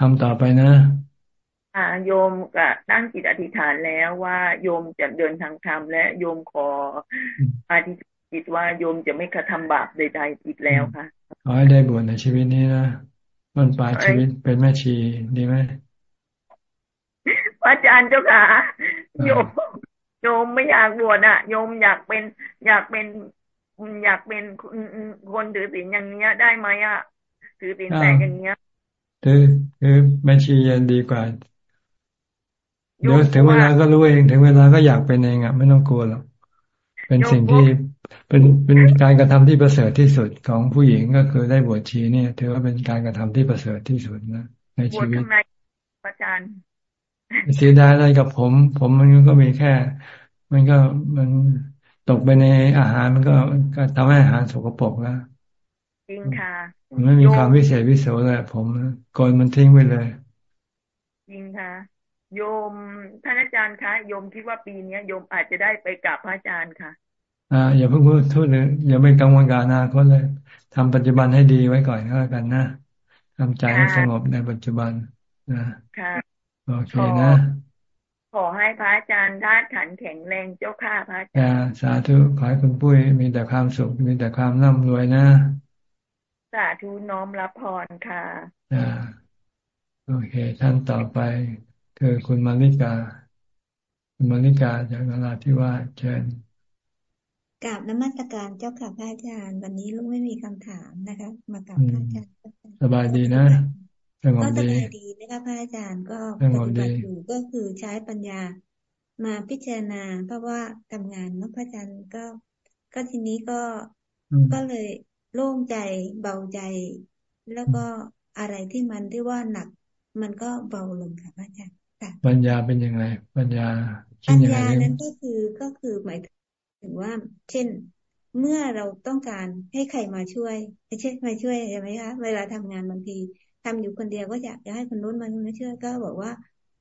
ทำต่อไปนะอ่าโยมก็ตั้งจิตอธิษฐานแล้วว่าโยมจะเดินทางธรรมและโยมขออธิษฐานจิตว่าโยมจะไม่กระทำบาปใดๆอีกแล้วค่ะขอให้ได้บวชในชีวิตนี้นะมันปลายชีวิตเป็นแม่ชีดีไหมอาจารย์เจ้าค่ะโยมโยมไม่อยากบวชอะ โยมอยากเป็น อยากเป็นอยากเป็นคนถือศีลอย่างเนี้ย ได้ไหมอะถือศีลแต่อย่างเนี้ย ถือถือแม่ชียังดีกว่าเดี๋ยวถึงเวลาก็รู้เอง ถึงเวลาก็อยากเป็นเองอะ ไม่ต้องกลัวหรอกเป็นสิ่งที่เป็นเป็นการกระทำที่ประเสริฐที่สุดของผู้หญิงก็คือได้บวชชีเนี่ย ถือว่าเป็นการกระทำที่ประเสริฐที่สุดนะในชีวิตอาจารย์เสียดายอะไรกับผม ผมมันก็มีแค่ มันก็มันตกไปในอาหารมันก็ก็ทำให้อาหารสกปรกแล้ว จริงค่ะมันไม่มีความวิเศษวิโสเลยผมโกนมันทิ้งไปเลยจริงค่ะ โยมท่านอาจารย์คะโยมคิดว่าปีนี้โยมอาจจะได้ไปกราบพระอาจารย์ค่ะ อ่า อย่าเพิ่งพูดทุดเลยอย่าไปกังวลกับอนาคตเลยทำปัจจุบันให้ดีไว้ก่อนก็แล้วกันนะทำใจให้สงบในปัจจุบันนะค่ะโอเคนะขอให้พระอาจารย์ธาตุขันแข็งแรงเจ้าข้าพระอาจารย์สาธุขอให้คุณปุ้ยมีแต่ความสุข มีแต่ความร่ำรวยนะ สาธุน้อมรับพรค่ะ อ่า โอเคท่านต่อไป คือคุณมาริกา คุณมาริกาจากนราธิวาสเชิญกราบนมัสการเจ้าค่ะพระอาจารย์ วันนี้ลูกไม่มีคำถามนะคะ มากราบพระอาจารย์สบายดีนะก็สบายดีนะคะพระอาจารย์ก็ปฏิบัติอยู่ก็คือใช้ปัญญามาพิจารณา เพราะว่าทำงานเนาะพระอาจารย์ก็ ก็ทีนี้ก็ก็เลย โล่งใจเบาใจ แล้วก็อะไรที่มันที่ว่าหนัก มันก็เบาลงค่ะพระอาจารย์ปัญญาเป็นยังไง ปัญญาปัญญานั้นก็คือก็คือหมายถึงว่า เช่น เมื่อเราต้องการให้ใครมาช่วยเช่นมาช่วยใช่ไหมคะเวลาทำงานบางทีทำอยู่คนเดียวก็อยากจะให้คนนู้นมาช่วยก็บอกว่า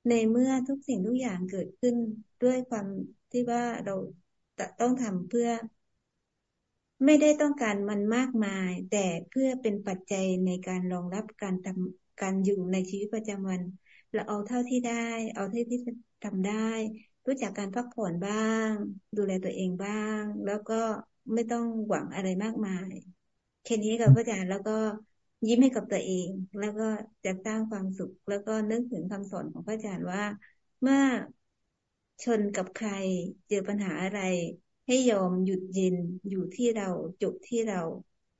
ในเมื่อทุกสิ่งทุกอย่างเกิดขึ้นด้วยความที่ว่าเราต้องทำเพื่อ ไม่ได้ต้องการมันมากมาย แต่เพื่อเป็นปัจจัยในการรองรับการทำการอยู่ในชีวิตประจำวัน เราเอาเท่าที่ได้ เอาเท่าที่ทำได้ รู้จักการพักผ่อนบ้าง ดูแลตัวเองบ้าง แล้วก็ไม่ต้องหวังอะไรมากมายแค่นี้กับพระอาจารย์แล้วก็ยิ้มให้กับตัวเอง แล้วก็จะสร้างความสุข แล้วก็นึกถึงคำสอนของพระอาจารย์ว่า เมื่อชนกับใคร เจอปัญหาอะไร ให้ยอมหยุดยินอยู่ที่เราจบที่เรา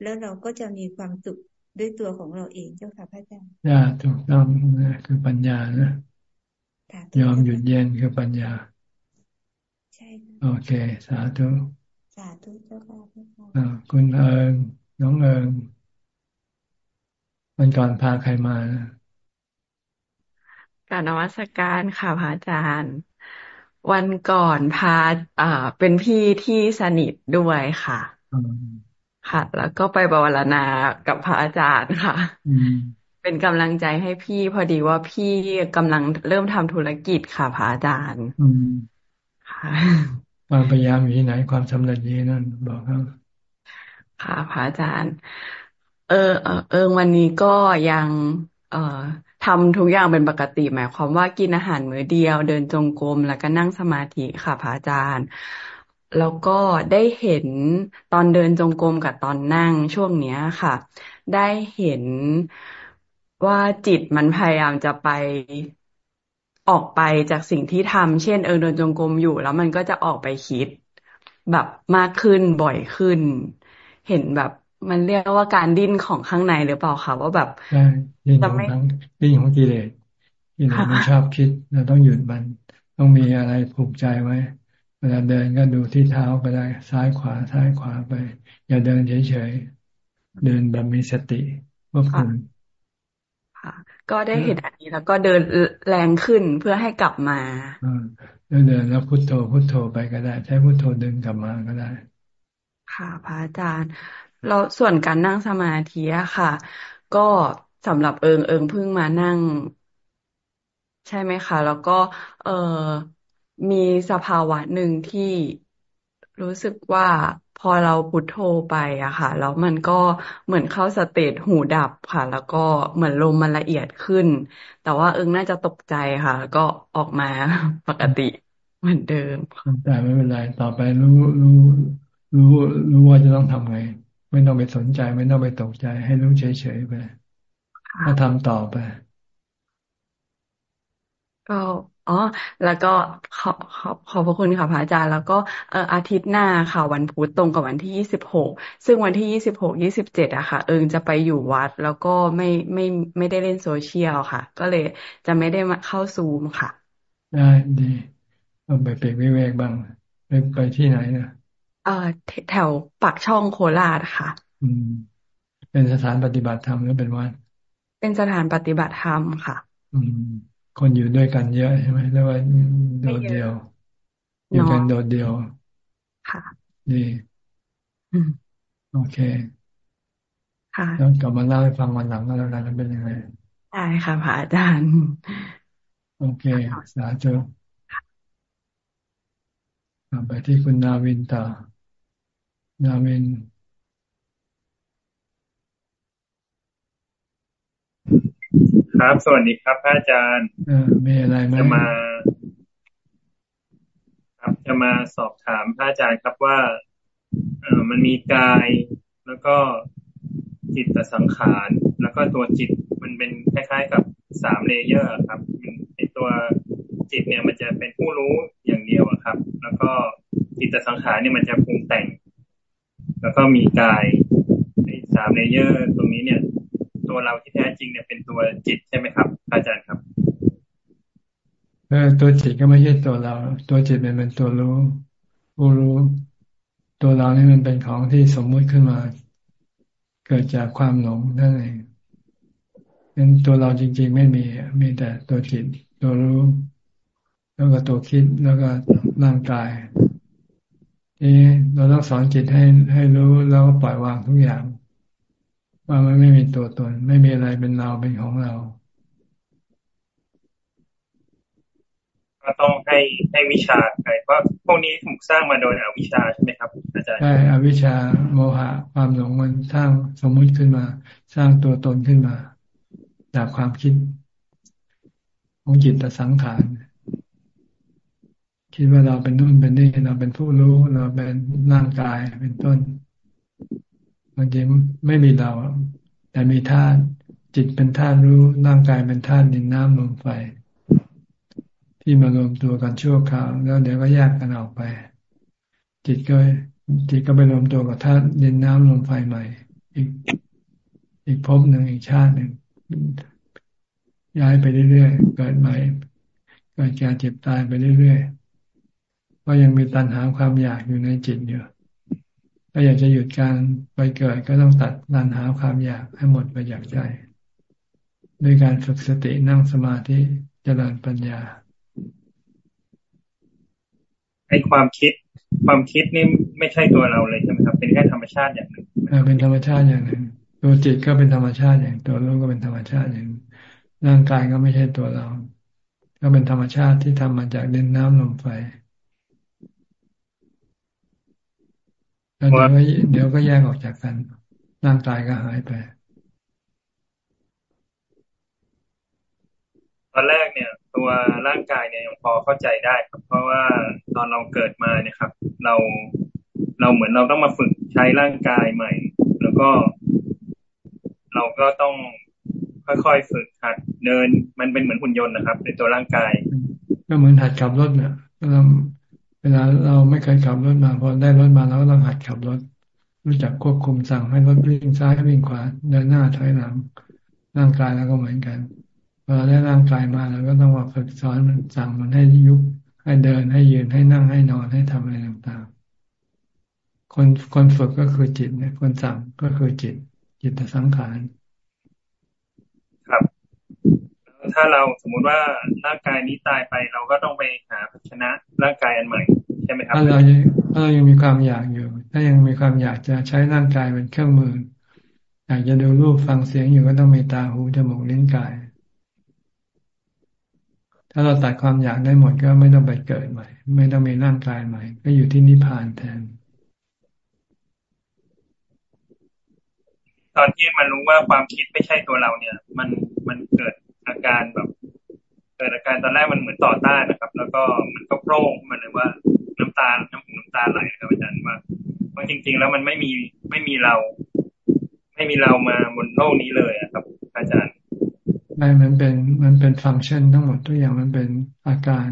แล้วเราก็จะมีความสุขด้วยตัวของเราเองเจ้าค่ะพระอาจารย์ย่าถูกต้องนะคือปัญญานะยอมหยุดเย็นคือปัญญา ใช่โอเค สาธุสาธุเจ้าค่ะอ่าคุณเอิงน้องเอิงมันก่อนพาใครมาการนวัตการค่ะพระอาจารย์ วันก่อนพาอ่า เป็นพี่ที่สนิทด้วยค่ะ ค่ะ แล้วก็ไปบวรณากับพระอาจารย์ค่ะ เป็นกำลังใจให้พี่พอดีว่าพี่กำลังเริ่มทำธุรกิจค่ะพระอาจารย์ค่ะความพยายามอยู่ที่ไหนความสำเร็จนี้นั่นบอกครับค่ะพระอาจารย์ เออเออเออวันนี้ก็ยัง เอ่อ ทำทุกอย่างเป็นปกติหมายความว่ากินอาหารมื้อเดียว เดินจงกรมแล้วก็นั่งสมาธิค่ะพระอาจารย์ แล้วก็ได้เห็นตอนเดินจงกรมกับตอนนั่งช่วงเนี้ยค่ะ ได้เห็นว่าจิตมันพยายามจะไปออกไปจากสิ่งที่ทำเช่น เออเดินจงกรมอยู่ แล้วมันก็จะออกไปคิด แบบมากขึ้นบ่อยขึ้น เห็นแบบ มันเรียกว่าการดิ้นของข้างในหรือเปล่าคะว่าแบบดิ้นของทั้งดิ้นของกิเลสกิเลสมันชอบคิดเราต้องหยุดมัน ต้องมีอะไรผูกใจไว้ เวลาเดินก็ดูที่เท้าก็ได้ซ้ายขวาซ้ายขวาไป อย่าเดินเฉยๆเดินแบบมีสติควบคุมก็ได้เห็นอันนี้แล้วก็เดินแรงขึ้นเพื่อให้กลับมาแล้วเดินแล้วพุโทโธพุโทโธไปก็ได้ ใช้พุโทโธดึงกลับมาก็ได้ ค่ะพระอาจารย์ เราส่วนการนั่งสมาธิอะค่ะ ก็สำหรับเอิงเอิงเพิ่งมานั่ง ใช่ไหมคะแล้วก็ เออมีสภาวะหนึ่งที่รู้สึกว่าพอเราพุทโธไปอะค่ะ แล้วมันก็เหมือนเข้าสเตจหูดับค่ะ แล้วก็เหมือนลมมันละเอียดขึ้น แต่ว่าเอิงน่าจะตกใจค่ะ แล้วก็ออกมาปกติเหมือนเดิมแต่ไม่เป็นไร ต่อไปรู้รู้รู้รู้ว่าจะต้องทำไง ไม่ต้องไปสนใจ ไม่ต้องไปตกใจ ให้รู้เฉยๆไปถ้าทำต่อไป ก็อ๋อ แล้วก็ขอขอบขอบพระคุณค่ะพระอาจารย์ แล้วก็เอ่ออาทิตย์หน้าค่ะ วันพุธตรงกับวันที่ยี่สิบหกซึ่งวันที่ยี่สิบหกยี่สิบเจ็ดอะค่ะ เอิงจะไปอยู่วัด แล้วก็ไม่ไม่ไม่ได้เล่นโซเชียลค่ะ ก็เลยจะไม่ได้มาเข้าซูมค่ะ ได้ดีเอาไปเปรกวิเวกบ้างไปไปที่ไหนนะ เอ่อแถวปากช่องโคราชค่ะ อืม เป็นสถานปฏิบัติธรรมหรือเป็นวัดเป็นสถานปฏิบัติธรรมค่ะ อืม คนอยู่ด้วยกันเยอะใช่ไหมหรือว่าโดดเดียว อยู่กันโดดเดียวค่ะดีโอเค ค่ะแล้วกลับมาเล่าให้ฟังวันหลังก็แล้วกันเป็นยังไงได้ค่ะพระอาจารย์ โอเคสาธุไปที่คุณนาวินต่อ นาวินครับสวัสดีครับพระอาจารย์มีอะไรไหมจะมา ครับจะมาสอบถามพระอาจารย์ครับว่าเออมันมีกายแล้วก็จิตสังขาร แล้วก็ตัวจิตมันเป็นคล้ายๆกับสาม layer ครับในตัวจิตเนี่ยมันจะเป็นผู้รู้อย่างเดียวครับ แล้วก็จิตสังขารเนี่ยมันจะปรุงแต่ง แล้วก็มีกายในสาม layer ตรงนี้เนี่ย ตัวเราที่แท้จริงเนี่ยเป็นตัวจิตใช่ไหมครับ อาจารย์ครับเออตัวจิตก็ไม่ใช่ตัวเรา ตัวจิตมันเป็นตัวรู้ผู้รู้ ตัวเรานี่มันเป็นของที่สมมุติขึ้นมา เกิดจากความหลงนั่นเองเป็นตัวเราจริง ๆ ไม่มีมีแต่ตัวจิต ตัวรู้ แล้วก็ตัวคิดแล้วก็ร่างกาย นี่เราต้องสอนจิตให้ให้รู้แล้วก็ปล่อยวางทุกอย่าง ว่ามันไม่มีตัวตน ไม่มีอะไรเป็นเราเป็นของเราก็ต้องให้ให้วิชาไปเพราะพวกนี้ถูกสร้างมาโดยอวิชชาใช่ไหมครับ อาจารย์ใช่อวิชชาโมหะ ความหลงมันสร้างสมมุติขึ้นมา สร้างตัวตนขึ้นมา จากความคิดของจิตตสังขาร คิดว่าเราเป็นนู่นเป็นนี่เราเป็นผู้รู้เราเป็นร่างกายเป็นต้นบางทีไม่มีเรา แต่มีธาตุจิตเป็นธาตุรู้ร่างกายเป็นธาตุดินน้ำลมไฟที่มารวมตัวกันชั่วคราว แล้วเดี๋ยวก็แยกกันออกไป จิตก็จิตก็ไปรวมตัวกับธาตุดินน้ำลมไฟใหม่ อีกอีกภพหนึ่งอีกชาติหนึ่งย้ายไปเรื่อยๆเกิดใหม่เกิดการเจ็บตายไปเรื่อยๆ ก็ยังมีตัณหาความอยากอยู่ในจิตอยู่ถ้าอยากจะหยุดการไปเกิดก็ต้องตัดตัณหาความอยากให้หมดไปจากใจด้วยการฝึกสตินั่งสมาธิเจริญปัญญาไอ้ความคิด ความคิดนี่ไม่ใช่ตัวเราเลยใช่ไหมครับเป็นแค่ธรรมชาติอย่างหนึ่งเป็นธรรมชาติอย่างหนึ่งตัวจิตก็เป็นธรรมชาติอย่าง ตัวรู้ก็เป็นธรรมชาติอย่างร่างกายก็ไม่ใช่ตัวเรา ก็เป็นธรรมชาติที่ทำมาจากดินน้ำลมไฟ แล้วเดี๋ยวก็เดี๋ยวก็แยกออกจากกัน ร่างกายก็หายไป ตอนแรกเนี่ย ตัวร่างกายเนี่ยยังพอเข้าใจได้ครับ เพราะว่าตอนเราเกิดมาเนี่ยครับ เราเราเหมือนเราต้องมาฝึกใช้ร่างกายใหม่ แล้วก็ เราก็ต้องค่อยๆฝึกหัดเดินมันเป็นเหมือนหุ่นยนต์นะครับในตัวร่างกาย ก็เหมือนหัดขับรถเนี่ยเรา เวลาเราไม่เคยขับรถมาพอได้รถมาเราก็ต้องหัดขับรถ รู้จักควบคุมสั่งให้รถวิ่งซ้ายวิ่งขวาเดินหน้าถอยหลังร่างกายแล้วก็เหมือนกันพอเราได้ร่างกายมาเราก็ต้องมาฝึกสอนมันสั่งมันให้ยุบให้เดินให้ยืนให้นั่งให้นอนให้ทำอะไรต่างๆ คนคนฝึกก็คือจิตเนี่ยคนสั่งก็คือจิต จิตสังขารครับ ถ้าเราสมมุติว่าร่างกายนี้ตายไปเราก็ต้องไปหาชนะร่างกายอันใหม่ใช่ไหมครับถ้าเราถ้าเรายังมีความอยากอยู่ ถ้ายังมีความอยากจะใช้ร่างกายเป็นเครื่องมืออยากจะดูรูปฟังเสียงอยู่ก็ต้องมีตาหูจมูกลิ้นกาย ถ้าเราตัดความอยากได้หมดก็ไม่ต้องไปเกิดใหม่ ไม่ต้องมีร่างกายใหม่ ก็อยู่ที่นิพพานแทนตอนที่มันรู้ว่าความคิดไม่ใช่ตัวเราเนี่ย มันมันเกิด อาการแบบเกิดอาการตอนแรกมันเหมือนต่อต้านนะครับ แล้วก็มันก็โปร่งมันเลยว่าน้ำตาน้ำหูน้ำตาไหลนะครับอาจารย์ว่าว่าจริง ๆ แล้วมันไม่มีไม่มีเรา ไม่มีเรามาบนโลกนี้เลยครับ อาจารย์ไม่มันเป็นมันเป็นฟังก์ชันทั้งหมดทุกอย่างมันเป็นอาการ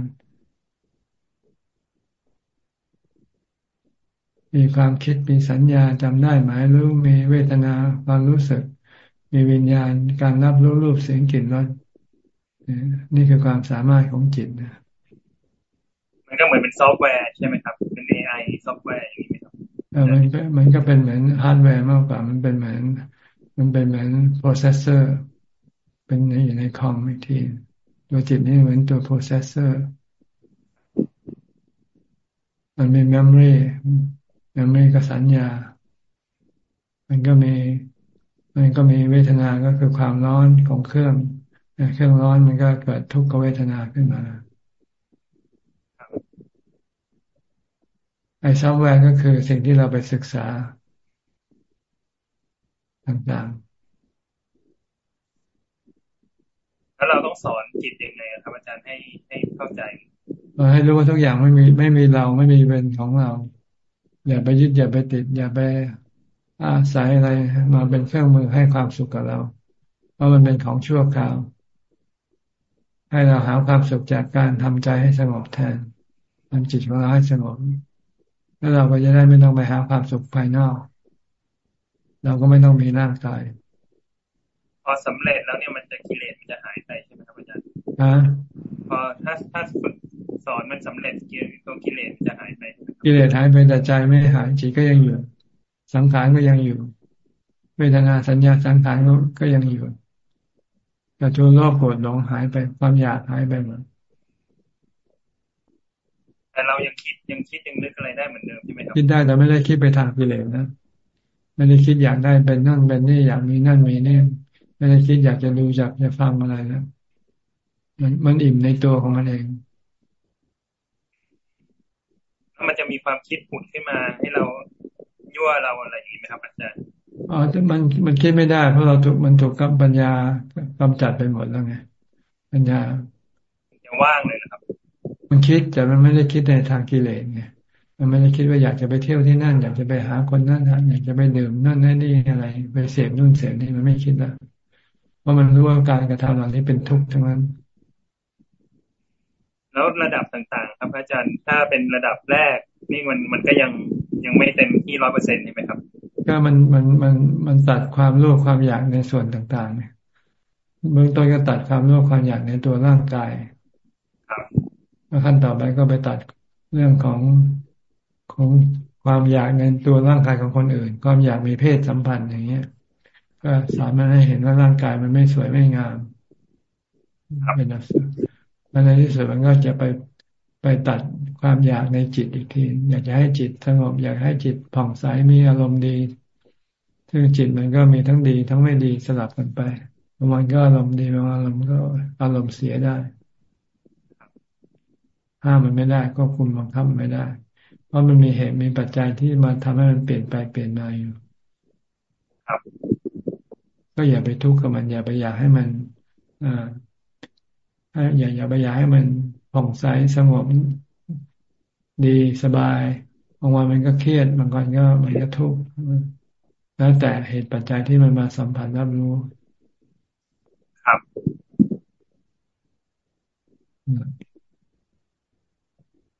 มีความคิดมีสัญญาจำได้หมายรู้มีเวทนาความรู้สึก มีวิญญาณการรับรู้รูปเสียงกลิ่นรส นี่คือความสามารถของจิตนะมันก็เหมือนเป็นซอฟต์แวร์ใช่ไหมครับ เป็น AI ซอฟต์แวร์อย่างนี้ไหมครับเออมันก็มันก็เป็นเหมือนฮาร์ดแวร์มากกว่า มันเป็นเหมือน มันเป็นเหมือน processor เป็นอยู่ในคอมอีกทีตัวจิตนี่เหมือนตัว processor มันมี memoryเมมโมรีกับสัญญา มันก็มี มันก็มีเวทนา ก็คือความร้อนของเครื่อง เครื่องร้อนมันก็เกิดทุกขเวทนาขึ้นมาไอ้ซอฟต์แวร์ก็คือสิ่งที่เราไปศึกษาต่างๆ แล้วเราต้องสอนจิตยังไงครับอาจารย์ให้ให้เข้าใจเราให้รู้ว่าทุกอย่างไม่มีไม่มีเราไม่มีเป็นของเรา อย่าไปยึดอย่าไปติด อย่าไปอาศัยอะไรมาเป็นเครื่องมือให้ความสุขกับเรา เพราะมันเป็นของชั่วคราว ให้เราหาความสุขจากการทำใจให้สงบแทนทำจิตของเราให้สงบแล้วเราก็จะได้ไม่ต้องไปหาความสุขภายนอก เราก็ไม่ต้องมีร่างกาย พอสำเร็จแล้วเนี่ยมันจะกิเลสมันจะหายไปใช่ไหมครับอาจารย์พอถ้าถ้าฝึกสอนมันสำเร็จตัวกิเลสจะหายไปกิเลสหายไปแต่ใจไม่หายจิตก็ยังอยู่ สังขารก็ยังอยู่เวทนาสัญญาสังขารก็ยังอยู่ แต่ตัวโลภโกรธหลงหายไปความอยากหายไปหมดแต่เรายังคิดยังคิดยังนึกอะไรได้เหมือนเดิมใช่ไหมครับคิดได้แต่ไม่ได้คิดไปทางกิเลสนะไม่ได้คิดอยากได้เป็นนั่นเป็นนี่อยากมีนั่นมีนี่ไม่ได้คิดอยากจะดูอยากจะฟังอะไรนะมันมันอิ่มในตัวของมันเองแล้วมันจะมีความคิดผุดขึ้นมาให้เรายั่วเราอะไรอย่างนี้ไหมครับอาจารย์อ๋อมันมันคิดไม่ได้ เพราะเราถูกมันถูกกับปัญญา กำจัดไปหมดแล้วไงปัญญายังว่างเลยนะครับ มันคิดแต่มันไม่ได้คิดในทางกิเลสไงมันไม่ได้คิดว่าอยากจะไปเที่ยวที่นั่น อยากจะไปหาคนนั่นอยากจะไปดื่มนั่นนั่นนี่อะไร ไปเสพนู่นเสพนี่มันไม่คิดแล้วเพราะมันรู้ว่าการกระทำเหล่านี้เป็นทุกข์ทั้งนั้น แล้วระดับต่างๆ ครับอาจารย์ถ้าเป็นระดับแรก นี่มันมันก็ยังยังไม่เต็มที่ร้อยเปอร์เซ็นต์ใช่ไหมครับ ก็มันมันมันมันตัดความโลภความอยากในส่วนต่างๆเนี่ย เบื้องต้นก็ตัดความโลภความอยากในตัวร่างกายครับแล้วขั้นต่อไปก็ไปตัดเรื่องของของความอยากในตัวร่างกายของคนอื่น ความอยากมีเพศสัมพันธ์อย่างเงี้ย ก็สามารถให้เห็นว่าร่างกายมันไม่สวยไม่งามเป็นอสุแล้วในที่สุดมันก็จะไปไปตัดความอยากในจิตอีกที อยากจะให้จิตสงบ อยากให้จิตผ่องใสมีอารมณ์ดี ซึ่งจิตมันก็มีทั้งดีทั้งไม่ดีสลับกันไปบางวันก็อารมณ์ดีบางอารมณ์ก็อารมณ์เสียได้ ห้ามมันไม่ได้ก็คุมบังคับไม่ได้ เพราะมันมีเหตุมีปัจจัยที่มาทำให้มันเปลี่ยนไปเปลี่ยนมาอยู่ก็อย่าไปทุกข์กับมัน อย่าไปอยากให้มันอ่าอย่าอย่าไปอยากให้มันผ่องใสสงบดีสบายบางวันมันก็เครียดบางวันก็มันก็ทุกข์แล้วแต่เหตุปัจจัยที่มันมาสัมผัสรับรู้ ครับ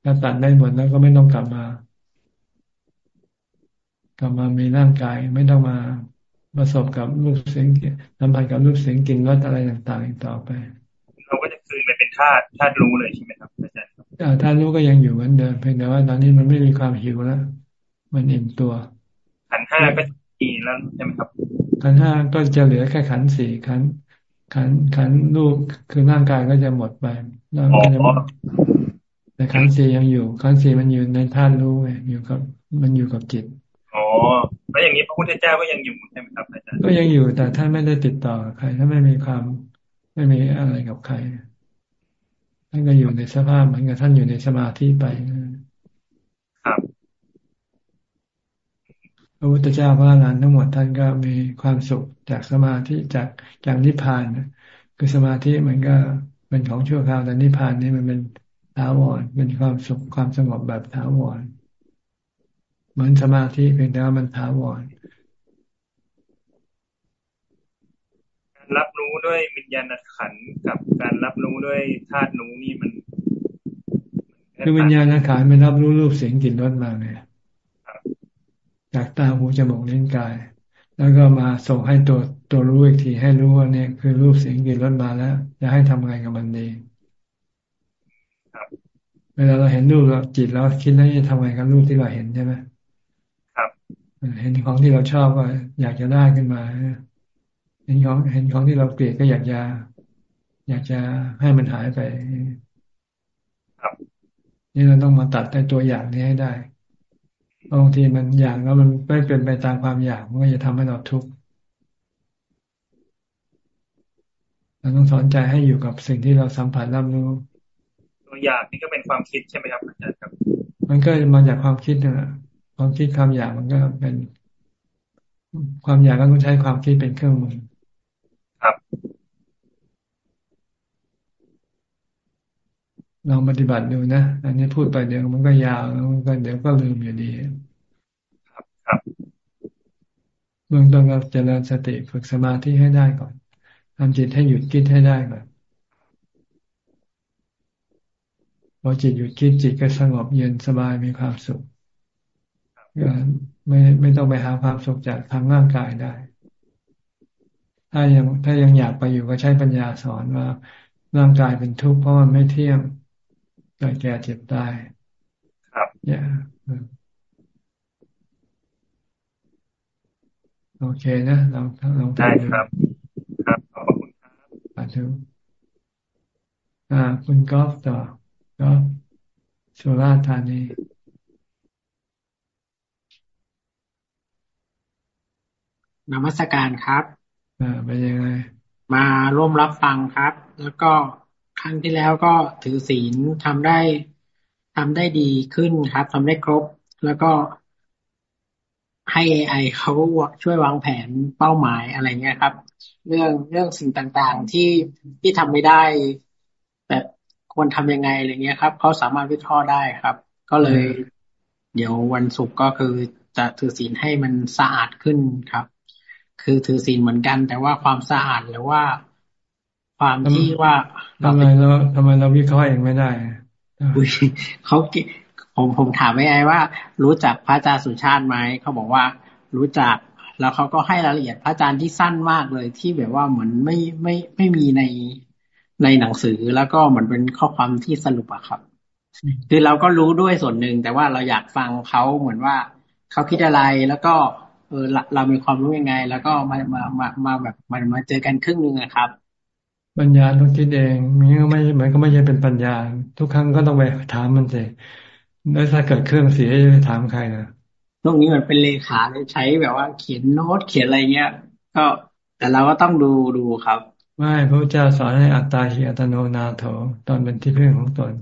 ถ้าตัดได้หมดแล้วก็ไม่ต้องกลับมา กลับมามีร่างกายไม่ต้องมาประสบกับรูปเสียงสัมผัสกับรูปเสียงกลิ่นรสอะไรต่างๆอีกต่อไป เราก็จะคืนไปเป็นธาตุธาตุรู้เลยใช่ไหมครับอาจารย์ธาตุรู้ก็ยังอยู่เหมือนเดิมเพียงแต่ว่าตอนนี้มันไม่มีความหิวแล้วมันอิ่มตัวขันห้าก็อีแล้วใช่ไหมครับขันห้าก็จะเหลือแค่ขันสี่ขัน ขันขันรูปคือร่างกายก็จะหมดไปร่างกายจะหมดแต่ขันสี่ยังอยู่ขันสี่มันอยู่ในธาตุรู้ไงอยู่กับ มันอยู่กับจิตอ๋อแล้วอย่างนี้พระพุทธเจ้าก็ยังอยู่ใช่ไหมครับอาจารย์ก็ยังอยู่แต่ท่านไม่ได้ติดต่อกับใครท่านไม่มีความไม่มีอะไรกับใครท่านก็อยู่ในสภาพเหมือนกับท่านอยู่ในสมาธิไปครับพ ระพุทธเจ้าพระอรหันต์ทั้งหมดท่านก็มีความสุขจากสมาธิจากจากนิพพานคือสมาธิมันก็เป็นของชั่วคราวแต่นิพพานนี่มันเป็นถาวรเป็นความสุขความสงบแบบถาวรเหมือนสมาธิเพียงแต่ว่ามันถาวรรับรู้ด้วยวิญญาณขันกับการรับรู้ด้วยธาตุรู้นี่มัน คือวิญญาณขันมันรับรู้รูปเสียงกลิ่นรสมาไง จากตาหูจมูกลิ้นกาย แล้วก็มาส่งให้ตัวตัวรู้อีกทีให้รู้ว่าเนี่ยคือรูปเสียงกลิ่นรสมาแล้วจะให้ทำไงกับมันดีเวลาเราเห็นรูปเราจิตเราคิดแล้วจะทำไงกับรูปที่เราเห็นใช่ไหมครับ เห็นของที่เราชอบก็อยากจะได้ขึ้นมาเห็นของเห็นของที่เราเกลียดก็อยากจะอยากจะให้มันหายไปนี่เราต้องมาตัดในตัวอย่างนี้ให้ได้ บางทีมันอยากแล้วมันไม่เป็นไปตามความอยากมันก็จะทำให้เราทุกข์เราต้องสอนใจให้อยู่กับสิ่งที่เราสัมผัสรับรู้ตัวอยากนี่ก็เป็นความคิดใช่ไหมครับอาจารย์ครับ มันก็มาจากความคิดนะความคิดความอยากมันก็เป็น ความอยากก็ต้องใช้ความคิดเป็นเครื่องมือครับ ลองปฏิบัติดูนะ อันนี้พูดไปเดี๋ยวมันก็ยาวแล้วมันก็เดี๋ยวก็ลืมอยู่ดี ครับครับเบื้องต้นก็เจริญสติฝึกสมาธิให้ได้ก่อนทำจิตให้หยุดคิดให้ได้ก่อนพอจิตหยุดคิดจิตก็สงบเย็นสบายมีความสุขไม่ไม่ต้องไปหาความสุขจากทางร่างกายได้ ถ้ายังถ้ายังอยากไปอยู่ก็ใช้ปัญญาสอนว่าร่างกายเป็นทุกข์เพราะมันไม่เที่ยงเกิดแก่เจ็บตายครับอย่าโอเคนะลองลองได้ครับ ครับขอบคุณครับสาธุอ่า คุณกอล์ฟต่อก็สุราษฎร์ธานีนมัสการครับอ่าเป็นยังไง มาร่วมรับฟังครับ แล้วก็ ครั้งที่แล้วก็ถือศีลทำได้ทำได้ดีขึ้นครับทำได้ครบ แล้วก็ให้ AI เขาช่วยวางแผนเป้าหมายอะไรเงี้ยครับ เรื่องเรื่องสิ่งต่างๆที่ที่ทำไม่ได้แต่ควรทำยังไงอะไรเงี้ยครับเขาสามารถวิเคราะห์ได้ครับ ก็เลย เดี๋ยววันศุกร์ก็คือจะถือศีลให้มันสะอาดขึ้นครับ คือถือศีลเหมือนกัน แต่ว่าความสะอาดหรือว่า ความที่ว่าทำไมเราทำไมเราวิเคราะห์เองไม่ได้เขาผมผมถามไว้ไงว่า รู้จักพระอาจารย์สุชาติไหมเขาบอกว่ารู้จักแล้วเขาก็ให้รายละเอียดพระอาจารย์ที่สั้นมากเลยที่แบบว่าเหมือนไม่ไม่ไม่มีในในหนังสือแล้วก็เหมือนเป็นข้อความที่สรุปอะครับ คือเราก็รู้ด้วยส่วนหนึ่ง แต่ว่าเราอยากฟังเขาเหมือนว่าเขาคิดอะไรแล้วก็เออเรามีความรู้ยังไง แล้วก็มามามามาแบบมันมาเจอกันครึ่งหนึ่งอะครับ ปัญญาต้องคิดเองมีก็ไม่เหมือนก็ไม่ใช่เป็นปัญญา ทุกครั้งก็ต้องไปถามมันสิแล้วถ้าเกิดเครื่องเสียจะถามใครนะตรงนี้มันเป็นเลขาใช้แบบว่าเขียนโน้ตเขียนอะไรเงี้ย ก็แต่เราก็ต้องดูดูครับ ไม่พระเจ้าสอนให้อัตตาหิอัตโนนาโถตอนเป็นที่พึ่งของตน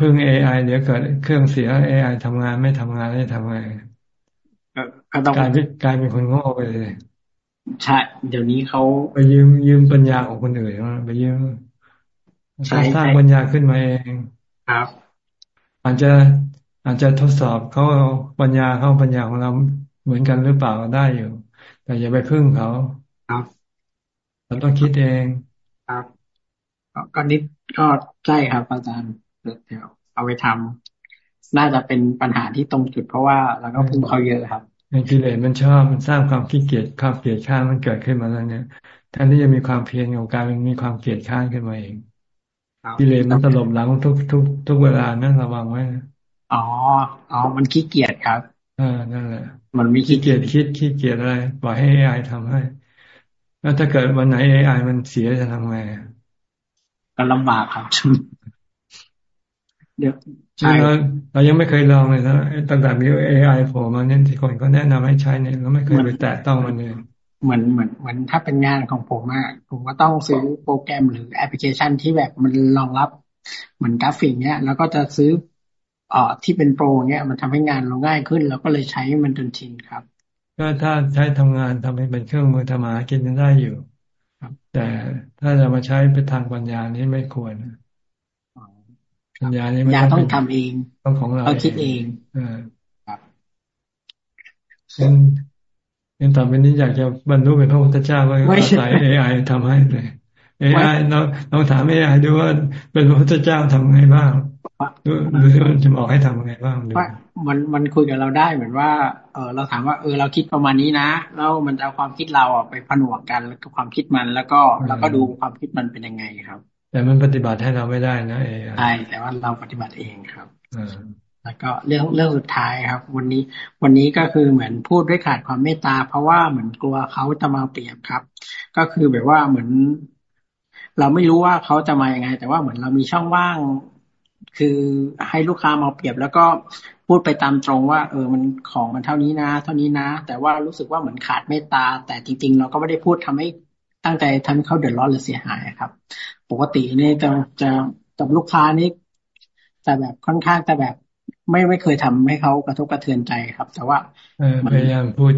พึ่งเอไอเดี๋ยวเกิดเครื่องเสียเอไอทำงานไม่ทำงานไม่ทำงานกลายเป็นกลายเป็นคนโง่ไปเลย ใช่เดี๋ยวนี้เขาไปยืมยืมปัญญาของคนอื่นไปยืมสร้างปัญญาขึ้นมาเองครับ อาจจะอาจจะทดสอบเขาปัญญาเขาปัญญาของเราเหมือนกันหรือเปล่าได้อยู่ แต่อย่าไปพึ่งเขาครับเราต้องคิดเองครับก็นิดก็ใช่ครับ อาจารย์เดี๋ยวเอาไปทำน่าจะเป็นปัญหาที่ตรงจุดเพราะว่าเราก็พึ่งเขาเยอะครับ ในกิเลสมันชอบมันสร้างความขี้เกียจความเกลียดข้านมันเกิดขึ้นมาแล้วเนี่ยแทนที่จะมีความเพียรของการมันมีความเกลียดข้านขึ้นมาเองกิเลสมันตลบหลังทุกทุกทุกเวลานั่นระวังไว้อ๋ออ๋อมันขี้เกียจครับอ่านั่นแหละ มันไม่ขี้เกียจคิดขี้เกียจอะไรปล่อยให้เอไอทำให้ แล้วถ้าเกิดวันไหนเอไอมันเสียจะทำไงก็ลำบากครับเดี๋ยว ใช่เรายังไม่เคยลองเลยนะตั้งแต่มีเอไอโผล่มาเนี่ยที่คนก็แนะนำให้ใช้เนี่ยเราไม่เคยไปแตะต้องมันเลยเหมือนเหมือนเหมือนถ้าเป็นงานของผมอะผมก็ต้องซื้อโปรแกรมหรือแอปพลิเคชันที่แบบมันรองรับเหมือนกราฟิกเนี้ยแล้วก็จะซื้อเอ่อที่เป็น pro เนี้ยมันทำให้งานเราง่ายขึ้น แล้วก็เลยใช้มันจนชินครับ ก็ถ้าใช้ทำงานทำให้เป็นเครื่องมือทำมากินได้อยู่ ครับ แต่ถ้าจะมาใช้ไปทางปัญญานี้ไม่ควร ปัญญานี้ไม่ต้องทำเองต้องของเราต้องคิดเองอครับงั้นต่อไปนี้อยากจะบรรลุเป็นพระพุทธเจ้าก็อาศัยเอไอทำให้เลยเอไอเราเราถามเอไอดูว่าเป็นพระพุทธเจ้าทำไงบ้างดูดูที่มันจะบอกให้ทำไงบ้างดูมันมันคุยกับเราได้เหมือนว่าเออเราถามว่าเออเราคิดประมาณนี้นะ แล้วมันจะเอาความคิดเราอะไปผนวกกันแล้วก็ความคิดมัน แล้วก็เราก็ดูความคิดมันเป็นยังไงครับ แต่มันปฏิบัติให้เราไม่ได้นะเอใช่แต่ว่าเราปฏิบัติเองครับแล้วก็เรื่องเรื่องสุดท้ายครับ วันนี้ วันนี้ก็คือเหมือนพูดด้วยขาดความเมตตา เพราะว่าเหมือนกลัวเขาจะมาเปรียบครับ ก็คือแบบว่าเหมือน เราไม่รู้ว่าเขาจะมาอย่างไง แต่ว่าเหมือนเรามีช่องว่าง คือให้ลูกค้ามาเปรียบ แล้วก็พูดไปตามตรงว่า เออมันของมันเท่านี้นะ เท่านี้นะ แต่ว่ารู้สึกว่าเหมือนขาดเมตตา แต่จริง ๆ เราก็ไม่ได้พูดทำให้ ตั้งใจทำให้เขาเดือดร้อนหรือเสียหายครับ ปกตินี่จะจะกับลูกค้านี่แต่แบบค่อนข้างแต่แบบไม่ไม่เคยทำให้เขากระทบกระเทือนใจครับ แต่ว่าพยายามพูด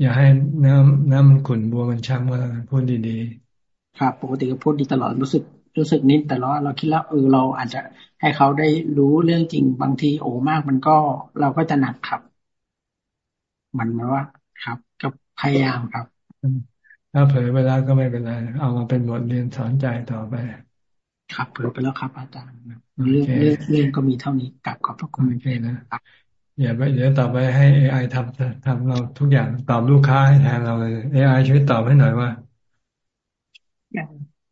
อย่าให้น้ำน้ำมันขุ่นบัวมันช้ำว่าพูดดีๆครับปกติก็พูดดีตลอดรู้สึกรู้สึกนิดแต่เราเราคิดแล้วเออเราอาจจะให้เขาได้รู้เรื่องจริงบางทีโอ้มากมันก็เราก็จะหนักครับ มันมาว่าครับ ก็พยายามครับ ถ้าเผลอเวลาก็ไม่เป็นไรเอามาเป็นบทเรียนสอนใจต่อไป ครับเผลอไปแล้วครับอาจารย์เรื่องเรื่องเรื่องก็มีเท่านี้กลับขอบพระคุณโอเคนะอย่าไปเดี๋ยวต่อไปให้ AI ทำทำเราทุกอย่างตอบลูกค้าให้แทนเราเลย AI ช่วยตอบให้หน่อยว่า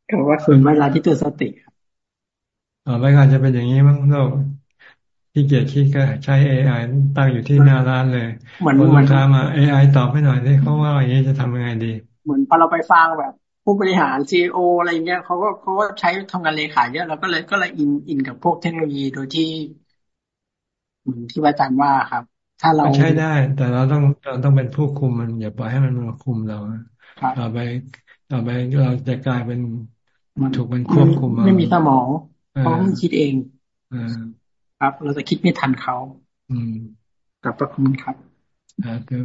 ก็ว่าคืนเวลาที่ตัวสติต่อไปก็จะเป็นอย่างนี้มั้งโลกที่เกียรคิดก็ใช้เอไอตั้งอยู่ที่หน้าร้านเลยเหมือนลูกค้ามาเอไอตอบให้หน่อยได้เขาว่าอย่างนี้จะทำยังไงดี เหมือนพอเราไปฟังแบบ ผู้บริหารซีออะไรเงี้ยเขาก็เขาก็ใช้ทำงานเลขาเยอะเราก็เลยก็เลยอินอินกับพวกเทคโนโลยีโดยที่เหมือนที่อาจารย์ว่าครับ ถ้าเราใช้ได้ แต่เราต้องเราต้องเป็นผู้คุมมันอย่าปล่อยให้มันมาคุมเราต่อไปต่อไปเราจะกลายเป็นถูกมันควบคุมไม่มีสมองเขาไม่คิดเองครับ เราจะคิดไม่ทันเขาอืมกับพระคุณครับอ่าคือ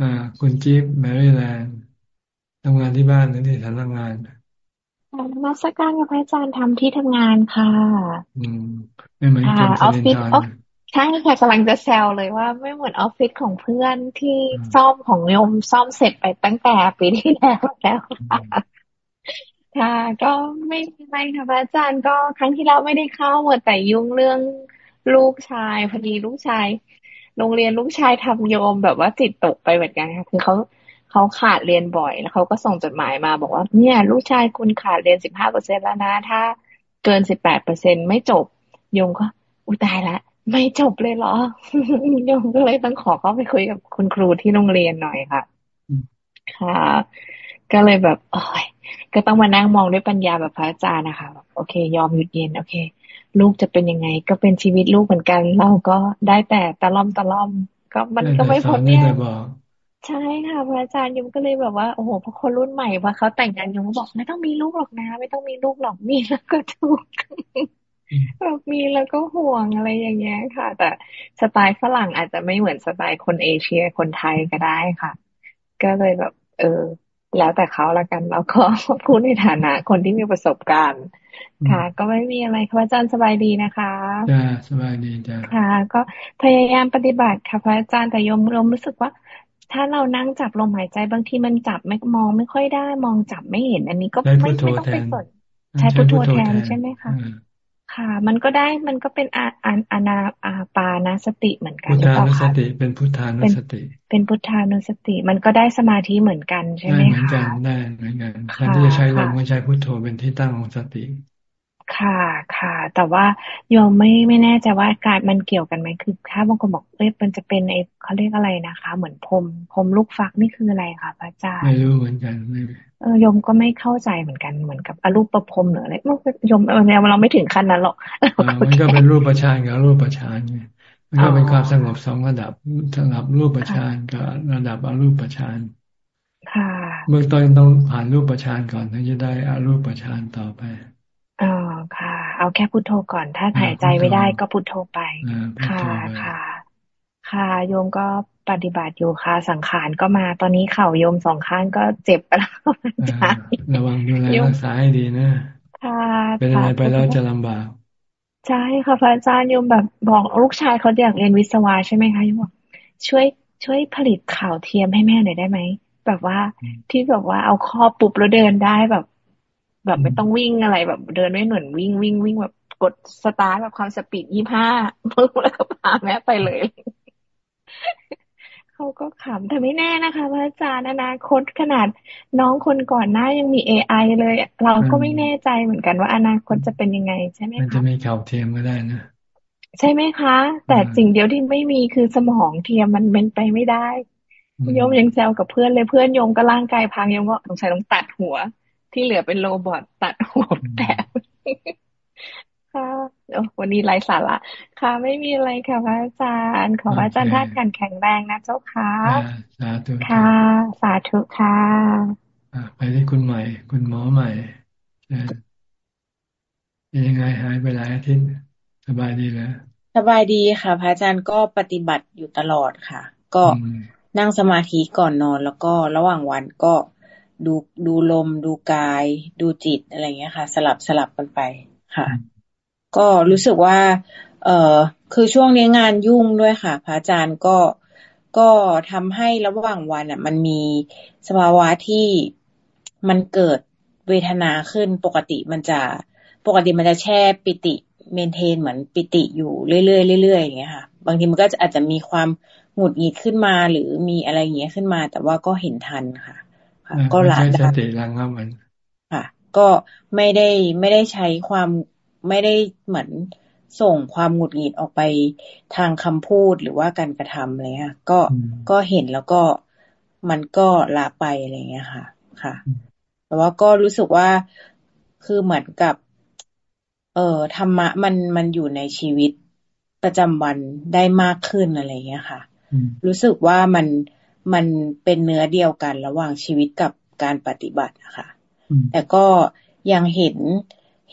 อ่า คุณจิ๊บแมรี่แลนด์ทำงานที่บ้านหรือที่สำนักงานมาสการกับพระอาจารย์ทำที่ทำงานค่ะ อืม ไม่เหมือนกับออฟฟิศใช่ค่ะกำลังจะแซวเลยว่าไม่เหมือนออฟฟิศของเพื่อนที่ซ่อมของโยมซ่อมเสร็จไปตั้งแต่ปีที่แล้วแล้วค่ะค่ะ ก็ไม่เป็นไรค่ะพระอาจารย์ก็ครั้งที่แล้วไม่ได้เข้าหมดแต่ยุ่งเรื่องลูกชายพอดีลูกชาย โรงเรียนลูกชายทำโยมแบบว่าจิตตกไปเหมือนกันค่ะคือเขาเขาขาดเรียนบ่อย แล้วเขาก็ส่งจดหมายมาบอกว่า เนี่ย ลูกชายคุณขาดเรียนสิบห้าเปอร์เซ็นแล้วนะ ถ้าเกินสิบแปดเปอร์เซ็นไม่จบโยมก็อุตายละไม่จบเลยเหรอโยมก็เลยต้องขอเข้าไปคุยกับคุณครูที่โรงเรียนหน่อยค่ะ ค่ะ ก็เลยแบบโอ้ยก็ต้องมานั่งมองด้วยปัญญาแบบพระอาจารย์นะคะ โอเค ยอมหยุดเย็น โอเค ลูกจะเป็นยังไง ก็เป็นชีวิตลูกเหมือนกัน เราก็ได้แต่ตะล่อมตะล่อม ก็มันก็ไม่พ้นเนี่ยใช่ค่ะพระอาจารย์ยมก็เลยแบบว่าโอ้โหพอคนรุ่นใหม่พอเขาแต่งงานยมก็บอกไม่ต้องมีลูกหรอกนะ ไม่ต้องมีลูกหรอกมีแล้วก็ถูกแบบมีแล้วก็ห่วงอะไรอย่างเงี้ยค่ะ แต่สไตล์ฝรั่งอาจจะไม่เหมือนสไตล์คนเอเชียคนไทยก็ได้ค่ะ ก็เลยแบบ เออ แล้วแต่เขาละกันเราก็พูดในฐานะคนที่มีประสบการณ์ ค่ะ ก็ไม่มีอะไรค่ะอาจารย์สบายดีนะคะจ้าสบายดีจ้าค่ะ ก็พยายามปฏิบัติค่ะพระอาจารย์แต่ยมรมรู้สึกว่า ถ้าเรานั่งจับลมหายใจบางทีมันจับไม่มองไม่ค่อยได้ มองจับไม่เห็น อันนี้ก็ไม่ไม่ต้องไปสนใช้พุทโธแทนใช่ไหมคะ ค่ะ มันก็ได้มันก็เป็นอาอาอานาอาปานาสติเหมือนกันพุทธานุสติเป็นพุทธานุสติ เป็นพุทธานุสติ มันก็ได้สมาธิเหมือนกันใช่ไหมคะเหมือนกันได้เหมือนกันแทนที่จะใช้ลมก็ใช้พุทโธเป็นที่ตั้งของสติ ค่ะค่ะ แต่ว่าโยมไม่ไม่แน่ใจว่าการมันเกี่ยวกันไหมคือ ถ้าบางคนบอกเอ้ยมันจะเป็นไอ้เขาเรียกอะไรนะคะ เหมือนพรมพรมลูกฟักนี่คืออะไรคะพระอาจารย์ไม่รู้เหมือนกันไม่เออโยมก็ไม่เข้าใจเหมือนกันเหมือนกับอรูปประพรมหรืออะไรโยมเออเราไม่ถึงขั้นนั้นหรอกมันก็เป็นรูปประชานกับรูปประชานไงมันก็เป็นความสงบสองระดับสำหรับรูปประชานกับระดับอรูปประชานค่ะเบื้องต้นต้องผ่านรูปประชานก่อนถึงจะได้อารูปประชานต่อไปอ๋อค่ะ เอาแค่พุทโธก่อนถ้าหายใจไม่ได้ก็พุทโธไป ค่ะค่ะ ค่ะโยมก็ปฏิบัติอยู่ค่ะสังขารก็มาตอนนี้เข่าโยมสองข้างก็เจ็บไปแล้วระวังดูแลรักษาให้ดีนะค่ะเป็นอะไรไปแล้วจะลำบาก ใช่ค่ะพระอาจารย์โยมแบบบอกลูกชายเขาอยากเรียนวิศวะใช่ไหมคะโยมบอกช่วยช่วยผลิตข่าวเทียมให้แม่หน่อยได้ไหมแบบว่าที่แบบว่าเอาข้อปุบแล้วเดินได้แบบ แบบไม่ต้องวิ่งอะไรแบบ เดินไม่เหมือนวิ่งวิ่งวิ่งแบบกดสตาร์ทแบบความ speed ยี่ห้าปุ๊บแล้วก็พาแม่ไปเลย เขาก็ขำแต่ไม่แน่นะคะพระอาจารย์อนาคตขนาดน้องคนก่อนหน้ายังมี AI เลย เราก็ไม่แน่ใจเหมือนกันว่าอนาคตจะเป็นยังไงใช่ไหมคะมันจะมีข่าวเทียมก็ได้นะใช่ไหมคะ แต่สิ่งเดียวที่ไม่มีคือสมองเทียมมันเป็นไปไม่ได้โยมยังแซวกับเพื่อนเลยเพื่อนโยมก็ร่างกายพังโยมก็สงสัยต้องตัดหัว ที่เหลือเป็นโรบอทตัดหัวแต่ค่ะวันนี้ไร้สาระค่ะ ไม่มีอะไรค่ะพระอาจารย์ ขอพระอาจารย์ท่านกันแข็งแรงนะเจ้าค่ะสาธุค่ะ สาธุค่ะไปที่คุณใหม่ คุณหมอใหม่ยังไงหายไปหลายอาทิตย์สบายดีแล้วสบายดีค่ะ พระอาจารย์ก็ปฏิบัติอยู่ตลอดค่ะ ก็นั่งสมาธิก่อนนอนแล้วก็ระหว่างวันก็ ดูดูลม ดูกาย ดูจิตอะไรเงี้ยค่ะ สลับสลับกันไปค่ะ ก็รู้สึกว่า เออคือช่วงนี้งานยุ่งด้วยค่ะ พระอาจารย์ก็ก็ทำให้ระหว่างวันอะ มันมีสภาวะที่มันเกิดเวทนาขึ้นปกติมันจะปกติมันจะแช่ปิติเมนเทนเหมือนปิติอยู่เรื่อยๆเรื่อยๆอย่างเงี้ยค่ะ บางทีมันก็อาจจะมีความหงุดหงิดขึ้นมาหรือมีอะไรอย่างเงี้ยขึ้นมา แต่ว่าก็เห็นทันค่ะ ก็ละได้สติรังงับมันค่ะ ก็ไม่ได้ไม่ได้ใช้ความไม่ได้เหมือนส่งความหงุดหงิดออกไปทางคำพูดหรือว่าการกระทำอะไรค่ะก็ก็เห็นแล้วก็มันก็ละไปอะไรเงี้ยค่ะ ค่ะ แต่ว่าก็รู้สึกว่าคือเหมือนกับ เอ่อธรรมะมันมันอยู่ในชีวิตประจำวันได้มากขึ้นอะไรเงี้ยค่ะ รู้สึกว่ามัน มันเป็นเนื้อเดียวกันระหว่างชีวิตกับการปฏิบัตินะคะแต่ก็ยังเห็น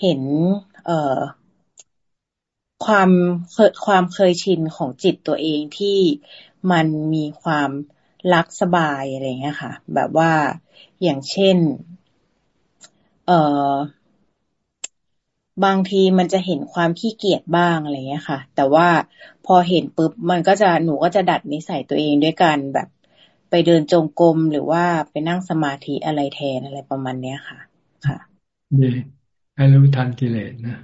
เห็น เอ่อ ความความเคยชินของจิตตัวเองที่มันมีความรักสบายอะไรเงี้ยค่ะ แบบว่าอย่างเช่น เอ่อบางทีมันจะเห็นความขี้เกียจบ้างอะไรเงี้ยค่ะ แต่ว่าพอเห็นปุ๊บมันก็จะหนูก็จะดัดนิสัยตัวเองด้วยการแบบ ไปเดินจงกรมหรือว่าไปนั่งสมาธิอะไรแทนอะไรประมาณเนี้ยค่ะ ค่ะดีให้รู้ทันกิเลสนะ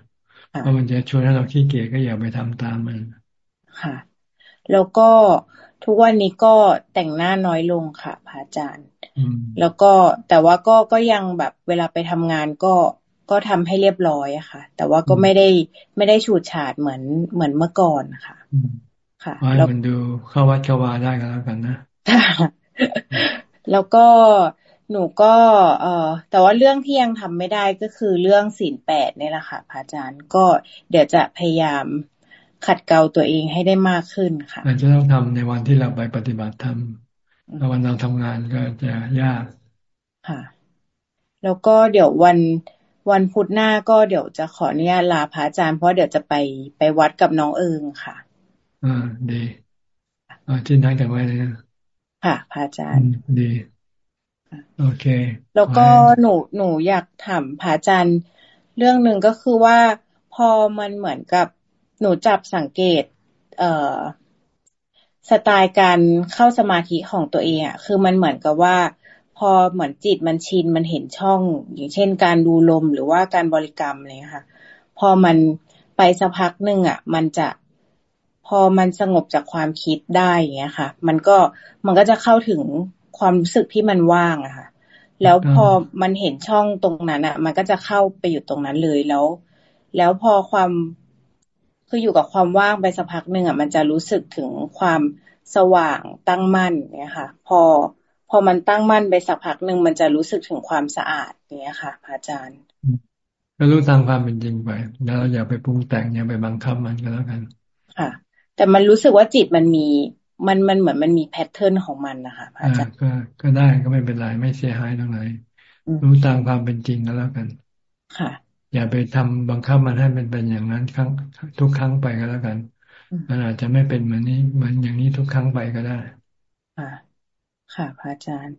เพราะมันจะชวนให้เราขี้เกียจก็อย่าไปทำตามมันค่ะ แล้วก็ทุกวันนี้ก็แต่งหน้าน้อยลงค่ะพระอาจารย์แล้วก็แต่ว่าก็ก็ยังแบบเวลาไปทำงานก็ก็ทำให้เรียบร้อยอะค่ะ แต่ว่าก็ไม่ได้ไม่ได้ฉูดฉาดเหมือนเหมือนเมื่อก่อนค่ะ ค่ะแล้วมันดูเข้าวัดเข้าวาได้กันแล้วกันนะ แล้วก็หนูก็ เอ่อ แต่ว่าเรื่องที่ยังทำไม่ได้ก็คือเรื่องศีลแปดนี่แหละค่ะพระอาจารย์ก็เดี๋ยวจะพยายามขัดเกลาตัวเองให้ได้มากขึ้นค่ะอาจจะต้องทำในวันที่เราไปปฏิบัติธรรมแล้ววันเราทำงานก็จะยากค่ะ แล้วก็เดี๋ยววันวันพุธหน้าก็เดี๋ยวจะขออนุญาตลาพระอาจารย์เพราะเดี๋ยวจะไปไปวัดกับน้องเอิงค่ะ อ่าดีอ่าจิ้นทั้งแต่ไว้เลยนะ ค่ะพระอาจารย์ดีโอเค แล้วก็หนูหนูอยากถามพระอาจารย์เรื่องหนึ่งก็คือว่าพอมันเหมือนกับหนูจับสังเกต เอ่อสไตล์การเข้าสมาธิของตัวเองอะคือมันเหมือนกับว่า พอเหมือนจิตมันชินมันเห็นช่อง อย่างเช่น การดูลมหรือว่าการบริกรรมอะไรค่ะ พอมันไปสักพักหนึ่งอะ มันจะ พอมันสงบจากความคิดได้อย่างเงี้ยค่ะ มันก็มันก็จะเข้าถึงความรู้สึกที่มันว่างอะค่ะ แล้วพอมันเห็นช่องตรงนั้นอะมันก็จะเข้าไปอยู่ตรงนั้นเลยแล้ว แล้วพอความคืออยู่กับความว่างไปสักพักหนึ่งอะมันจะรู้สึกถึงความสว่างตั้งมั่นเนี่ยค่ะ พอพอมันตั้งมั่นไปสักพักหนึ่งมันจะรู้สึกถึงความสะอาดเนี้ยค่ะอาจารย์ ก็รู้ตามความเป็นจริงไปแล้วอย่าไปปรุงแต่งอย่าไปบังคับมันก็แล้วกัน ค่ะ แต่มันรู้สึกว่าจิตมันมี มันมันเหมือนมันมีแพทเทิร์นของมันนะคะอาจารย์ก็ก็ได้ก็ไม่เป็นไรไม่เสียหายตรงไหนรู้ตามความเป็นจริงก็แล้วกัน ค่ะ อย่าไปทำบังคับมันให้เป็นเป็นอย่างนั้นครั้งทุกครั้งไปก็แล้วกัน มันอาจจะไม่เป็นเหมือนนี้เหมือนอย่างนี้ทุกครั้งไปก็ได้ ค่ะ ค่ะพระอาจารย์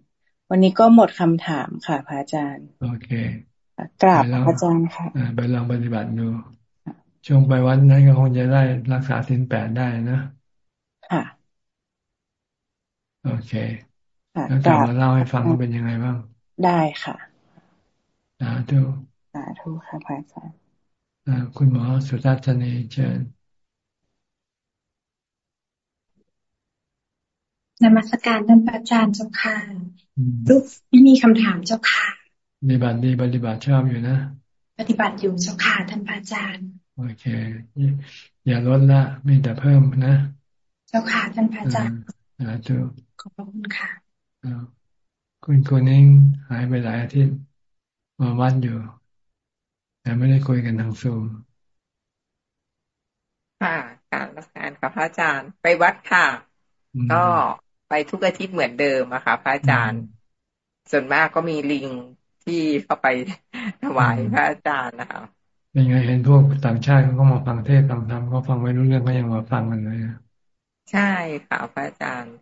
วันนี้ก็หมดคำถามค่ะพระอาจารย์ โอเคกราบพระอาจารย์ค่ะไปลองปฏิบัติดู ช่วงไปวันนั้นก็คงจะได้รักษาสินแปดได้นะค่ะโอเคแล้วกลับมาเล่าให้ฟังว่าเป็นยังไงบ้าง ได้ค่ะสาธุสาธุค่ะพระอาจารย์คุณหมอสุทัศนีเชิญนมัสการท่านอาจารย์เจ้าค่ะลูกไม่มีคำถามเจ้าค่ะปฏิบัติดีปฏิบัติชอบอยู่นะ ปฏิบัติอยู่เจ้าค่ะท่านอาจารย์ โอเค อย่าลดละมีแต่เพิ่มนะ เจ้าค่ะท่านอาจารย์สาธุขอบคุณค่ะคุณคุณเองหายไปหลายอาทิตย์มาวัดอยู่ แต่ไม่ได้คุยกันทางซูมค่ะการรับการกับพระอาจารย์ ไปวัดค่ะ ก็ไปทุกอาทิตย์เหมือนเดิมอะค่ะ พระอาจารย์ ส่วนมากก็มีลิงที่เข้าไปถวายพระอาจารย์นะคะ เป็นไงเห็นพวกต่างชาติเขาก็มาฟังเทศฟังธรรมเขาฟังไม่รู้เรื่องก็ยังมาฟังกันเลยใช่ค่ะพระอาจารย์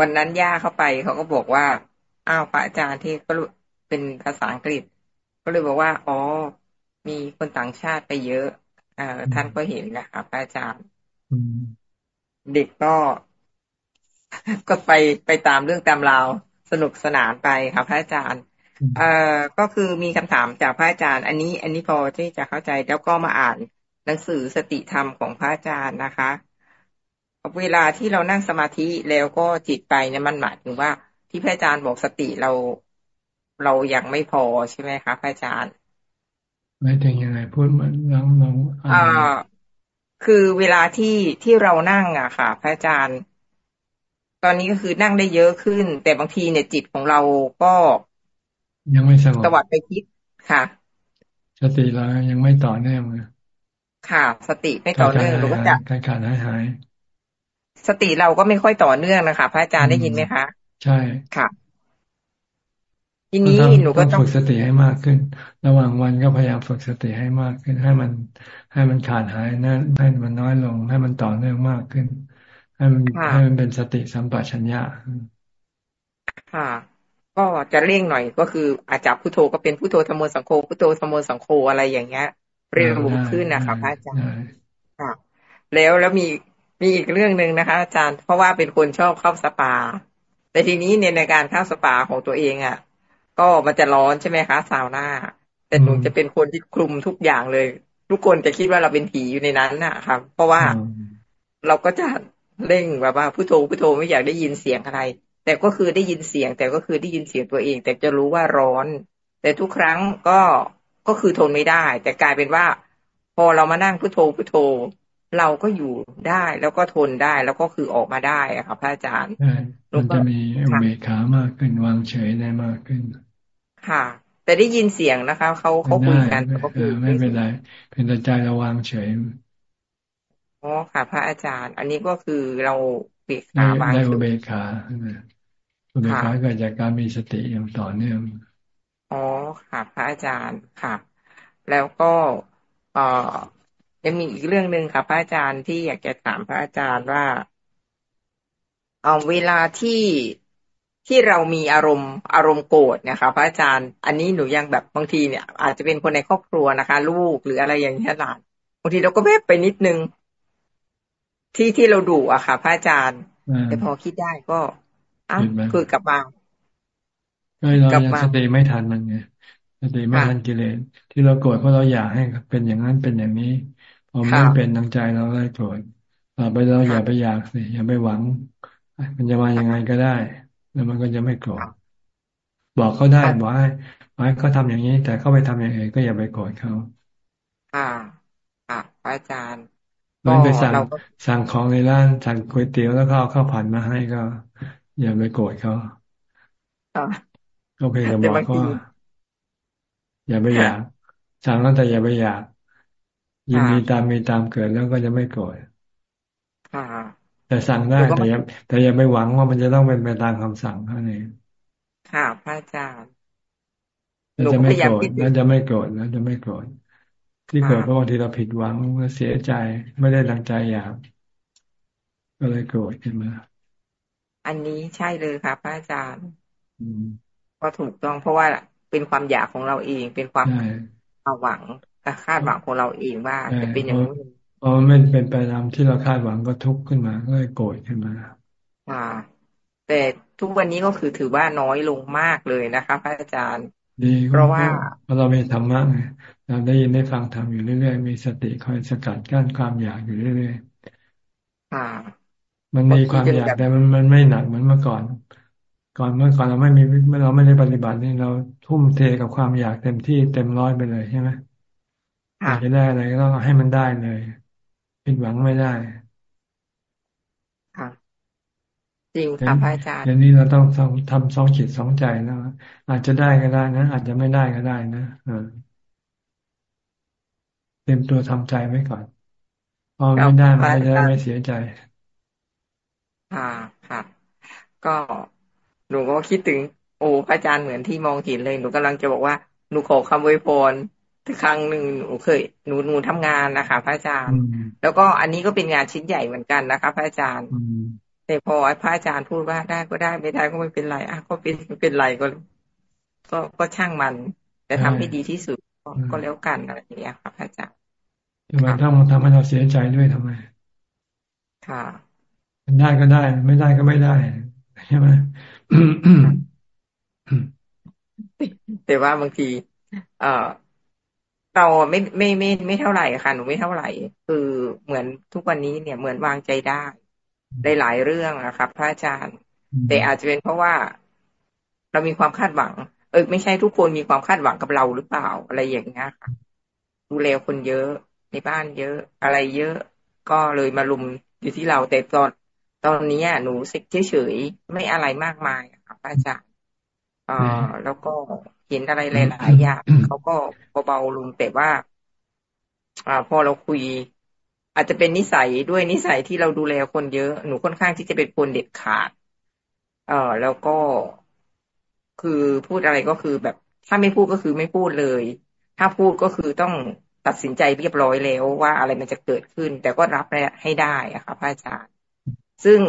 วันนั้นย่าเข้าไปเขาก็บอกว่าอ้าวพระอาจารย์ที่ก็เป็นภาษาอังกฤษ ก็เลยบอกว่า อ๋อ มีคนต่างชาติไปเยอะเอ่อท่านก็เห็นนะคะพระอาจารย์เด็กก็ ก็ไปไปตามเรื่องตามราวสนุกสนานไปค่ะพระอาจารย์ เอ่อก็คือมีคำถามจากพระอาจารย์ อันนี้ อันนี้พอที่จะเข้าใจแล้วก็มาอ่านหนังสือสติธรรมของพระอาจารย์นะคะ เวลาที่เรานั่งสมาธิแล้วก็จิตไปเนี่ยมันหมายถึงว่า ที่พระอาจารย์บอกสติเราเรายังไม่พอใช่ไหมคะพระอาจารย์ไม่ถึงยังไงพูดมันลองลองอ่าคือเวลาที่ที่เรานั่งอะค่ะ พระอาจารย์ ตอนนี้ก็คือนั่งได้เยอะขึ้น แต่บางทีเนี่ยจิตของเราก็ ยังไม่สงบตวัดไปคิดค่ะ สติเรายังไม่ต่อเนื่องค่ะ สติไม่ต่อเนื่องหรือว่าจะการขาดหายหาย สติเราก็ไม่ค่อยต่อเนื่องนะคะ พระอาจารย์ได้ยินไหมคะ ใช่ค่ะทีนี้หนูก็ต้องฝึกสติให้มากขึ้น ระหว่างวันก็พยายามฝึกสติให้มากขึ้น ให้มัน ให้มันขาดหายนั่นให้มันน้อยลง ให้มันต่อเนื่องมากขึ้น ให้มันให้มันเป็นสติสัมปชัญญะค่ะ ก็จะเร่งหน่อยก็คืออาจจะพุทโธก็เป็นพุทโธธรรมสังโฆพุทโธธรรมสังโฆอะไรอย่างเงี้ย เร็วขึ้นนะคะพระอาจารย์ค่ะ แล้วแล้วมีมีอีกเรื่องหนึ่งนะคะ อาจารย์เพราะว่าเป็นคนชอบเข้าสปา แต่ทีนี้ในในการเข้าสปาของตัวเองอะ ก็มันจะร้อนใช่ไหมคะซาวน่าแต่หนูจะเป็นคนที่คลุมทุกอย่างเลย ทุกคนจะคิดว่าเราเป็นผีอยู่ในนั้นนะครับ เพราะว่าเราก็จะเร่งแบบว่าผู้โทผู้โทไม่อยากได้ยินเสียงอะไร แต่ก็คือได้ยินเสียง แต่ก็คือได้ยินเสียงตัวเอง แต่จะรู้ว่าร้อน แต่ทุกครั้งก็ก็คือทนไม่ได้ แต่กลายเป็นว่า พอเรามานั่งผู้โทผู้โทเราก็อยู่ได้แล้วก็ทนได้แล้วก็คือออกมาได้อะค่ะพระอาจารย์มันจะมีอุเบกขามากขึ้นวางเฉยได้มากขึ้น ค่ะ แต่ได้ยินเสียงนะคะเขาเขาคุยกันก็คือไม่เป็นไรเป็นใจเราวางเฉยอ๋อค่ะ พระอาจารย์ อันนี้ก็คือเราเบกขาวางได้อุเบกขา อุเบกขาเกิดจากการมีสติอย่างต่อเนื่องอ๋อค่ะพระอาจารย์ค่ะ แล้วก็เอ่อยังมีอีกเรื่องหนึ่งค่ะพระอาจารย์ที่อยากจะถามพระอาจารย์ว่าเอาเวลาที่ที่เรามีอารมณ์อารมณ์โกรธเนี่ยค่ะพระอาจารย์ อันนี้หนูยังแบบบางทีเนี่ย อาจจะเป็นคนในครอบครัวนะคะ ลูกหรืออะไรอย่างนี้หลานบางทีเราก็แวบไปนิดนึง ที่ที่เราดูอะค่ะ พระอาจารย์ แต่พอคิดได้ก็ อ้าวคือกลับมาเรายังสติไม่ทันมันไงสติไม่ทันกิเลสที่เราโกรธเพราะเราอยากให้เป็นอย่างนั้นเป็นอย่างนี้พอไม่เป็นทางใจเราเลยโกรธต่อไปเราอย่าไปอยากสิอย่าไปหวัง มันจะมายังไงก็ได้ แล้วมันก็จะไม่โกรธบอกเขาได้บอกให้บอกให้เขาทาอย่างนี้ แต่เขาไปทำอย่างอื่นก็อย่าไปโกรธเขาค่ะค่ะอาจารย์มันไปสั่งสั่งของในร้านสั่งก๋วยเตี๋ยวแล้วก็เอาข้าวผัดมาให้ก็ อย่าไปโกรธเขาก็เพียงแต่บอกเขาอย่าไปอยากสั่งแล้วแต่อย่าไปอยากยินมีตามมีตามเกิดแล้วก็จะไม่โกรธแต่สั่งได้แต่อย่าแต่อย่าไปหวังว่ามันจะต้องเป็นไปตามคำสั่งเท่านี้ค่ะพระอาจารย์เราจะไม่โกรธแล้วจะไม่โกรธแล้วจะไม่โกรธที่เกิดเพราะบางทีเราผิดหวังเสียใจไม่ได้ดังใจอยากก็เลยโกรธขึ้นมา อันนี้ใช่เลยค่ะพระอาจารย์ก็ถูกต้องเพราะว่าเป็นความอยากของเราเอง เป็นความหวังคาดหวังของเราเองว่าจะเป็นอย่างนี้พอไม่เป็นไปตามที่เราคาดหวังก็ทุกข์ขึ้นมาก็เลยโกรธขึ้นมาค่ะแต่ทุกวันนี้ก็คือถือว่าน้อยลงมากเลยนะคะพระอาจารย์ดีเพราะว่าเพราะเรามีธรรมะไงเราได้ยินได้ฟังธรรมอยู่เรื่อยๆมีสติคอยสกัดกั้นความอยากอยู่เรื่อยๆค่ะ มันมีความอยากแต่มันมันไม่หนักเหมือนเมื่อก่อน ก่อนเมื่อก่อนเราไม่มีเราไม่ได้ปฏิบัตินี่เราทุ่มเทกับความอยากเต็มที่เต็มร้อยไปเลยใช่ไหมอยากจะได้อะไรก็ต้องให้มันได้เลยผิดหวังไม่ได้ค่ะจริงค่ะพระอาจารย์อย่างนี้เราต้องทำสองจิตสองใจนะอาจจะได้ก็ได้นะอาจจะไม่ได้ก็ได้นะเออเตรียมตัวทำใจไว้ก่อนพอไม่ได้มันจะได้ไม่เสียใจ ค่ะค่ะ ก็หนูก็คิดถึง โอ้พระอาจารย์เหมือนที่มองเห็นเลย หนูกำลังจะบอกว่าหนูขอคำไว้พรครั้งหนึ่งหนูเคยหนูหนูทำงานนะคะ พระอาจารย์ แล้วก็อันนี้ก็เป็นงานชิ้นใหญ่เหมือนกันนะคะ พระอาจารย์แต่พอพระอาจารย์พูดว่าได้ก็ได้ไม่ได้ก็ไม่เป็นไรอะก็เป็นไม่เป็นไรก็ ก็ก็ช่างมัน แต่ทำให้ดีที่สุดก็แล้วกันอะไรอย่างเงี้ยครับพระอาจารย์ทำไมต้องทำให้เราเสียใจด้วยทำไม ค่ะมัน ได้ก็ได้ ไม่ได้ก็ไม่ได้ใช่ไหมแต่ว่าบางที เอ่อเราไม่ไม่ไม่ไม่เท่าไหร่ค่ะหนูไม่เท่าไหร่ คือเหมือนทุกวันนี้เนี่ยเหมือนวางใจได้ได้หลายเรื่องนะครับ พระอาจารย์ แต่อาจจะเป็นเพราะว่า เรามีความคาดหวัง เออไม่ใช่ทุกคนมีความคาดหวังกับเราหรือเปล่า อะไรอย่างเงี้ยค่ะดูแลคนเยอะในบ้านเยอะ อะไรเยอะ ก็เลยมาลุมอยู่ที่เราแต่ตอน ตอนนี้หนูเฉยเฉยไม่อะไรมากมายค่ะอาจารย์เออแล้วก็เห็นอะไรหลายๆอย่างเขาก็เบาๆลงแต่ว่าอ่าพอเราคุย อาจจะเป็นนิสัยด้วยนิสัยที่เราดูแลคนเยอะหนูค่อนข้างที่จะเป็นคนเด็ดขาด เออแล้วก็คือพูดอะไรก็คือแบบ ถ้าไม่พูดก็คือไม่พูดเลย ถ้าพูดก็คือต้องตัดสินใจเรียบร้อยแล้วว่าอะไรมันจะเกิดขึ้น แต่ก็รับให้ได้อะค่ะพระอาจารย์ ซึ่ง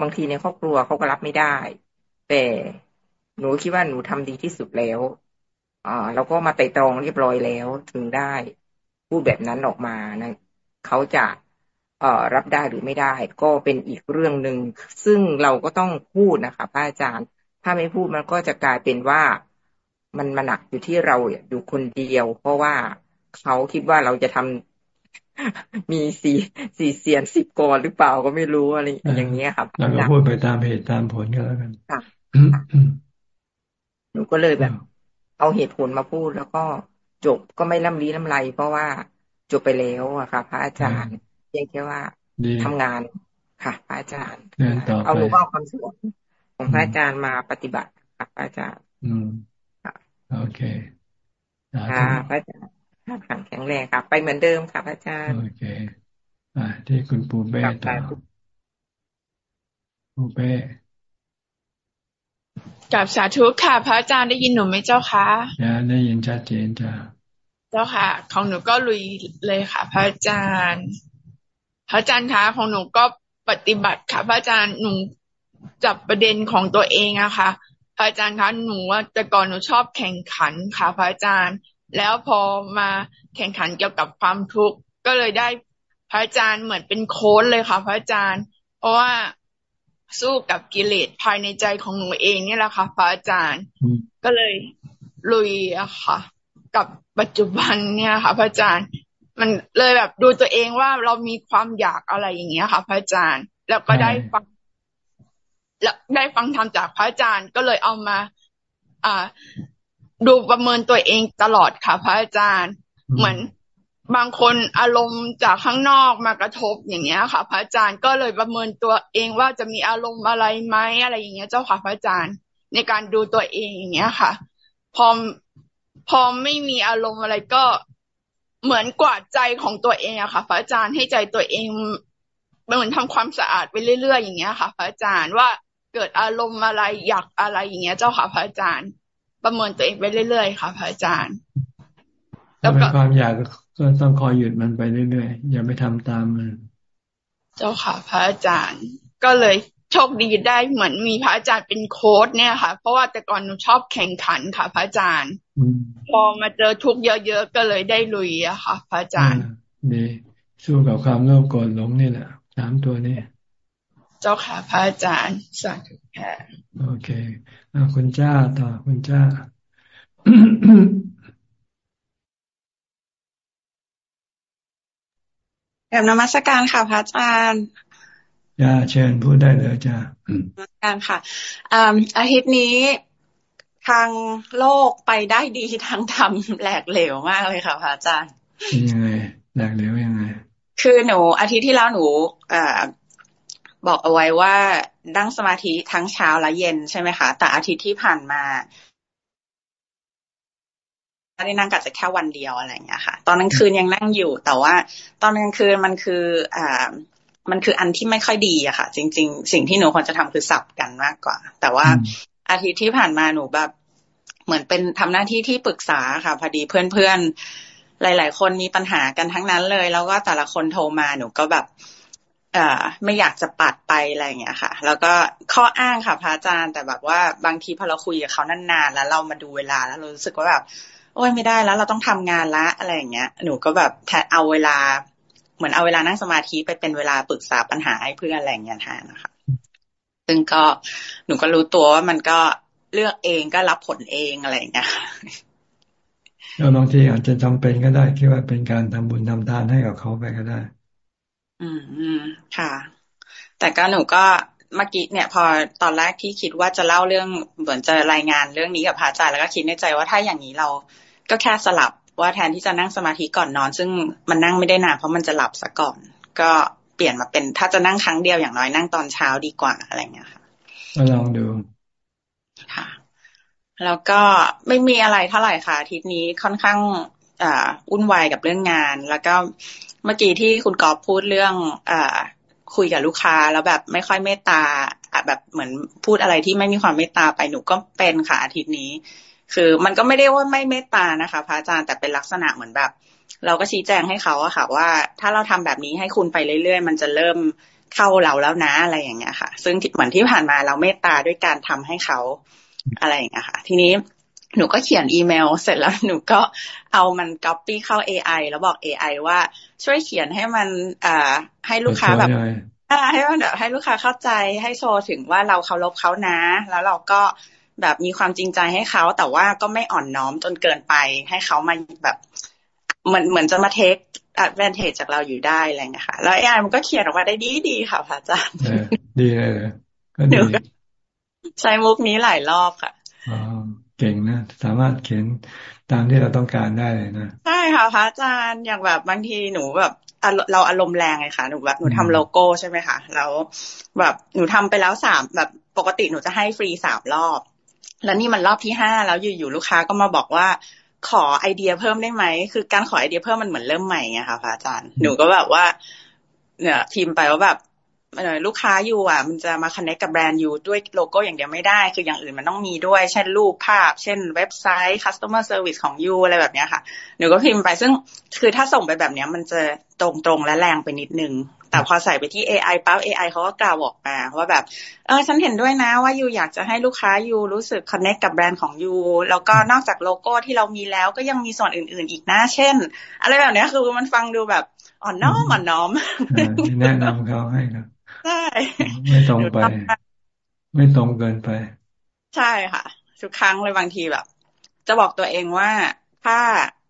บางทีในครอบครัวเขาก็รับไม่ได้ แต่หนูคิดว่าหนูทำดีที่สุดแล้วอ่าแล้วก็มาไต่ตรองเรียบร้อยแล้ว ถึงได้พูดแบบนั้นออกมานะเขาจะเอ่อรับได้หรือไม่ได้ ก็เป็นอีกเรื่องหนึ่งซึ่งเราก็ต้องพูดนะคะพระอาจารย์ ถ้าไม่พูดมันก็จะกลายเป็นว่ามันมาหนักอยู่ที่เราอยู่คนเดียว เพราะว่าเขาคิดว่าเราจะทำ มีสี่สี่เสียนสิบกรหรือเปล่าก็ไม่รู้อะไรอย่างเงี้ยครับเราก็พูดไปตามเหตุตามผลก็แล้วกันค่ะหนูก็เลยแบบ เอาเหตุผลมาพูดแล้วก็จบก็ไม่ล่ำลี้ล่ำไรเพราะว่าจบไปแล้วอะค่ะ พระอาจารย์เพียงแค่ว่าทำงานค่ะ พระอาจารย์เอาหนูเอาความสวยของพระอาจารย์มาปฏิบัติค่ะพระอาจารย์ อืมโอเคค่ะพระอาจารย์ ขังแข็งแรงค่ะ ไปเหมือนเดิมค่ะพระอาจารย์โอเคอ่าที่คุณปูเป้ต่อปูเป้กับสาธุค่ะ พระอาจารย์ได้ยินหนูไหมเจ้าคะได้ยินชัดเจนจ้าเจ้าค่ะ ของหนูก็ลุยเลยค่ะ พระอาจารย์ พระอาจารย์คะของหนูก็ปฏิบัติค่ะ พระอาจารย์หนูจับประเด็นของตัวเองอะค่ะ พระอาจารย์คะหนูว่าแต่ก่อนหนูชอบแข่งขันค่ะ พระอาจารย์ แล้วพอมาแข่งขันเกี่ยวกับความทุกข์ก็เลยได้พระอาจารย์เหมือนเป็นโค้ดเลยค่ะ พระอาจารย์ เพราะว่าสู้กับกิเลสภายในใจของหนูเองนี่แหละค่ะ พระอาจารย์ ก็เลยลุยอะค่ะ กับปัจจุบันเนี่ยค่ะ พระอาจารย์ มันเลยแบบดูตัวเองว่าเรามีความอยากอะไรอย่างเงี้ยค่ะ พระอาจารย์ แล้วก็ได้ฟังแล้วได้ฟังธรรมจากพระอาจารย์ก็เลยเอามา อ่า ดูประเมินตัวเองตลอดค่ะ พระอาจารย์ เหมือนบางคนอารมณ์จากข้างนอกมากระทบอย่างเงี้ยค่ะ พระอาจารย์ก็เลยประเมินตัวเองว่าจะมีอารมณ์อะไรไหมอะไรอย่างเงี้ย เจ้าค่ะพระอาจารย์ ในการดูตัวเองอย่างเงี้ยค่ะ พอพอไม่มีอารมณ์อะไรก็เหมือนกวาดใจของตัวเองอะค่ะ พระอาจารย์ให้ใจตัวเองเหมือนทำความสะอาดไปเรื่อยๆอย่างเงี้ยค่ะ พระอาจารย์ว่าเกิดอารมณ์อะไรอยากอะไรอย่างเงี้ย เจ้าค่ะพระอาจารย์ ประเมินตัวเองไปเรื่อยๆค่ะพระอาจารย์ แล้วก็ความอยากก็ต้องคอยหยุดมันไปเรื่อยๆอย่าไปทำตามมัน เจ้าค่ะ พระอาจารย์ ก็เลยโชคดีได้เหมือนมีพระอาจารย์เป็นโค้ดเนี่ยค่ะ เพราะว่าแต่ก่อนหนูชอบแข่งขันค่ะ พระอาจารย์พอมาเจอทุกเยอะๆก็เลยได้ลุยอะค่ะ พระอาจารย์ดีสู้กับความโลภโกรธหลงนี่แหละสามตัวนี้ เจ้าค่ะพระอาจารย์สาธุค่ะโอเคคุณจ้าต่อคุณจ้าแบบนมัสการค่ะพระอาจารย์จ้าเชิญพูดได้เลยจ้านมัสการค่ะอาทิตย์นี้ทางโลกไปได้ดีทางธรรมแหลกเหลวมากเลยค่ะพระอาจารย์ยังไงแหลกเหลวยังไง คือหนูอาทิตย์ที่แล้วหนู บอกเอาไว้ว่านั่งสมาธิทั้งเช้าและเย็นใช่ไหมคะ แต่อาทิตย์ที่ผ่านมาได้นั่งกัดจะแค่วันเดียวอะไรอย่างเงี้ยค่ะ ตอนกลางคืนยังนั่งอยู่ แต่ว่า ตอนกลางคืนมันคืออ่ามันคืออันที่ไม่ค่อยดีอะค่ะ จริง ๆ สิ่งที่หนูควรจะทำคือสับกันมากกว่า แต่ว่าอาทิตย์ที่ผ่านมาหนูแบบ เหมือนเป็นทำหน้าที่ที่ปรึกษาค่ะ พอดีเพื่อนๆหลาย ๆ คนมีปัญหากันทั้งนั้นเลย แล้วก็แต่ละคนโทรมาหนูก็แบบ อ่ไม่อยากจะปัดไปอะไรอย่างเงี้ยค่ะ แล้วก็ข้ออ้างค่ะพระอาจารย์แต่แบบว่าบางทีพอเราคุยกับเขานานๆแล้วเรามาดูเวลาแล้วเรารู้สึกว่าแบบโอ้ยไม่ได้แล้ว เราต้องทำงานละอะไรอย่างเงี้ย หนูก็แบบแทนเอาเวลา เหมือนเอาเวลานั่งสมาธิไปเป็นเวลาปรึกษาปัญหาให้เพื่อนอะไรอย่างเงี้ยแทนนะคะซึ่งก็หนูก็รู้ตัวว่ามันก็เลือกเองก็รับผลเองอะไรอย่างเงี้ยแล้วบางทีอาจจะจำเป็นก็ได้คิดว่าเป็นการทำบุญทำทานให้กับเขาไปก็ได้ อืมค่ะ แต่ก็หนูก็เมื่อกี้เนี่ย พอตอนแรกที่คิดว่าจะเล่าเรื่องเหมือนจะรายงานเรื่องนี้กับพระอาจารย์แล้วก็คิดในใจว่าถ้าอย่างนี้เราก็แค่สลับว่าแทนที่จะนั่งสมาธิก่อนนอน ซึ่งมันนั่งไม่ได้นานเพราะมันจะหลับซะก่อน ก็เปลี่ยนมาเป็น ถ้าจะนั่งครั้งเดียวอย่างน้อยนั่งตอนเช้าดีกว่าอะไรเงี้ยค่ะก็ลองดูค่ะ แล้วก็ไม่มีอะไรเท่าไหร่ค่ะอาทิตย์นี้ค่อนข้าง อ่าวุ่นวายกับเรื่องงาน แล้วก็เมื่อกี้ที่คุณกอฟพูดเรื่องอ่าคุยกับลูกค้าแล้วแบบไม่ค่อยเมตตาแบบเหมือนพูดอะไรที่ไม่มีความเมตตาไปหนูก็เป็นค่ะอาทิตย์นี้ คือมันก็ไม่ได้ว่าไม่เมตตานะคะพระอาจารย์แต่เป็นลักษณะเหมือนแบบ เราก็ชี้แจงให้เขาอะค่ะ ว่าถ้าเราทำแบบนี้ให้คุณไปเรื่อยๆ มันจะเริ่มเข้าเราแล้วนะอะไรอย่างเงี้ยค่ะ ซึ่งเหมือนที่ผ่านมาเราเมตตาด้วยการทำให้เขาอะไรอย่างเงี้ยค่ะ ทีนี้ หนูก็เขียนอีเมล เสร็จแล้วหนูก็เอามันก๊อปปี้เข้า AI แล้วบอก AI ว่าช่วยเขียนให้มันอ่าให้ลูกค้าแบบให้มันแบบให้ลูกค้าเข้าใจให้โชว์ถึงว่าเราเคารพเขานะ แล้วเราก็แบบมีความจริงใจให้เขาแต่ว่าก็ไม่อ่อนน้อมจนเกินไป ให้เขามาแบบเหมือนเหมือนจะมาเทคแวนเทจจากเราอยู่ได้อะไรเงี้ยค่ะ แล้วไอ้มันก็เขียนออกมาได้ดีดีค่ะพระอาจารย์ดีเลยก็ดีใช้มุกนี้หลายรอบค่ะอ๋อ เก่งนะ สามารถเขียนตามที่เราต้องการได้เลยนะ ใช่ค่ะพระอาจารย์อย่างแบบบางทีหนูแบบเราอารมณ์แรงเลยค่ะหนูแบบหนูทำโลโก้ใช่ไหมคะแล้วแบบหนูทำไปแล้วสามแบบปกติหนูจะให้ฟรีสามรอบ แล้วนี่มันรอบที่ห้าแล้วอยู่ๆลูกค้าก็มาบอกว่าขอไอเดียเพิ่มได้ไหม คือการขอไอเดียเพิ่มมันเหมือนเริ่มใหม่ไงค่ะพระอาจารย์ หนูก็แบบว่า เนี่ยพิมพ์ไปว่าแบบ ลูกค้า you อะ มันจะมา connect กับแบรนด์ you ด้วยโลโก้อย่างเดียวไม่ได้ คืออย่างอื่นมันต้องมีด้วย เช่นรูปภาพ เช่นเว็บไซต์ customer service ของ you อะไรแบบนี้ค่ะ หนูก็พิมพ์ไปซึ่งคือถ้าส่งไปแบบนี้มันจะตรงๆและแรงไปนิดนึง แต่พอใส่ไปที่ AI ปั๊บ AI เขาก็กล่าวบอกมาว่าแบบ เออฉันเห็นด้วยนะว่า you อยากจะให้ลูกค้า you รู้สึก connect กับแบรนด์ของ you แล้วก็นอกจากโลโก้ที่เรามีแล้วก็ยังมีส่วนอื่น ๆ อีกนะ เช่น อะไรแบบนี้คือมันฟังดูแบบอ่อนน้อมอ่อนน้อมแนะนำเขาให้ครับ ใช่ไม่ตรงไป ไม่ตรงเกินไป ใช่ค่ะ ทุกครั้งเลยบางทีแบบ จะบอกตัวเองว่าถ้า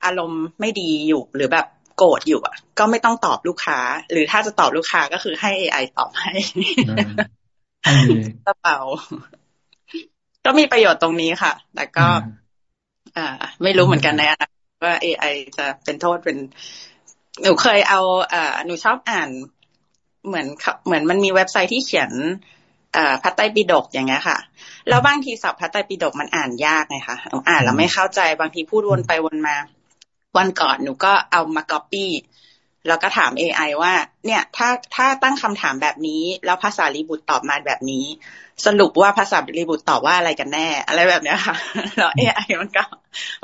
อารมณ์ไม่ดีอยู่หรือแบบโกรธอยู่อะ ก็ไม่ต้องตอบลูกค้า หรือถ้าจะตอบลูกค้าก็คือให้เอไอตอบให้กระเป๋าก็มีประโยชน์ตรงนี้ค่ะ แต่ก็อ่า ไม่รู้เหมือนกันในอนาคตว่าเอไอจะเป็นโทษเป็น หนูเคยเอาอ่าหนูชอบอ่าน เหมือนเหมือนมันมีเว็บไซต์ที่เขียนพระไตรปิฎกอย่างเงี้ยค่ะ แล้วบางทีศัพท์พระไตรปิฎกมันอ่านยากไงคะอ่านแล้วไม่เข้าใจบางทีพูดวนไปวนมา วันก่อนหนูก็เอามาก๊อปปี้แล้วก็ถาม AI ว่า เนี่ยถ้าถ้าตั้งคำถามแบบนี้ แล้วภาษาลีบุตรตอบมาแบบนี้ สรุปว่าภาษาลีบุตรตอบว่าอะไรกันแน่ อะไรแบบเนี้ยค่ะ แล้ว AI มันก็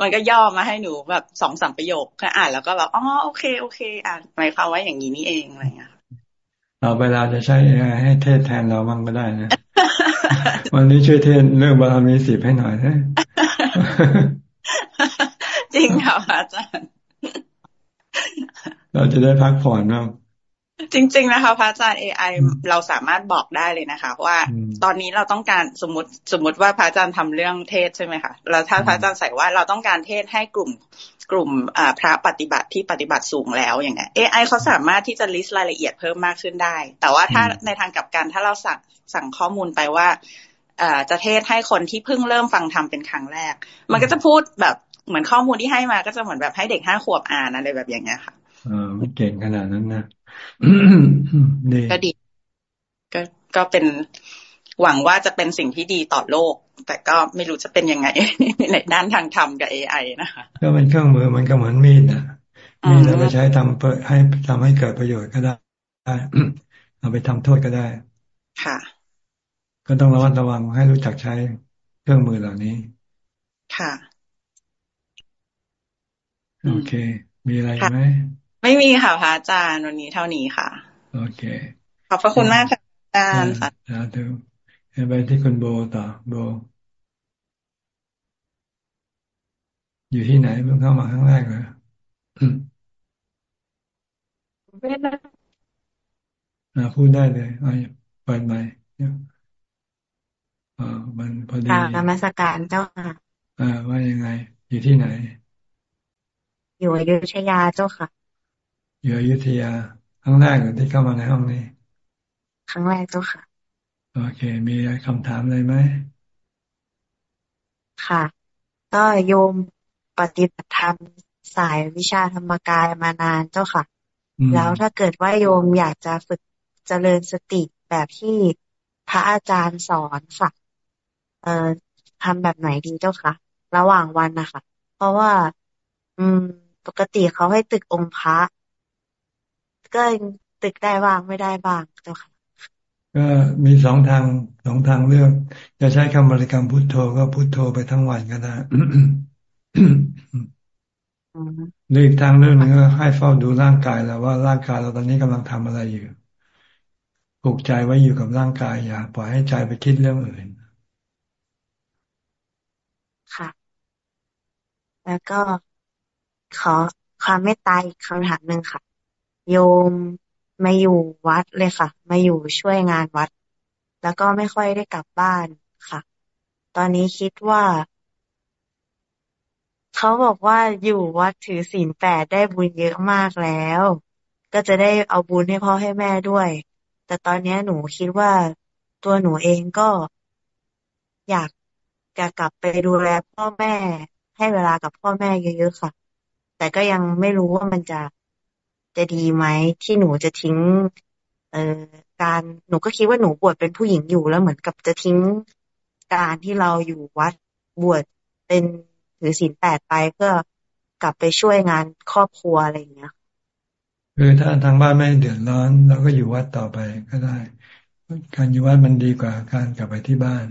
มันก็ย่อมาให้หนูแบบสองสามประโยคก็อ่านแล้วก็แบบอ๋อโอเคโอเค อ่านหมายความว่าอย่างนี้นี่เองอะไรอย่างเงี้ย ต่อไปเราจะใช้ให้เทศแทนเราบ้างก็ได้นะ วันนี้ช่วยเทศเรื่องบารมีสิบให้หน่อยนะจริงค่ะอาจารย์ เราจะได้พักผ่อนบ้าง จริง ๆ นะคะพระอาจารย์ AI เราสามารถบอกได้เลยนะคะ ว่าตอนนี้เราต้องการสมมติสมมติว่าพระอาจารย์ทำเรื่องเทศน์ใช่ไหมคะแล้วถ้าพระอาจารย์ใส่ว่าเราต้องการเทศน์ให้กลุ่มกลุ่มพระปฏิบัติที่ปฏิบัติสูงแล้วอย่างเงี้ย AI เขาสามารถที่จะ list รายละเอียดเพิ่มมากขึ้นได้ แต่ว่าถ้าในทางกลับกันถ้าเราสั่งสั่งข้อมูลไปว่าจะเทศน์ให้คนที่เพิ่งเริ่มฟังธรรมเป็นครั้งแรก มันก็จะพูดแบบเหมือนข้อมูลที่ให้มาก็จะเหมือนแบบให้เด็กห้าขวบอ่านอะไรแบบอย่างเงี้ยค่ะอ่าไม่เก่งขนาดนั้นนะ ก็ดี ก็ก็เป็นหวังว่าจะเป็นสิ่งที่ดีต่อโลก แต่ก็ไม่รู้จะเป็นยังไงในด้านทางธรรมกับเอไอนะคะก็เป็นเครื่องมือมันก็เหมือนมีดนะมีดเราไปใช้ทำเพื่อให้ทำให้เกิดประโยชน์ก็ได้เอาไปทำโทษก็ได้ ค่ะ ก็ต้องระวัดระวังให้รู้จักใช้เครื่องมือเหล่านี้ ค่ะ โอเค มีอะไรไหม ไม่มีค่ะพระอาจารย์วันนี้เท่านี้ค่ะ โอเค ขอบพระคุณมากค่ะอาจารย์สาธุไปที่คุณโบต่อโบ อยู่ที่ไหนเพิ่งเข้ามาครั้งแรกเหรอไม่ได้พูดได้เลยเอาเปิดใหม่อ่ามันพอดีกรรมสการเจ้าค่ะอ่าว่ายังไง อยู่ที่ไหน อยู่อยุธยาเจ้าค่ะ อยู่อยุธยาครั้งแรกที่เข้ามาในห้องนี้ ครั้งแรกเจ้าค่ะ โอเค มีคำถามอะไรไหม ค่ะ ก็โยมปฏิบัติธรรมสายวิชาธรรมกายมานานเจ้าค่ะ แล้วถ้าเกิดว่าโยมอยากจะฝึกเจริญสติแบบที่พระอาจารย์สอนค่ะ เอ่อทำแบบไหนดีเจ้าคะระหว่างวันนะคะเพราะว่า อืม ปกติเขาให้ตึกองค์พระ ก็ตึกได้บ้างไม่ได้บ้างเจ้าค่ะ ก็มีสองทางสองทางเลือก จะใช้คำบริกรรมพุทโธก็พุทโธไปทั้งวันก็ได้หรืออีกทางเรื่องนึงก็ให้เฝ้าดูร่างกายแล้วว่าร่างกายเราตอนนี้กำลังทำอะไรอยู่ปลุกใจไว้อยู่กับร่างกายอย่าปล่อยให้ใจไปคิดเรื่องอื่นค่ะ แล้วก็ขอความเมตตาอีกคำถามหนึ่งค่ะ โยมมาอยู่วัดเลยค่ะ มาอยู่ช่วยงานวัด แล้วก็ไม่ค่อยได้กลับบ้านค่ะ ตอนนี้คิดว่า เขาบอกว่าอยู่วัดถือศีลแปดได้บุญเยอะมากแล้ว ก็จะได้เอาบุญให้พ่อให้แม่ด้วย แต่ตอนนี้หนูคิดว่าตัวหนูเองก็อยากจะกลับไปดูแลพ่อแม่ ให้เวลากับพ่อแม่เยอะๆค่ะ แต่ก็ยังไม่รู้ว่ามันจะ จะดีไหมที่หนูจะทิ้ง เอ่อการหนูก็คิดว่าหนูบวชเป็นผู้หญิงอยู่แล้วเหมือนกับจะทิ้งการที่เราอยู่วัดบวชเป็นถือศีลแปดไปเพื่อกลับไปช่วยงานครอบครัวอะไรอย่างเงี้ยคือถ้าทางบ้านไม่เดือดร้อนเราก็อยู่วัดต่อไปก็ได้ การอยู่วัดมันดีกว่าการกลับไปที่บ้าน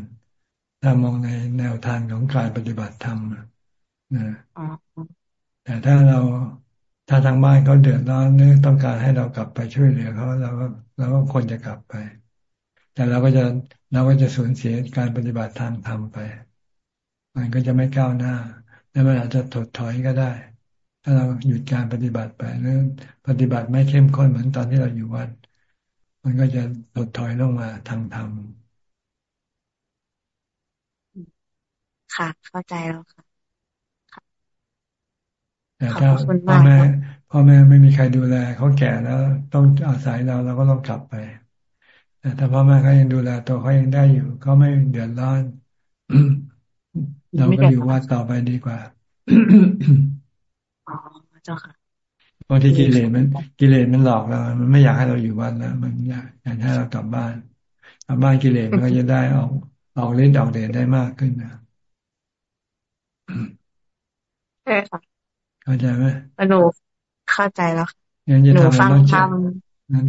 ถ้ามองในแนวทางของการปฏิบัติธรรมนะแต่ถ้าเรา ถ้าทางบ้านเขาเดือดร้อนหรือต้องการให้เรากลับไปช่วยเหลือเขาเราก็เราก็ควรจะกลับไป แต่เราก็จะเราก็จะสูญเสียการปฏิบัติทางธรรมไป มันก็จะไม่ก้าวหน้า และมันอาจจะถดถอยก็ได้ ถ้าเราหยุดการปฏิบัติไปหรือปฏิบัติไม่เข้มข้นเหมือนตอนที่เราอยู่วัดมันก็จะถดถอยลงมาทางธรรมค่ะ เข้าใจแล้วค่ะ แต่ถ้าพ่อแม่พ่อแม่ไม่มีใครดูแลเขาแก่แล้ว ต้องอาศัยเราเราก็ต้องกลับไปแต่ถ้าพ่อแม่เขายังดูแลตัวเขายังได้อยู่เขาไม่เดือดร้อนเราก็อยู่วัดต่อไปดีกว่าอ๋อเจ้าค่ะบางทีกิเลสมันกิเลสมันหลอกเรา มันไม่อยากให้เราอยู่วัดแล้วมันอยากอยากให้เรากลับบ้านกลับบ้านกิเลสมันก็จะได้ออกออกเล่นออกเดชได้มากขึ้นนะใช่ค่ะ เข้าใจไหมหนูเข้าใจแล้วงั้นจะทำต้องใช้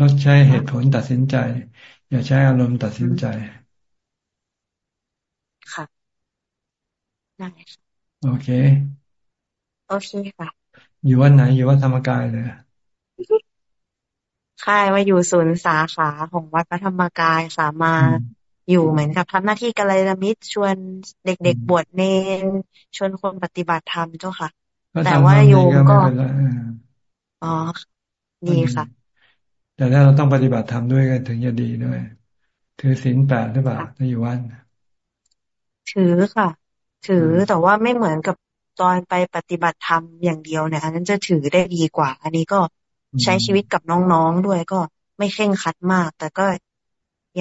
ต้องใช้เหตุผลตัดสินใจ อย่าใช้อารมณ์ตัดสินใจค่ะได้โอเค โอเคค่ะ อยู่วันไหน อยู่วัดธรรมกายเลยค่ายว่าอยู่ศูนย์สาขาของวัดพระธรรมกายสามาอยู่เหมือนกับทำหน้าที่กัลยาณมิตรชวนเด็กๆบวชเนนชวนคนปฏิบัติธรรมเจ้าค่ะ แต่ว่าโยมก็อ๋อดีค่ะ แต่ถ้าเราต้องปฏิบัติธรรมด้วยกันถึงจะดีด้วย ถือศีลแปดหรือเปล่าถ้าอยู่วันถือค่ะ ถือแต่ว่าไม่เหมือนกับตอนไปปฏิบัติธรรมอย่างเดียวเนี่ยอันนั้นจะถือได้ดีกว่า อันนี้ก็ใช้ชีวิตกับน้องๆด้วยก็ไม่เข่งคัดมาก แต่ก็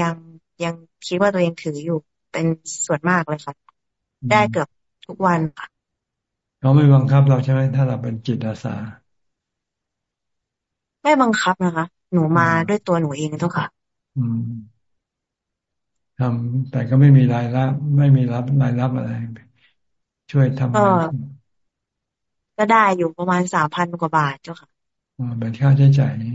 ยังยังคิดว่าตัวเองถืออยู่เป็นส่วนมากเลยค่ะ ได้เกือบทุกวันค่ะ เขาไม่บังคับเราใช่ไหมถ้าเราเป็นจิตอาสา ไม่บังคับนะคะ หนูมาด้วยตัวหนูเองทุกค่ะ อืมทำแต่ก็ไม่มีรายรับ ไม่มีรับรายรับอะไร ช่วยทำก็ก็ได้อยู่ประมาณสามพันกว่าบาทเจ้าค่ะอ๋อเป็นค่าใช้จ่ายนี่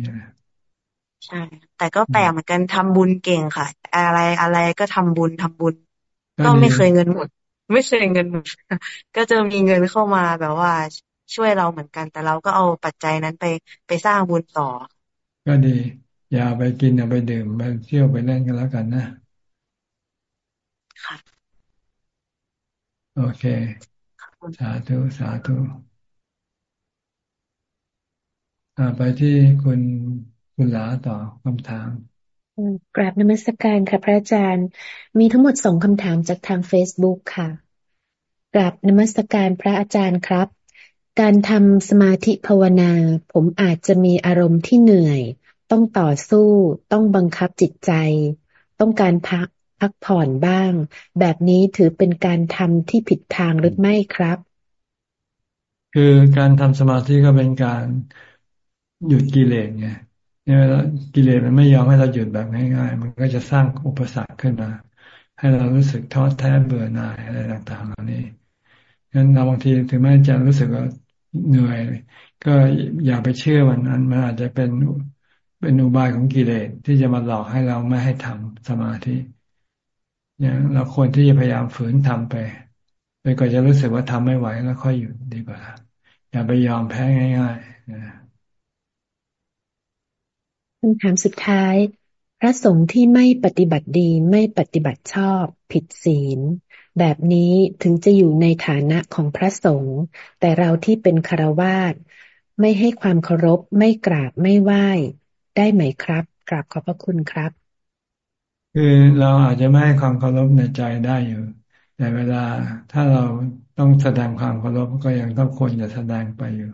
ใช่ แต่ก็แปลกเหมือนกันทำบุญเก่งค่ะ อะไรอะไรก็ทำบุญทำบุญ ก็ไม่เคยเงินหมด ไม่เคยเงินหมดก็จะมีเงินเข้ามาแบบว่าช่วยเราเหมือนกัน แต่เราก็เอาปัจจัยนั้นไปไปสร้างบุญต่อ ก็ดี อย่าไปกินอย่าไปดื่มไปเที่ยวไปเล่นกันแล้วกันนะค่ะโอเค สาธุ สาธุไปที่คุณคุณหลาต่อคำถาม กราบนมัสการค่ะ พระอาจารย์ มีทั้งหมดสองคำถามจากทาง Facebook ค่ะ กราบนมัสการพระอาจารย์ครับ การทำสมาธิภาวนา ผมอาจจะมีอารมณ์ที่เหนื่อย ต้องต่อสู้ ต้องบังคับจิตใจ ต้องการพักพักผ่อนบ้าง แบบนี้ถือเป็นการทำที่ผิดทางหรือไม่ครับ คือการทำสมาธิก็เป็นการหยุดกิเลสไง เนี่ยกิเลสมันไม่ยอมให้เราหยุดแบบง่ายๆ มันก็จะสร้างอุปสรรคขึ้นมา ให้เรารู้สึกท้อแท้เบื่อหน่ายอะไรต่างๆเหล่านี้งั้นเราบางทีถึงแม้จะรู้สึกว่าเหนื่อย ก็อย่าไปเชื่อมันนั้นมันอาจจะเป็นเป็นอุบายของกิเลสที่จะมาหลอกให้เราไม่ให้ทำสมาธิเนี่ยเราควรที่จะพยายามฝืนทำไปไปก็จะรู้สึกว่าทำไม่ไหวแล้วค่อยหยุดดีกว่า อย่าไปยอมแพ้ง่ายๆนะ คำถามสุดท้าย พระสงฆ์ที่ไม่ปฏิบัติดีไม่ปฏิบัติชอบ ผิดศีล แบบนี้ถึงจะอยู่ในฐานะของพระสงฆ์แต่เราที่เป็นคารวาสไม่ให้ความเคารพไม่กราบไม่ไหว้ ได้ไหมครับกราบขอบพระคุณครับ คือเราอาจจะไม่ให้ความเคารพในใจได้อยู่ แต่เวลาถ้าเราต้องแสดงความเคารพก็ยังต้องควรจะแสดงไปอยู่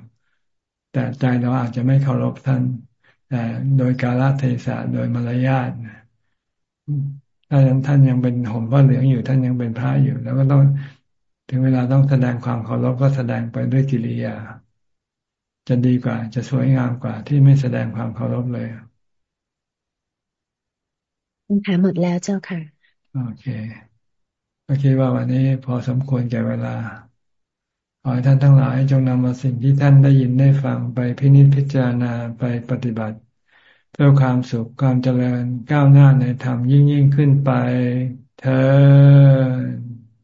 แต่ใจเราอาจจะไม่เคารพท่าน โดยกาลเทศะโดยมารยาทถ้าท่านยังเป็นห่มผ้าเหลืองอยู่ท่านยังเป็นพระอยู่ แล้วก็ต้องถึงเวลาต้องแสดงความเคารพก็แสดงไปด้วยกิริยา จะดีกว่า จะสวยงามกว่า ที่ไม่แสดงความเคารพเลยคำถามหมดแล้วเจ้าค่ะ โอเคก็คิดว่าวันนี้พอสมควรแก่เวลา ขอให้ท่านทั้งหลายจงนำเอาสิ่งที่ท่านได้ยินได้ฟังไปพินิจพิจารณาไปปฏิบัติ เพื่อความสุขความเจริญก้าวหน้าในธรรมยิ่งยิ่งขึ้นไปเธอ